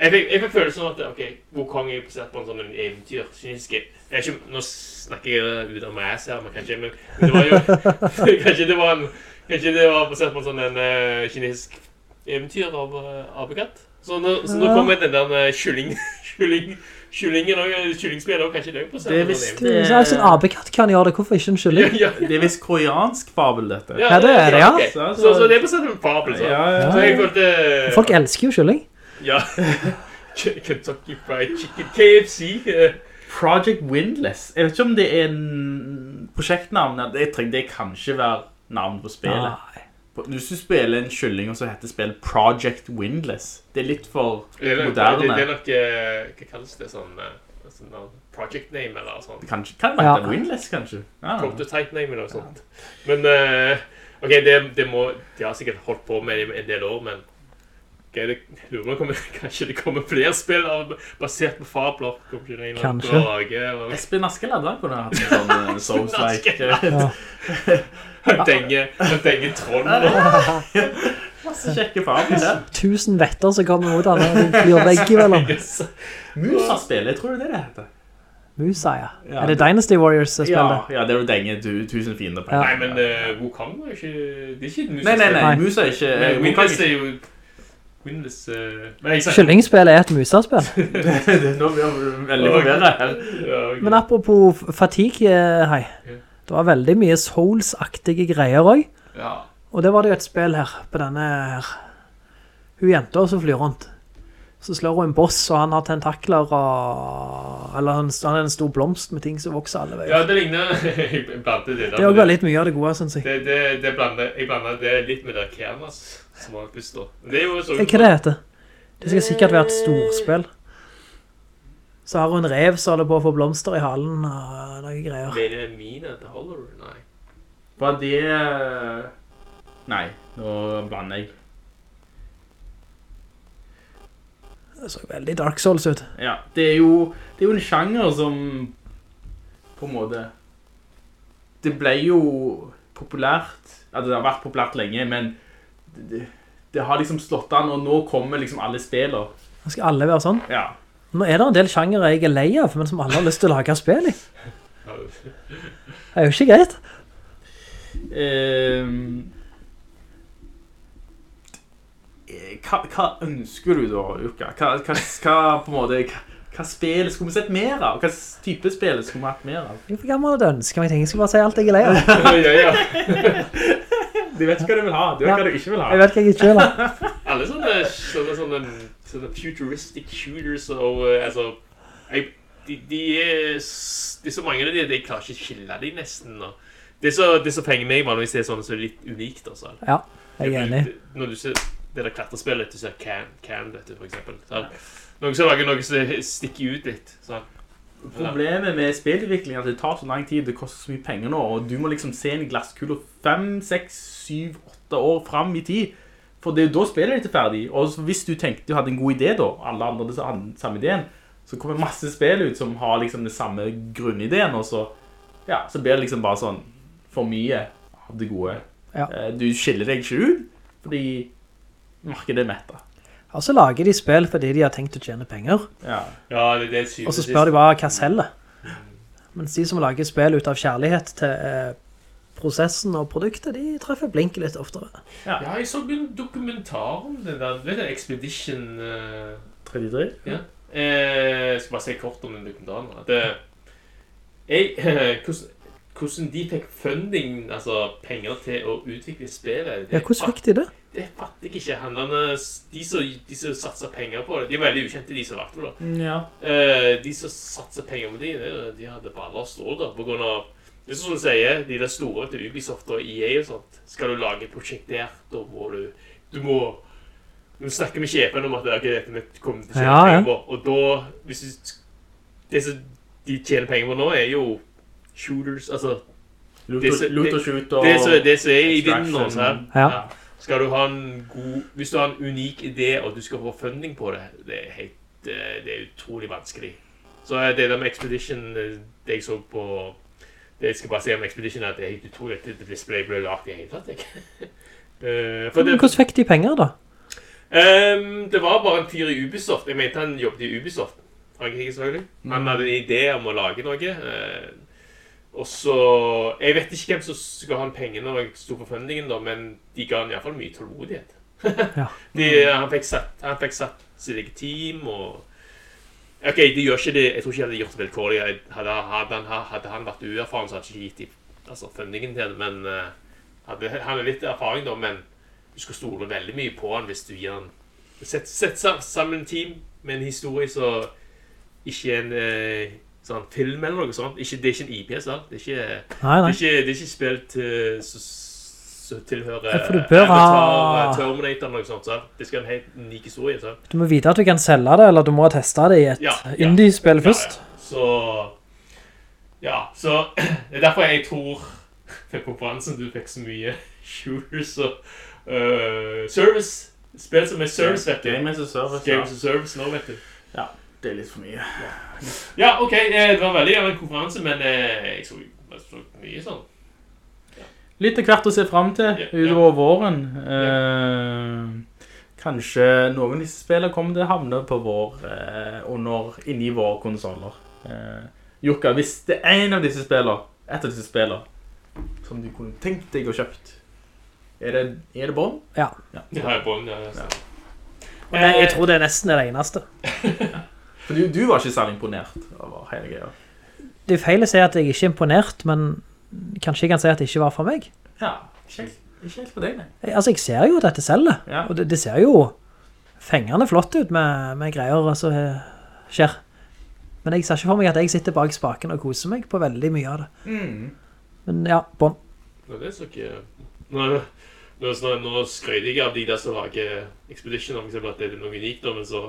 Jeg fikk, jeg fikk følelsen av at ok, Wukong er basert på en sånn eventyr. kinesisk- ikke, nå snakker jeg ut av meg ass her, men kanskje, men, men det var jo, kanskje det var en, kanskje det var basert på en sånn en uh, kinesisk eventyr av uh, apekatt. Så nå, så nå kommer den der uh, kylling, kylling, kyllingen og kyllingspillet, og kanskje det er basert Det er på visst- så det sånn apekatt kan gjøre det, hvorfor ikke en kylling? Ja, ja, Det er visst koreansk fabel, dette. Ja, det er det, ja. Okay. Så, så det er på en fabel, så. Ja, ja. Så jeg følte... Folk elsker jo kylling. Ja. Kentucky Fried Chicken, KFC. eh, Project Windless. Jeg vet ikke om det er en prosjektnavn. Tror det kan ikke være navn på spillet. Hvis du spiller en kylling, og så heter spillet Project Windless. Det er litt for Det er, nok- moderne. det, det er nok eh, Hva kalles det? Sånn, eh, sånn project name eller sånn. Kanskje, kan det Ja. være Windless, kanskje? Ja. Prototype name eller sånt. Men uh, OK, det, det må De har sikkert holdt på med det en del år, men ok, det, jeg lurer meg om det Kanskje det kommer flere spill basert på fabler? Kanskje. drage og Espen Askeladd kunne hatt en sånn Souls-like. Eh, en denge, en denge troll Masse kjekke fabler der. Tusen vetter som kommer mot han, og de flyr veggimellom. Musa-spillet, jeg tror det er det det heter. Musa, ja. Ja, Er det Dynasty Warriors Ja, spillet? ja, det er jo denge tu, tusen fiender på. Ja. Nei, men uh, Wukong er ikke Det er ikke et Nei, nei, nei, Nei. Musa er ikke... Men eh, Windows er jo Windows uh, sa Kyllingspill er et Musa-spill. Nå blir jeg veldig forvirret her. Men apropos fatigue, eh, hei. Ja. Det var veldig mye Souls-aktige greier også. ja. Og det var det jo et spill her, på denne her. Hun jenta som flyr rundt. Så slår hun en boss, og han har tentakler og... Eller han, han er en stor blomst med ting som vokser alle veier. ja, det ligner Jeg blandet det der. Det er jo litt mye av det gode, synes jeg. Det, det, det blander, jeg blander det litt med det Kermas som har pustet. Det er jo så... Eh, Hva det heter? Det skal sikkert være et storspill. Så har hun rev så holder på å få blomster i halen og noen greier. Er det mine til Hollow? Nei. Var det... Nei, nå blander jeg. Det så veldig Dark Souls ut. Ja, det er jo, det er jo en sjanger som på en måte Det ble jo populært altså det har vært populært lenge, men det, det, det har liksom slått an, og nå kommer liksom alle spiller. Skal alle være sånn. Ja. Nå er det en del sjangere jeg er lei av, men som alle har lyst til å lage spill i. Det er jo ikke greit. Eh, hva, hva ønsker du da, Jukka? Hva, hva, hva på en måte... Hva, hva spill skulle vi sett mer av? Hva type spill skulle vi hatt mer av? Jeg for gammel et ønske, men jeg tenker jeg skal bare si alt jeg er lei av. ja, ja. Du vet ikke hva du vil ha, du vet Ja. hva du ikke vil ha. Jeg vet hva jeg ikke vil ha. Alle sånne, sånne, sånne, sånne futuristic shooters og eh, altså... Jeg, de, de er Det er så mange av de de klarer ikke å skille de nesten. Og det, er så, det som fenger meg, vanligvis er sånn som er litt unikt. Altså. Ja, jeg er enig. Når du ser det der klatrespillet, du ser Can, Cam, vet du, for eksempel. sant? Noen som lager noe som stikker ut litt. Så. Problemet med spillutvikling er at det tar så lang tid, det koster så mye penger nå, og du må liksom se en glasskule 5, 6, 7, 8 år frem i tid. For det er jo da spillet ditt er ferdig. Og hvis du tenkte du hadde en god idé da, alle andre hadde samme ideen, så kommer masse spill ut som har liksom den samme grunnideen, og så, ja, så blir det liksom bare sånn for mye av det gode. Ja. Eh, Du skiller deg ikke ut, fordi markedet er mettet. Og så lager de spill fordi de har tenkt å tjene penger. Ja. Ja, det, det er syvende Og så spør de bare hva selger. Mens de som lager spill ut av kjærlighet til eh, prosessen og produktet, de treffer blinket litt oftere. Ja, jeg så en dokumentar om den der. Vet du, Expedition Uh, 33? Ja. Eh, jeg skal bare si kort om den dokumentaren. Det, jeg, hvordan, hvordan de fikk funding, altså penger til å utvikle spillet Ja, hvordan fikk de det? Det fatter jeg ikke. Handlerne, de som, de som satser penger på det, de er veldig ukjente, de som lagde det. Ja. Eh, de som satser penger på det, det- de hadde baller og stål da, på grunn av det er sånn som du sier, de der store til Ubisoft og EA og sånt, skal du lage et prosjekt der, da må du, du må, du snakker med sjefen om at det er ikke dette vi kommer til å tjene Ja, ja. penger på, og da, hvis du, det som de tjener penger på nå er jo shooters, altså, Loot og- shoot og det som, er i vinden nå, sånn så. Ja. Skal du ha en god, hvis du har en unik idé, og du skal få funding på det, det er helt, eh, det er utrolig vanskelig. Så det der med Expedition, eh, det jeg så på, det jeg skal bare si om Expedition, er at det er helt utrolig at det displayet ble lagt i hele tatt, jeg. Eh, Men det, hvordan fikk de penger da? Ehm, det var bare en fyr i Ubisoft, jeg mente han jobbet i Ubisoft. Han hadde en idé om å lage noe, eh, og så, jeg vet ikke hvem som skal ha han pengene når jeg sto på fundingen da, men de ga han i hvert fall mye tålmodighet. De, han, fikk satt, han fikk satt sitt eget team, og Ok, de gjør ikke det, jeg tror ikke de hadde gjort det vilkårlig. Hadde, hadde, han, hadde han vært uerfaren, så hadde ikke gitt altså, fundingen til det, men uh, hadde, han har litt erfaring da, men du skal stole veldig mye på han hvis du gir han Sett, sett sammen en team med en historie som ikke er en eh, sånn film eller noe sånt. Ikke, det er ikke en IP, sant? Det er ikke, Nei, nei. det er ikke, det er ikke spill til som tilhører Ja, for du bør ha- Terminator eller noe sånt. Sant? Det skal en helt unik historie. Sant? Du må vite at du kan selge det, eller du må ha testet det i et Ja, ja. indie-spill først. ja. Så Ja, så det er derfor jeg tror for konferansen du fikk så mye shooters og uh, service. Spill som er service, vet du. Game as a service. Game Games a service nå, vet du. Det er litt for mye. Ja, OK, eh, det var veldig gjerne en konferanse, men eh, jeg så, jeg så mye sånn. Litt av hvert å se frem til Ja, utover våren. Eh, kanskje noen av disse spillene kommer til å havne på vår, eh, under, inni våre konsoler. Eh, Jukka, hvis det er en av disse spillene, et av disse spillene, som du kunne tenkt deg å kjøpt, er det, er det Bond? Ja. Ja, det er Bond, ja, ja. Men jeg, jeg tror det er nesten det eneste. For du, du var ikke særlig imponert over hele greia. Det er feil å si at jeg ikke er imponert, men kanskje jeg kan si at det ikke var for meg. Ja, ikke helt, ikke helt for deg, nei. Altså, jeg ser jo dette selv, Ja. og det, det ser jo fengende flott ut med, med greier som altså, skjer. Men jeg ser ikke for meg at jeg sitter bak spaken og koser meg på veldig mye av det. Mm. Men ja, bånd. Nei, det så ikke Nå, nå, nå, nå skrøyter jeg av de der som lager Expedition, for eksempel, at det er noe unikt, men så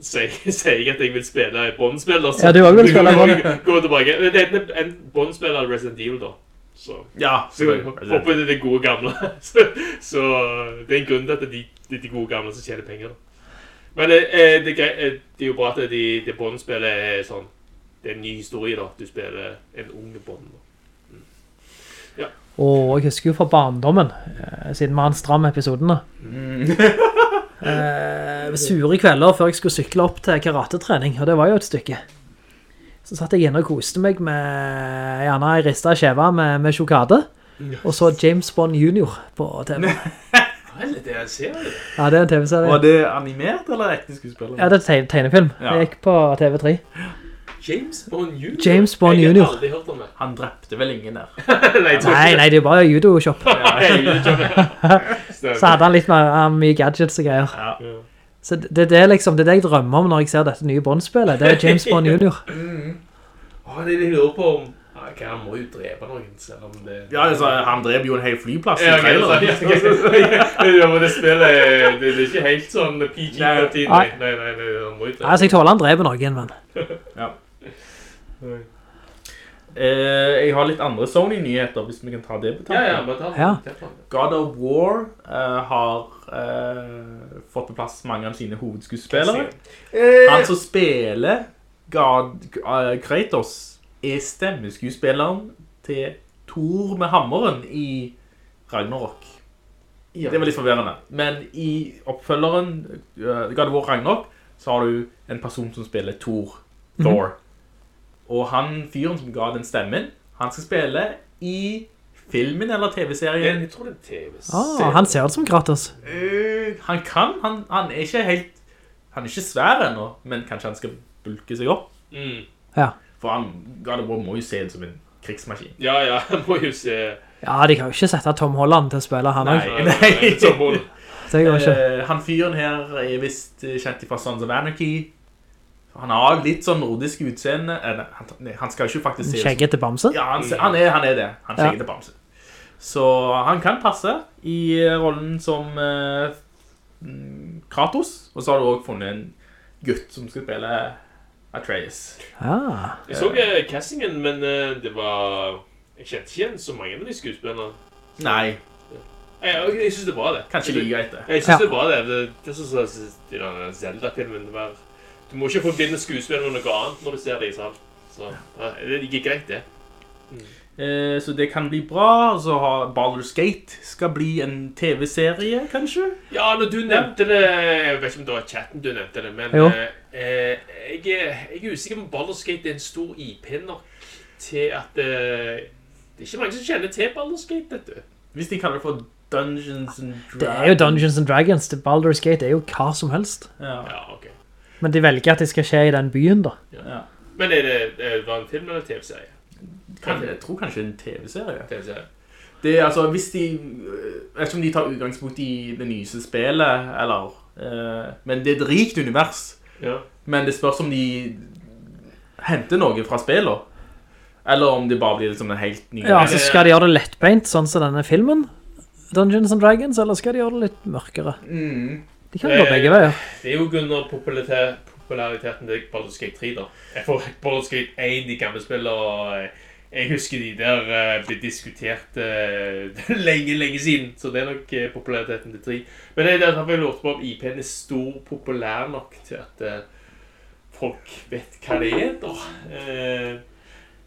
sier jeg at jeg vil spille et Bond-spill. så- Ja, du også vil spille Bond. Gå tilbake. Det er en- en Bond-spill av Resident Evil, da. Så, Ja, så håper det det gode gamle. så, så det er en grunn til at det er de, de gode gamle som tjener penger. da. Men eh, eh, det, er eh, det er jo bra at det, det Bond-spillet er sånn Det er en ny historie, da. Du spiller en ung Bond. da. Og jeg husker jo fra barndommen, eh, siden vi har en stram episodene. eh, sure kvelder før jeg skulle sykle opp til karatetrening, og det var jo et stykke. Så satt jeg inne og koste meg med gjerne ei rista skjeva med, med sjokade, og så James Bond Jr. på TV. Det jeg ser det. Ja, det er en TV-serie. Var det animert eller ekte skuespiller? Ja, det er tegne- tegnefilm. Ja. Jeg gikk på TV3. James Bond Jr. James Bond Jeg Jr.. har aldri hørt om det. Han drepte vel ingen der. nei, Nei, nei, det er bare judo-shop. jeg. Så hadde han litt mer, eh, mye gadgets og greier. Ja. Ja. Så det, det er liksom, det er det jeg drømmer om når jeg ser dette nye Bond-spillet. Det er James Bond jr. Åh, det er det jeg lurer på om... Okay, han må jo drepe noen, selv om det... Ja, altså, han drev jo en hel flyplass i Ja, traileren. så- ok. Ja, men det spillet, det, det er ikke helt sånn PG-13, nei, Nei. nei, nei, nei, han må jo drepe. Altså, jeg tåler han dreper noen, men... Eh, jeg har litt andre Sony-nyheter, hvis vi kan ta det på Ja, ja, bare ta Ja. ta på. God of War eh, har eh, fått på plass mange av sine hovedskuespillere. Han som spiller God, uh, Kratos er stemmeskuespilleren til Thor med hammeren i Ragnarok. Det var litt forvirrende. Men i oppfølgeren uh, God of War Ragnarok så har du en person som spiller Thor, Thor. Og han fyren som ga den stemmen, han skal spille i filmen eller TV-serien. Jeg tror det er TV-serien. Ah, han ser det som gratis. Øh, han kan, han, han er ikke helt Han er ikke svær ennå, men kanskje han skal bulke seg opp. Mm. Ja. For han, God of War må jo se det som en krigsmaskin. Ja, ja, han må jo se... Ja, de kan jo ikke sette Tom Holland til å spille han også. Nei. Nei, nei, Tom Holland. Det går ikke. Eh, han fyren her er visst eh, kjent fra Sons of Anarchy. Han har litt sånn nordisk utseende. Eller, han, nei, han skal ikke faktisk se ut Skjeggete bamse. Ja, han, han, er, han er det. Han Ja. skjeggete bamse. Så han kan passe i eh, rollen som eh, mm, Kratos. Og så har du også funnet en gutt som skal spille Atreus. Ja. Jeg så eh, castingen, men eh, det var... Jeg kjente ikke igjen så mange av de skuespillerne. Nei, Jeg, jeg, jeg synes det var det. kanskje like greit det. Jeg synes Ja. det var det. Det, det er sånn som i denne Zelda-filmen. det var- Du må ikke forbinde skuespillere med noe annet når du ser det i salg. Så ja, det ikke greit, det. Eh, så det kan bli bra. Så har Baldur's Gate skal bli en TV-serie, kanskje? Ja, når du nevnte det Jeg vet ikke om det var chatten du nevnte det, men eh, eh, jeg, jeg er usikker på om Baldur's Gate er en stor IP nok til at eh, Det er ikke mange som kjenner til Baldur's Gate, vet du. Hvis de kaller det for Dungeons and Dragons. Det er jo Dungeons and Dragons. Det Baldur's Gate er jo hva som helst. Ja. Ja, ok. Men de velger at det skal skje i den byen, da. ja. Men er det, er det en film eller en TV-serie? Jeg tror kanskje en TV-serie. TV-serie. Det er altså, hvis de Jeg vet ikke om de tar utgangspunkt i det nyeste spillet, eller øh, Men det er et rikt univers. Ja. Men det spørs om de henter noe fra spillet. Eller om det bare blir liksom en helt ny Ja, så skal de gjøre det lettbeint, sånn som denne filmen. Dungeons and Dragons, eller skal de gjøre det litt mørkere? Mm. De kan gå begge veier. Det er jo grunnet popularitet, populariteten til Baldur's Gate 3 da. Jeg får Baldur's Gate 1, i gamle spill, og eh, jeg husker de der eh, ble diskutert eh, lenge, lenge siden. Så det er nok eh, populariteten til 3. Men det er derfor jeg lurte på om IP-en er stor, populær nok til at eh, folk vet hva det er da. Eh,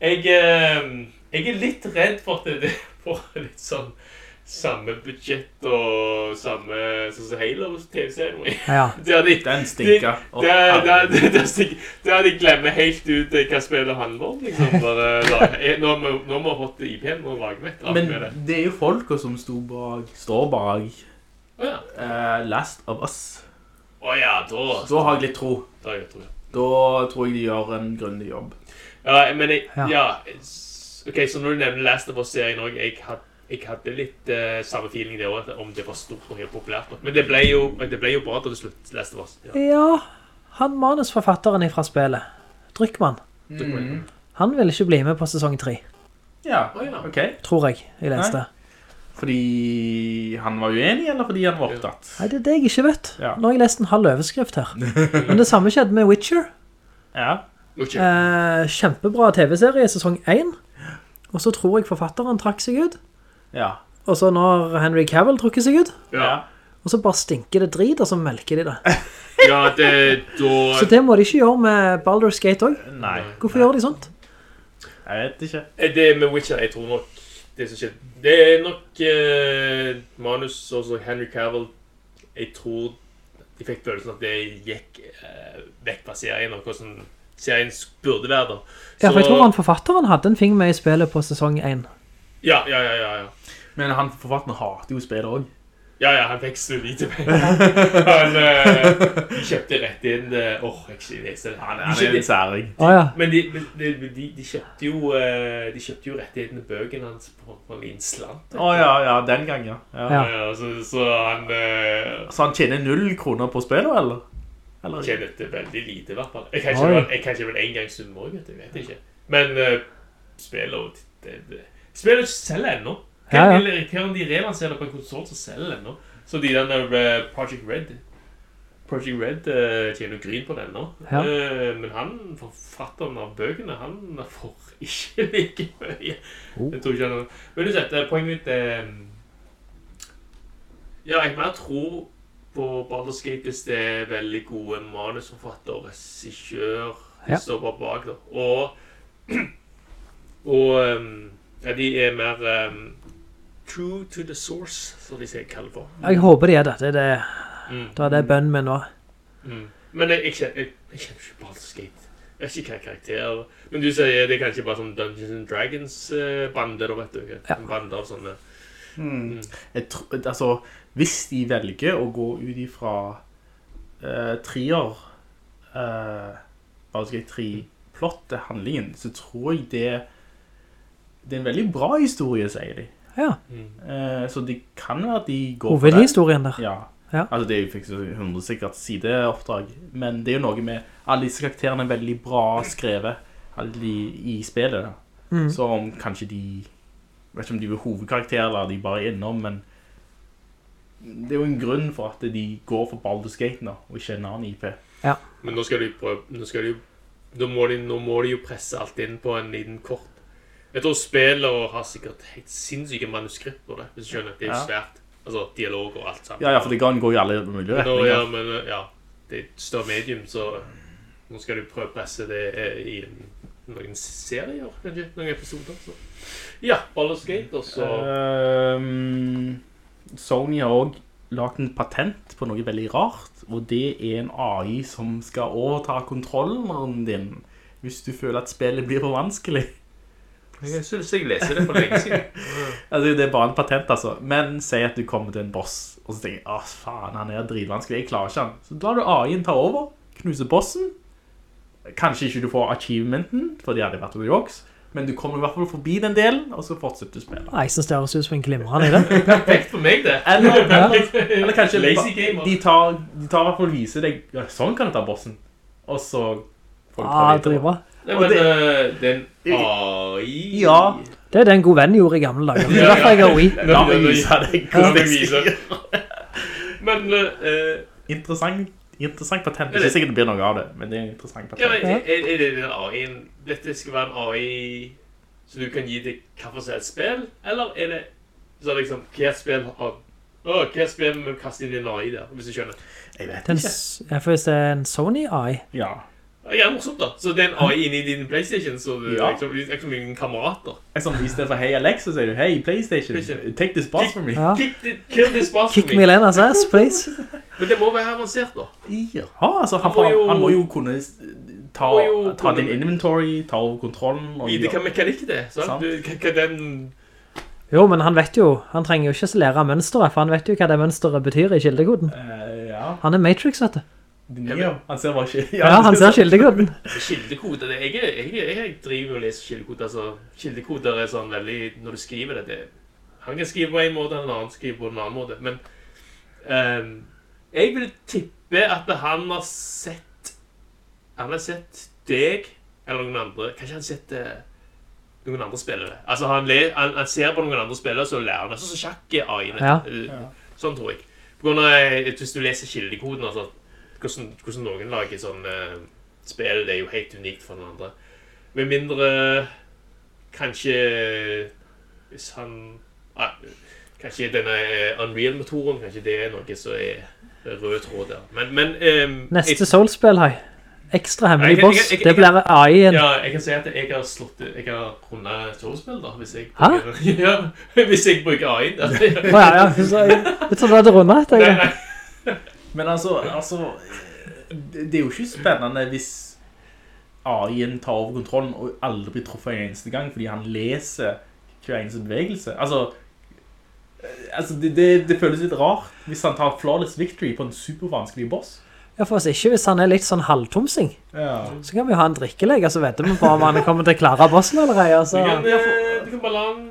jeg, eh, jeg er litt redd for at det får litt sånn samme budsjett og samme sånn som Halo TV-serien. Ja. Der de, Den stinker. Der, der, der, der, de glemmer helt ut eh, hva spillet handler om. Liksom. Nå må, nå må hotte IP-en, nå lage et Men det. det er jo folka som bak, står bak oh, ja. uh, Last of Us. Å ja, da, Da har jeg litt tro. da jeg tror jeg. Da tror jeg de gjør en grundig jobb. Ja, men jeg, Ja. ja. Ok, så når du nevner Last of Us-serien også, jeg, had, jeg hadde litt uh, samme feeling det også, om det var stort og helt populært. Men det ble jo, det ble jo bra til slutt, leste of Us. Ja. Ja, han manusforfatteren fra spillet, Dryckmann, han ville ikke bli med på sesong 3, Ja, ok. tror jeg, jeg leste. Fordi han var uenig, eller fordi han var opptatt? Nei, det er det jeg ikke vet. Ja. Nå har jeg lest en halv overskrift her. Men det samme skjedde med Witcher. Ja. Witcher. Eh, kjempebra TV-serie, sesong 1. Og så tror jeg forfatteren trakk seg ut. Ja. Og så når Henry Cavill trukker seg ut, Ja, og så bare stinker det drit, og så melker de det. ja det, da... Så det må de ikke gjøre med Baldur's Gate også. Nei, Hvorfor gjør de sånt? jeg vet ikke. Eh, Det med Witcher, jeg tror nok det som skjedde Det er nok eh, manus også Henry Cavill Jeg tror de fikk følelsen at det gikk eh, vekk fra serien og hvordan serien burde være da. Ja, for jeg tror han forfatteren hadde en finger med i spillet på sesong 1. Ja, ja, ja, ja, ja. Men han forfatteren hater jo spillet også. Ja, ja, han fikk så lite penger. Han eh, de kjøpte rettighetene Åh, jeg kan ikke lese det. Han De er en særing. Ah, ja. Men de, de, de, de kjøpte jo eh, De kjøpte jo rettighetene inn bøkene hans på, på en slant. Å ja, ja, den gang, ja. ja. Ja. Ja, så, så han eh, Så han tjener null kroner på spillet, eller? eller? tjener det veldig lite, i hvert fall. Jeg kan ikke, vel- jeg kan ikke vel engangssum òg, vet du. Jeg vet ikke. Men uh, spillet det, det, Spillet selger ennå. Hva Ja, ja. det irriterende de relanserer på en konsol som selger ennå? Så de den der eh, Project Red Project Red uh, tjener gryn på den nå. Ja. Uh, men han, forfatteren av bøkene, han får ikke like mye. Oh. Jeg tror ikke han Men uansett, poenget mitt er Ja, jeg mer tror på Baldur's Gate hvis det er veldig gode manusforfatter, og regissør Ja. står bare bak, da. Og Og um, ja, de er mer um, true to the source, som de sier kaller for. Jeg håper de er det. Det er det, Mm. det, er det bønnen min nå. Mm. Men jeg, jeg, jeg, jeg kjenner ikke Baldur's Gate. Jeg vet ikke hva karakter Men du sier det er kanskje bare sånn Dungeons and Dragons-bande, da, vet du. ikke? Ja. En bande av sånne mm. Jeg tror, altså, hvis de velger å gå ut ifra uh, trier uh, Baldur's Gate 3-plottet, handlingen, så tror jeg det det er en veldig bra historie, sier de. Ja. Eh, så det kan være at de går for det. Hovedhistorien der. Ja. Ja. Altså, det er jo så 100 sikkert sideoppdrag, men det er jo noe med alle disse karakterene er veldig bra skrevet alle de, i spillet. Mm. Så om kanskje de jeg vet ikke om de er hovedkarakterer eller de bare er innom, men det er jo en grunn for at de går for Baldur's Gate nå, og ikke en annen IP. Men nå skal de prøve Nå skal de nå må, de, nå må de jo presse alt inn på en liten kort. Jeg tror spillet har sikkert helt sinnssyke manuskript på det. Hvis du skjønner. Det er jo svært. Altså dialog og alt sammen. Ja, ja, for det kan gå i alle mulige Men nå, ja, men ja, det er et større medium, så nå skal du prøve å presse det eh, i noen serier, kanskje? Noen episoder. Så. Ja, Baldur's Gate, og så Um, Sony har også lagt en patent på noe veldig rart, og det er en AI som skal overta kontrollen din hvis du føler at spillet blir for vanskelig. Jeg synes jeg leser det for lenge siden. Altså, det er bare en patent, altså. Men si at du kommer til en boss, og så tenker jeg, åh, faen, han er dritvanskelig, jeg klarer ikke han. Så da har du AI-en ta over, knuser bossen. Kanskje ikke du får achievementen, for det hadde vært over joks. men du kommer i hvert fall forbi den delen, og så fortsetter du spillet. Nei, jeg synes det høres ut som en glimrende idé. Perfekt for meg, det. Eller, eller, eller kanskje Lazy gamer. de tar, de tar i hvert fall og viser deg, ja, sånn kan du ta bossen. Og så får du Ah, prøve litt. dritbra. Nei, men eh, den AI Ja. Det er det en god venn gjorde i gamle dager. Det er Ja, derfor jeg har Wii. La meg vise deg La hvordan meg jeg vise. sier. Men eh, Interessant, interessant patent. Det er ikke sikkert det blir noe av det, men det er en interessant ja, men patent. er, er det den AI-en Dette skal være en AI så du kan gi deg hva for seg et spill, eller er det så liksom hva spill har Å, hva spill må kaste inn en AI der, hvis du skjønner. Jeg vet ikke. Jeg for hvis det er en Sony AI, Ja. Ja, morsomt, da. Så det er en AI inni din PlayStation, så du Ja. liksom, er liksom ingen kamerater. Liksom, I stedet for hei Alexa, sier du hei Playstation, take this boss from me. ja. Kick, the, kill this boss Kick for me me. Lena's ass, please. Men det må være avansert, da. Ja, altså han, Han må jo- han må jo kunne ta, må jo ta kunne- din inventory, ta over kontrollen. Og kan ikke mekanikk det. Sant? Du, hva, den Jo, men han vet jo, han trenger jo ikke lære mønsteret, for han vet jo hva det mønsteret betyr i kildekoden. Uh, ja, Han er Matrix, vet du. Neo. Han ser bare skildekoden. Ja, han ser kildekoden. Kildekode jeg, jeg, jeg, driver og leser kildekode. så kildekoder er sånn veldig Når du skriver det, det Han kan skrive på en måte, en annen skriver på en annen måte. Men um, jeg vil tippe at han har sett Han har sett deg eller noen andre Kanskje han har sett eh, noen andre spillere. Altså han, le, han, han ser på noen andre spillere, så lærer han. det, så sjakk er AI. vet Ja. Sånn tror jeg. På grunn av, eh, hvis du leser kildekoden, altså hvordan, hvordan noen lager sånn eh, spill, det er jo helt unikt for den andre. Med mindre kanskje hvis han ah, Kanskje denne eh, Unreal-motoren Kanskje det er noe som er rød tråd der. Men, men um, Neste Souls-spill, hei. Ekstra hemmelig Jeg- jeg- boss. jeg- jeg- Det blir AI-en. Ja, jeg kan si at jeg har slått Jeg har rundet soulspill, da, hvis jeg Hæ? ja, hvis jeg bruker AI-en. Å ja, ja. Så jeg jeg trodde du hadde rundet etter. Nei, nei. Men altså, altså det, er jo ikke spennende hvis AI-en tar over kontrollen og aldri blir truffet en eneste gang, fordi han leser hver eneste bevegelse. Altså, altså, det, det, det føles litt rart hvis han tar flawless victory på en supervanskelig boss. Ja, for oss ikke, hvis han er litt sånn halvtomsing, Ja. så kan vi jo ha en drikkelege, så vet vi på om han kommer til å klare bossen eller ei. Du Altså. kan, eh, du kan bare la han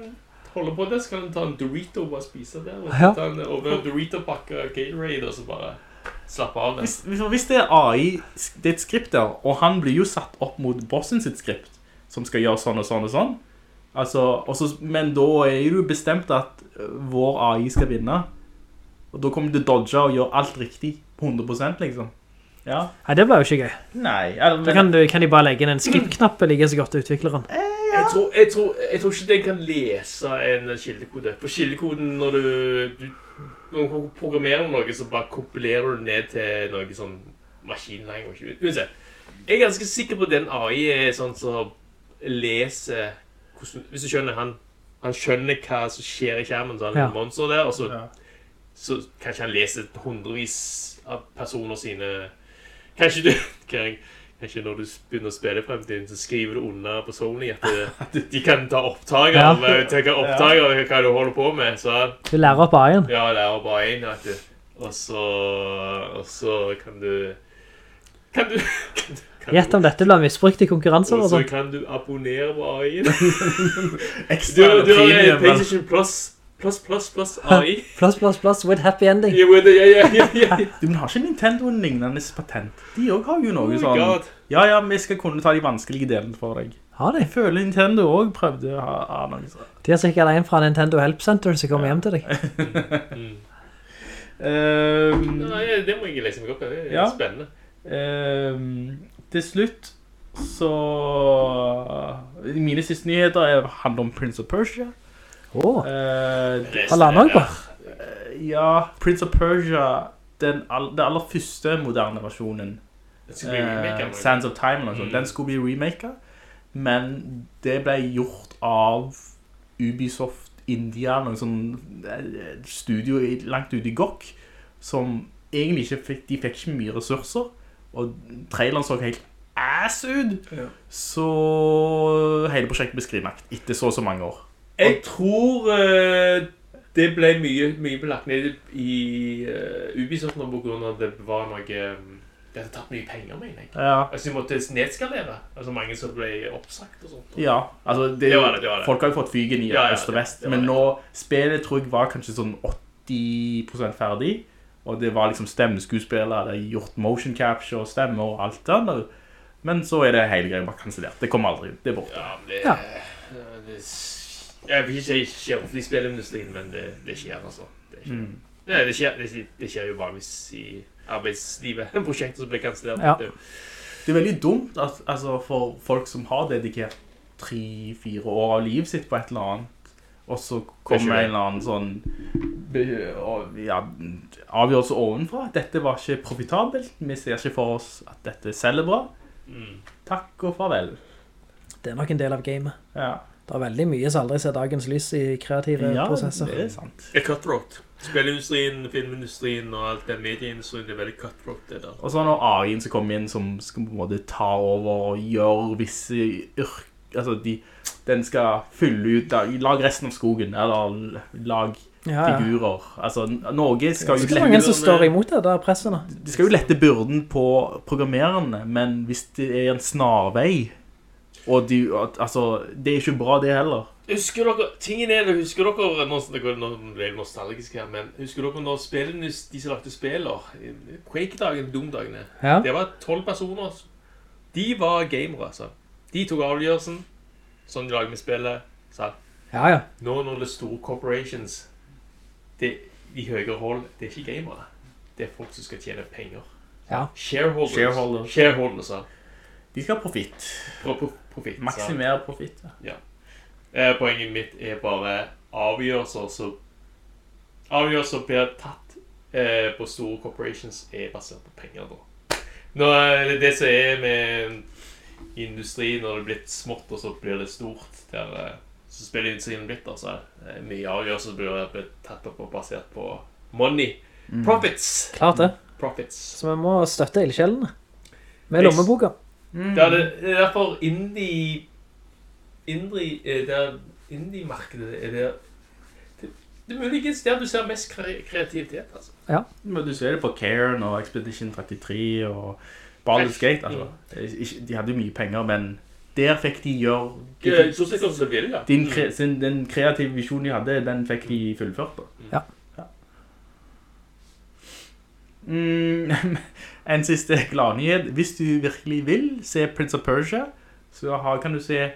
holde på det, så kan han ta en Dorito og bare spise det. Og Ja. ta en, over en Dorito-pakke Gatorade, og så bare slappe av det. Hvis, hvis, hvis det er AI, det er et skript der, og han blir jo satt opp mot bossen sitt skript, som skal gjøre sånn og sånn og sånn, altså, også, men da er jo bestemt at øh, vår AI skal vinne, og da kommer du til å dodge og gjøre alt riktig, på 100% liksom. Ja. Nei, det blir jo ikke gøy. Nei, eller, Da men, kan, du, kan de bare legge inn en skip-knapp like så godt til utvikleren. Jeg tror, jeg, tror, jeg tror ikke den kan lese en kildekode. For kildekoden, når du, du når du programmerer noe, så bare kompilerer du det ned til noe sånn maskinlanguage. Uansett. Jeg er ganske sikker på at den AI er sånn som leser hvordan, Hvis du skjønner han han skjønner hva som skjer i skjermen, så han er Ja. monster der, og så, Ja. så kanskje han leser hundrevis av personer sine Kanskje du Kanskje når du begynner å spille i fremtiden, så skriver du under på Sony at det, de kan ta opptak Ja. av, eh, av hva du holder på med. Så Du lærer opp AI-en. ja, lærer opp A1. du. Og så, og så kan du Kan du, kan, du- Gjett om dette blir misbrukt i konkurranser og og så sånn. kan du abonnere på AI-en. Du, du har eh, PlayStation Plus, plus, plus, plus AI. Plus, plus, plus with happy ending. Yeah, with, ja, yeah, yeah, Du, men har ikke Nintendo en lignende patent? De også har jo noe Oh sånn, God. ja, ja, vi skal kunne ta de vanskelige delene for deg. Har de? Jeg føler Nintendo også prøvde å ha, ha noe sånt. De har sikkert en fra Nintendo Help Center som kommer hjem til deg. um, Nei, det må jeg lese meg opp. Det er Ja. spennende. Um, til slutt så Mine siste nyheter er, handler om Prince of Persia. Åh, Eh, halvannen år på. ja, Prince of Persia, den all, den aller første moderne versjonen, Det skal bli remake av eh. Sands of Time, Mm. den skulle bli remaker, men det ble gjort av Ubisoft India, noen sånn eh, studio langt ute i Gokk, som egentlig ikke fikk, de fikk ikke mye ressurser, og traileren så helt ass ut, så hele prosjektet ble skrinlagt etter så og så mange år. Jeg tror uh, det ble mye, mye belagt ned i uh, Ubisoft nå av at det var noe um, Det hadde tatt mye penger, mener jeg. Ja, Altså, De måtte nedskalere. Altså Mange som ble oppsagt og sånt. ja altså det, Det var det, det var det. folk har jo fått fygen i Ja, øst og vest, men nå, spillet tror jeg var kanskje sånn 80% ferdig, og det var liksom stemmeskuespillere, det er gjort motion capture og stemmer og alt det der. Men så er det hele greia bare kansellert. Det kommer aldri ut. Det er borte. Ja, det, Ja. det, det Jeg vil ikke si skjer ofte i spillindustrien, men det, det skjer, altså. Det skjer. Mm. Ja, det, skjer, det, det skjer jo vanligvis i arbeidslivet. Prosjekter som blir kansellert. Ja. Det- Det er veldig dumt at, altså, for folk som har dedikert tre-fire år av livet sitt på et eller annet, og så kommer det. en eller annen sånn ja, avgjørelse ovenfra. Dette var ikke profitabelt. Vi ser ikke for oss at dette selger bra. Mm. Takk og farvel. Det er nok en del av gamet. Ja, Det er veldig mye som aldri ser dagens lys i kreative ja prosesser. det er sant. Det er cutthroat. Spillindustrien, filmindustrien og alt det medieindustrien det er veldig cutthroat. det der. Og så når AI-en som kommer inn, som skal på en måte ta over og gjøre visse yrk... Altså, de, den skal fylle ut, da, lag resten av skogen, eller lag Ja, ja. figurer. Altså, Norge skal Det jo er ikke mange som står imot det, der presset de skal jo lette byrden på programmererne, men hvis det er en snarvei, og de, altså, det er ikke bra det heller. Husker dere, tingen er det, husker dere, nå det går- nå ble jeg nostalgisk her, men husker dere når spillene, de som lagde spiller, Quake-dagen, Doom-dagene, Ja. det var 12 personer, de var gamere, altså. De tok avgjørelsen, sånn de lager med spillet, sa, Ja, ja. nå når det er store corporations, det, i høyere hold, det er ikke gamere, det er folk som skal tjene penger. Ja. Shareholders. Shareholders. Shareholders, ja. De skal ha profitt. Pro, pro, profit, sa. Maksimere profitt. Ja. Eh, Poenget mitt er bare avgjørelser som Avgjørelser blir tatt eh, på store corporations er basert på penger. da. Nå, er det som er med industri når det er blitt smått, og så blir det stort. Der, eh, så spiller industrien blitt altså. så mye avgjørelser blir det tatt opp og basert på money. Profits. Klart det. Profits. Så vi må støtte ildsjelene. Med lommeboka. Det er, det, det er derfor indie Indie, eh, det er indie-markedet er det, det Det er muligens der du ser mest kreativitet, altså. Ja. Men du ser det på Cairn og Expedition 33 og Baldur's Gate, altså. De hadde jo mye penger, men der fikk de gjøre... De Ja, fikk, Så sett som det ville, ja. din, kre, sin, den kreative visjonen de hadde, den fikk de fullført da. Ja. Mm, en siste gladnyhet. Hvis du virkelig vil se Prince of Persia, så kan du se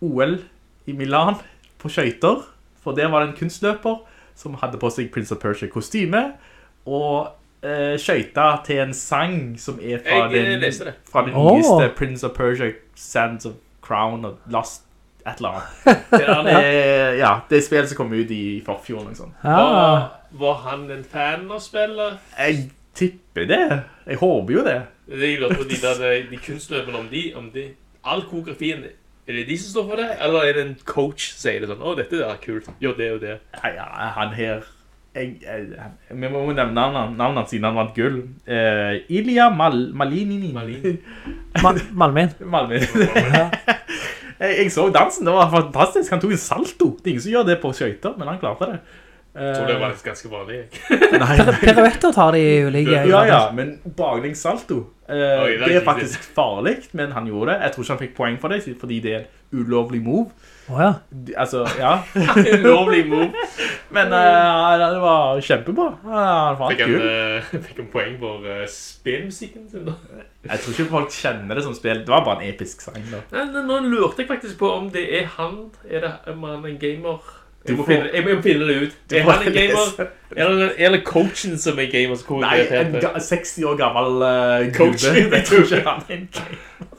OL i Milan på skøyter. For der var det en kunstløper som hadde på seg Prince of Persia kostyme, og eh, skøyta til en sang som er fra Jeg, eh, den, fra den oh. nyeste Prince of Persia, Sands of Crown og Lost et eller annet. Det er, ja, det er spill som kom ut i forfjorden, noe Var, var han en fan av spillet? Jeg tipper det. Jeg håper jo det. Det er jo de, der, de kunstløpene om de, om de All koreografien, er det de som står for det? Eller er det en coach som sier det sånn? Å, dette er kult. Gjør det og det. Ja, ja, han her jeg, jeg, Vi må jo nevne navnet navnet siden han vant gull. Uh, Ilja Mal, Malinini. Malin. Ma Malmin. Malmin. jeg, jeg så dansen, det var fantastisk. Han tok en salto. Det er ingen som gjør det på skøyter, men han klarte det. Jeg tror det var ganske vanlig. Nei, Piruetter tar de ulike. ja, ja, men baklengs salto. Eh, Oi, det er er faktisk farlig, men han gjorde det. Jeg tror ikke han fikk poeng for det, fordi det er en ulovlig move. Åja ja. Altså, ja. Ulovlig move. Men eh, det var kjempebra. Han var Fikk en, eh, fikk en poeng for uh, spillmusikken sin, da. Jeg tror ikke folk kjenner det som spill. Det var bare en episk sang, da. Nå lurte jeg faktisk på om det er han Er det om han en gamer? Jeg Du må, får- finne, jeg må finne det ut. Er han en gamer? Eller, eller coachen som er gamer? Som Nei, en 60 år gammel uh, Coach. Jeg tror ikke han er en gamer.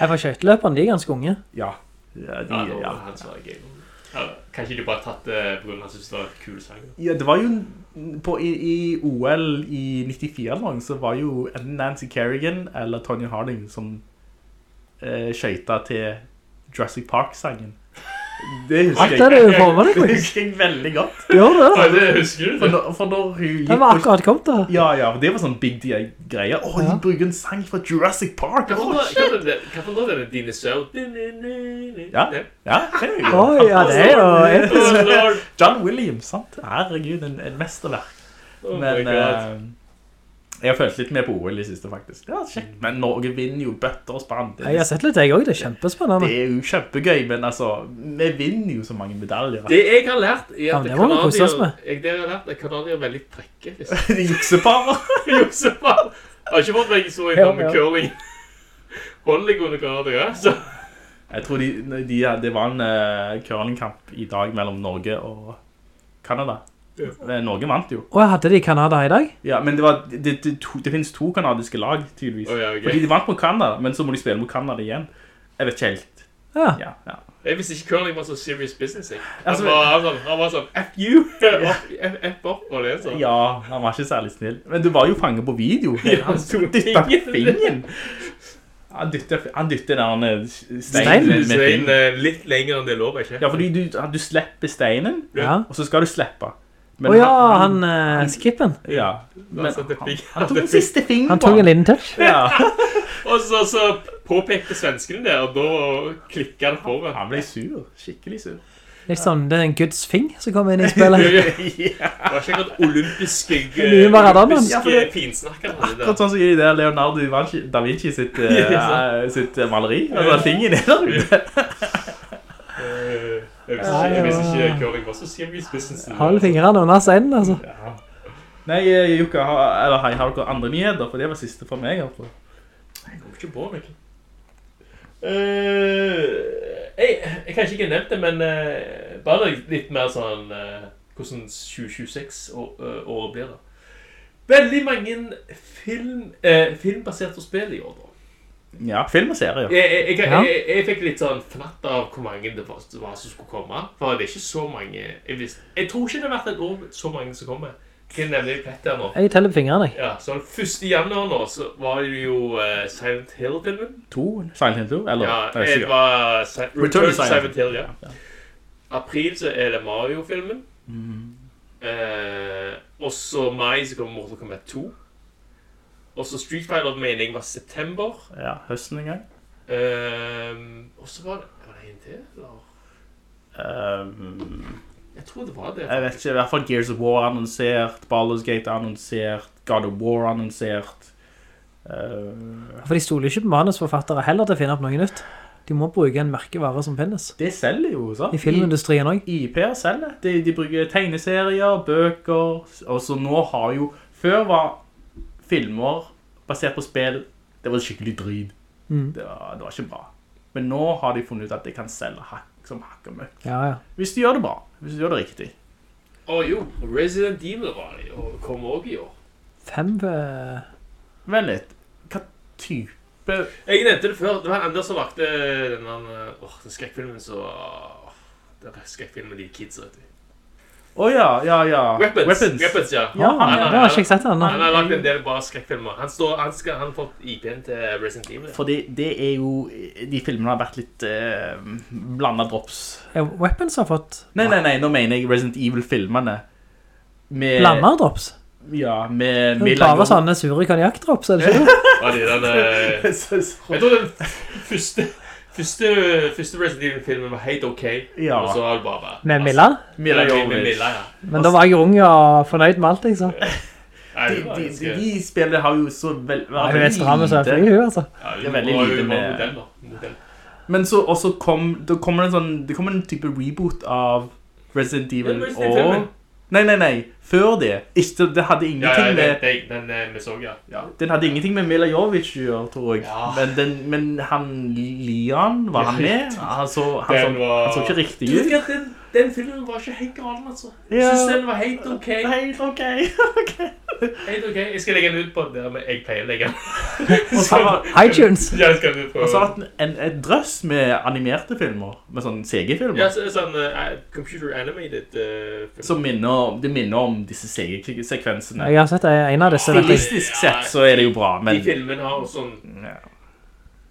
Jeg får skøyteløperne, de er ganske unge. Ja. ja, de, Ja, ja. han som er gamer. Kanskje de bare tatt det på grunn av at det var kul sang. ja, det var jo på, i, i OL i 94 eller noe, så var jo enten Nancy Kerrigan eller Tony Harding som uh, skøyta til Jurassic Park-sangen. Det husker jeg. det får Det husker jeg veldig godt. Ja, det? Ja, det husker du For det? når, for når hun gikk Det var akkurat kommet da. Ja, ja, det var sånn big deal greie. Åh, de Ja. bruker en sang fra Jurassic Park. Hva hva for noe er det? Dinosaur? Ja. Ja, det er jo Oi, ja, det er jo. Oh, John Williams, sant? Herregud, en, en mesterverk. Oh my Men God. Jeg har følt litt med på OL i siste, faktisk. Det var kjekt. Men Norge vinner jo bøtter og spann. Jeg har sett litt, jeg også. Det er kjempespennende. det er jo kjempegøy, men altså, vi vinner jo så mange medaljer. Det jeg har lært, er at oss kanadier- jeg, det jeg har lært, er kanadier er veldig trekke. De jukseparer. Jeg har ikke fått meg så i Ja, med curling. Holder jeg under kanadier, så. Jeg tror de, de, det var en uh, curlingkamp i dag mellom Norge og Kanada. Eh, Norge vant jo. Å, hadde de Kanada i dag? Ja, men det, var, det, det, to, det finnes to kanadiske lag, tydeligvis. Oh, ja, okay. Fordi de vant mot Kanada, men så må de spille mot Kanada igjen. Jeg vet ikke helt. Ja. Ja, ja. Jeg visste ikke curling var så serious business. Jeg. Han, Altså, var, han, var han var sånn F you! F, opp, og det sånn. ja, han var ikke særlig snill. Men du var jo fanget på video. Han dyttet fingeren. Han dytter, han dytter den eh, steinen Stein? med, Så fingeren. eh, litt lenger enn det lover, ikke? Ja, fordi du, du slipper steinen, Ja. og så skal du slippe. Å ja, han uh, skippen. Ja, men han, han tok den siste fingeren Han tok en liten touch. Ja, Og så, så påpekte svenskene det, og da klikket det for meg. han ble sur. Skikkelig sur. Litt sånn, det er en Guds fing som kommer inn i spillet. Det var ikke akkurat olympiske finsnakker. Ja. Akkurat sånn som i det Leonardo da Vinci, sitt, uh, sitt eh, maleri. Altså, fingen er der ute. Jeg visste ikke, jeg visste ikke curling var så serious spissen. Hold fingrene under senden, altså. Nei, eh, Jukka, eller hei, har dere andre nyheter? For det var siste for meg. Altså. Jeg kommer ikke på Mikkel. Uh, jeg, jeg kan ikke nevne det, men uh, bare litt mer sånn uh, hvordan 2026 år, eh, året blir da. Veldig mange film, eh, filmbaserte spill i år da. Ja, film og serier. Jeg, jeg, jeg, jeg, jeg fikk litt sånn fnatt av hvor mange det var, det var som skulle komme. For det er ikke så mange Jeg, visste, jeg tror ikke det har vært et år så mange som kommer. Hvem nevner litt rett nå. Jeg teller på fingrene. Ja, så den første januar nå så var det jo uh, Silent Hill-filmen. To, Silent Hill 2, eller? Ja, det var Si- Return Return Silent Silent Hill, ja. Ja. April så er det Mario-filmen. Mhm. Eh, og så mai så kommer Mortal Kombat 2. Og så Street Fighter mener jeg var september. Ja, høsten en gang. Um, og så var det Var det en til? Eller? Um, Jeg tror det var det. Jeg vet ikke, i hvert fall Gears of War er annonsert, Ballers Gate er annonsert, God of War er annonsert. Uh, For de stoler ikke på manusforfattere heller til å finne opp noe nytt. De må bruke en merkevare som finnes. det selger jo, sant? I filmindustrien også. IP-er selger. De, de bruker tegneserier, bøker, og så nå har jo... Før var filmer basert på spill, det var skikkelig drit. Mm. Det, var, det var ikke bra. Men nå har de funnet ut at de kan selge hakk som hakk og møkk. Ja, ja. Hvis de gjør det bra, hvis de gjør det riktig. Å jo, Resident Evil var det, og kom også i år. Fem eh, Vent litt, hva type... Jeg nevnte det før. Det var Anders som vakte den, der, åh, den skrekkfilmen så åh, Det er skrekkfilmen med de kids, vet du. Å ja, ja, ja. Weapons. Weapons, ja. Ja, han- det har ikke jeg sett ennå. Han har lagt en del bra skrekkfilmer. Han, står, han, skal, han har fått IP-en til Resident Evil. Fordi det er jo... De filmene har vært litt uh, blandet drops. Ja, Weapons har fått Nei, nei, nei, nå mener jeg Resident Evil-filmene. Blandet drops? Ja, med... med Bare sånne sure konjakkdrops, er det ikke det? Ja, de, den, eh, jeg tror den første, første, første Resident Evil-filmen var helt ok. Ja. Og så var det bare bare Med Milla? Mila Med, med Milla, ja. Men da var jeg ung og fornøyd med alt, liksom. Nei, De, de, de, de spillene har jo så veldig... Ja, Hun er stram og så fri, hun, altså. Ja, det er veldig jo- lite med- modell, da. Modell. Men så også kom, det kommer en sånn, det kommer en type reboot av Resident Evil Resident Evil. og... Nei, nei, nei, før det. Ikke, det hadde ingenting ingenting ja, med... den, den, eh, vi så, ja. Ja, den hadde ingenting med Mila Jovic å gjøre, tror jeg. Ja. Men, den, men han, Lian, var han med? Han så, han, så, var- han så ikke riktig ut. Den, den filmen var ikke helt gal, altså. Jeg Ja. synes den var helt ok. Helt ok. Helt ok. Jeg skal legge den ut på der med jeg pleier å legge den. Og så har iTunes. Ja, jeg skal ut på... og så har den en, en drøss med animerte filmer, med sånn CG-filmer. Ja, så, sånn uh, computer animated uh. Som minner, det minner om disse CG-sekvensene. Jeg har sett en av disse. Filistisk ja, sett så er det jo bra, men... De filmene har sånn... Ja.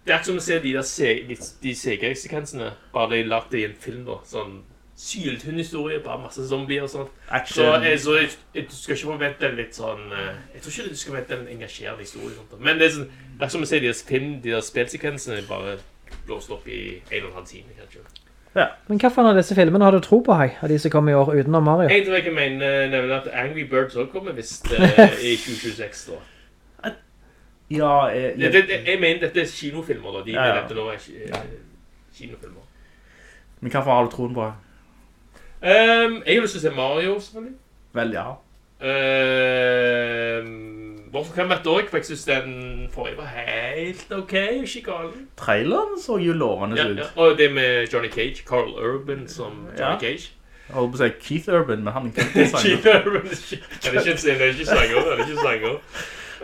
Det er ikke som å se de der se- de, de CG-sekvensene, bare de lagt det i en film da. Sånn syltynn historie, bare masse zombier og sånt. Så, Action. eh, så jeg, jeg, du skal ikke forvente en litt sånn eh, Jeg tror ikke du skal forvente en engasjerende historie. Sånt, men det er, sånn, det er som å se de der film, de der spilsekvensene bare blåst opp i en og en halv time, kanskje. Men hva for av disse filmene har du tro på, hei? Av de som kommer i år utenom Mario? Jeg tror jeg kan mene, nevne at Angry Birds også kommer hvis det er i 2026 da. Ja, jeg, jeg, det, det, jeg mener dette er kinofilmer da, de Ja, ja. nå er eh, kinofilmer. men hva for har du troen på? Ehm, jeg har lyst til å se Mario, selvfølgelig. Vel, ja. Ehm, hvorfor kan vi også? For jeg synes den forrige var helt ok, ikke galen. Traileren så jo lovende Ja, ut. ja. Og det med Johnny Cage, Carl Urban som Johnny Ja. Cage. Jeg holdt på å si Keith Urban, men han er ikke sanger. Keith Urban, han er ikke, han er ikke sanger, han er ikke sanger.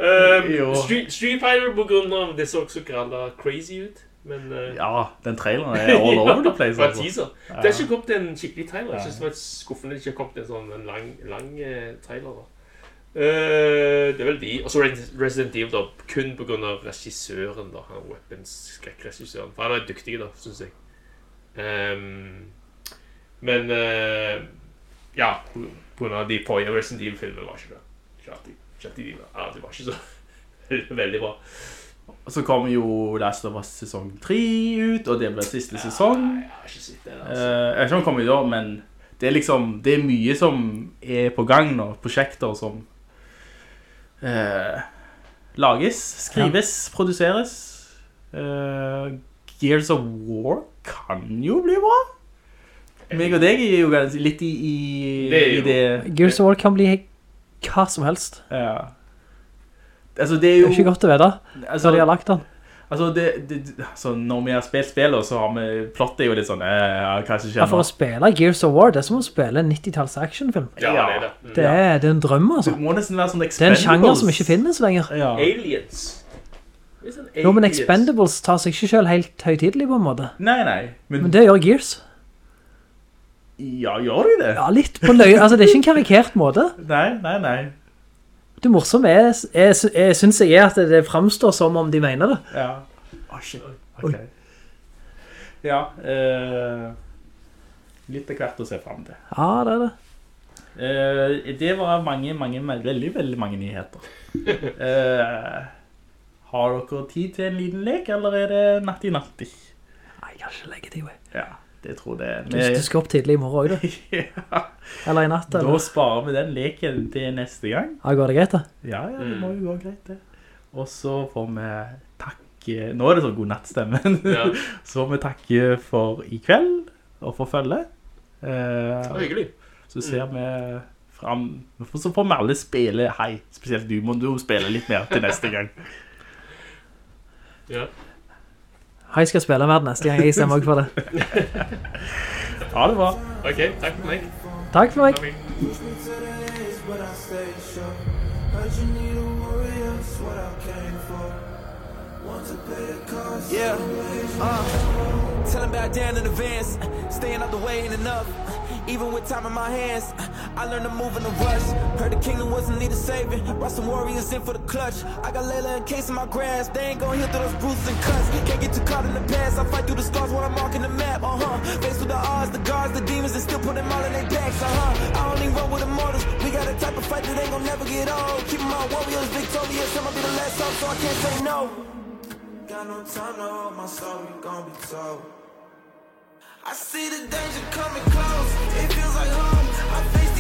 Um, Street, Street Fighter på grunn av det så også gralla crazy ut, men... uh, Ja, den traileren er all over the place. Det Altså. ja. Det er ikke kommet en skikkelig trailer. Jeg synes det var skuffende det ikke kommet en sånn en lang, lang uh, trailer. Eh, det er vel de. Og så Resident Evil, da, kun på grunn av regissøren, da. Han Weapons-skrekkregissøren. For han er dyktig, da, synes jeg. Um, men ja, på grunn av de forrige Resident Evil-filmene var ikke det. Ikke alltid. Ikke alltid de var, ja, de var ikke så veldig bra. Og så kom jo Last of Us sesong 3 ut, og det ble siste sesong. Nei, jeg har ikke sett det. Eh, Altså. jeg vet ikke om den kommer i år, men det er liksom, det er mye som er på gang nå, prosjekter som eh, lages, skrives, produseres. Eh, Gears of War kan jo bli bra. Meg og deg er jo litt i, i, Det er i det. Gears of War kan bli hva som helst. Ja. Altså, det er Det jo... er ikke godt å vite altså, når de har lagt den. Altså, det, det, altså, når vi har spilt spillet, så har vi plottet jo litt sånn, eh, ja, hva som Ja, for å spille Gears of War, det er som å spille en 90-tals actionfilm. Ja, Ja. det er det. Mm. Det er, det er en drøm, altså. Det må nesten være sånn Det er en sjanger som ikke finnes lenger. Ja. Aliens. Det sånn Jo, men. Expendables tar seg ikke selv helt høytidlig på en måte. Nei, nei. Men, Men det gjør Gears. ja, gjør de det? Ja, litt på løy. Altså, det er ikke en karikert måte. Nei, nei, nei. Det morsomme er, jeg, jeg synes jeg er at det fremstår som om de mener det. Ja. Åh, shit. Ok. Ja, eh, litt av hvert å se frem til. Ja, det er det. Eh, det var mange, mange, veldig, veldig mange nyheter. Eh, har dere tid til en liten lek, eller er det natti-natti? Nei, jeg har ikke legget det i vei. Ja. Det tror jeg Du, det. du skal opp tidlig i morgen også, du. ja. Eller i natt, Da sparer vi den leken til neste gang. Ja, går det greit da? Ja, ja, det må jo gå greit det. Og så får vi takke, nå er det sånn god nattstemmen, Ja. så får vi takke for i kveld, og for følge. Det var Eh, hyggelig. så ser vi fram, så får vi alle spille, hei, spesielt du må du spille litt mer til neste gang. Ja. Jeg skal spille mer neste gang, jeg stemmer også for det. Ha det bra. Ok, takk for meg. Takk for meg. Yeah, uh, tell him about down in advance. Staying out the way ain't enough. Even with time in my hands, I learned to move in a rush. Heard the kingdom wasn't need a saving. Brought some warriors in for the clutch. I got Layla in case of my grasp. They ain't gon' heal through those bruises and cuts. Can't get too caught in the past. I fight through the scars while I'm marking the map. Uh huh. Faced with the odds, the guards, the demons, and still put them all in their backs. Uh huh. I only run with immortals. We got a type of fight that ain't gon' never get old. Keep my warriors victorious. I'ma be the last hope, so I can't say no. Got no time to hold my soul, you gon' be told. I see the danger coming close. It feels like home. I face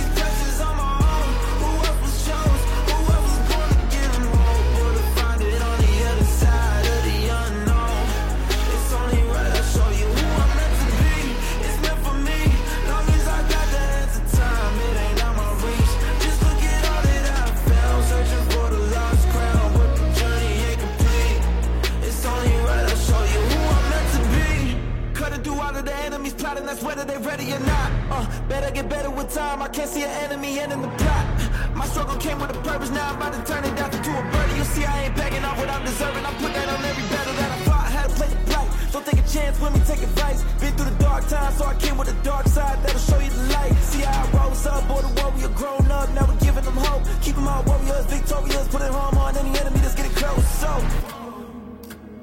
plotting, that's whether they're ready or not. Uh, better get better with time. I can't see an enemy ending the plot. My struggle came with a purpose, now I'm about to turn it down to a birdie. You see, I ain't begging off what I'm deserving. I put that on every battle that I fought. Had to play the plight. Don't take a chance with me, take advice. Been through the dark times, so I came with a dark side that'll show you the light. See how I rose up, boy, the warrior grown up. Now we're giving them hope. Keep them all warriors, victorious. Putting harm on any enemy that's getting close. So.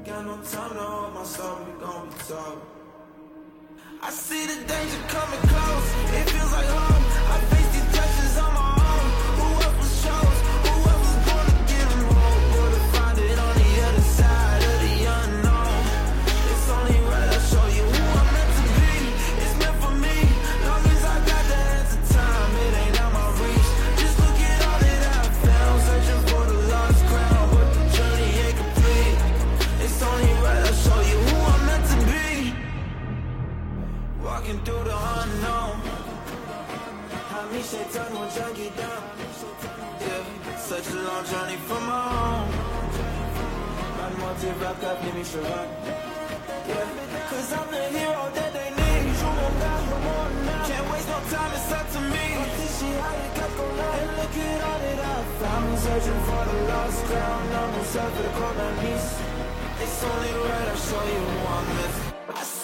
Got no time to hold my soul, you gon' be told. I see the danger coming close. It feels like home. Man, motive back up, let me show up. Yeah, cause I'm the hero that they need. Can't waste no time, it's up to me. And look at all that I found. Searching for the lost crown. I'm in search for the golden piece. It's only right I show you who I'm meant to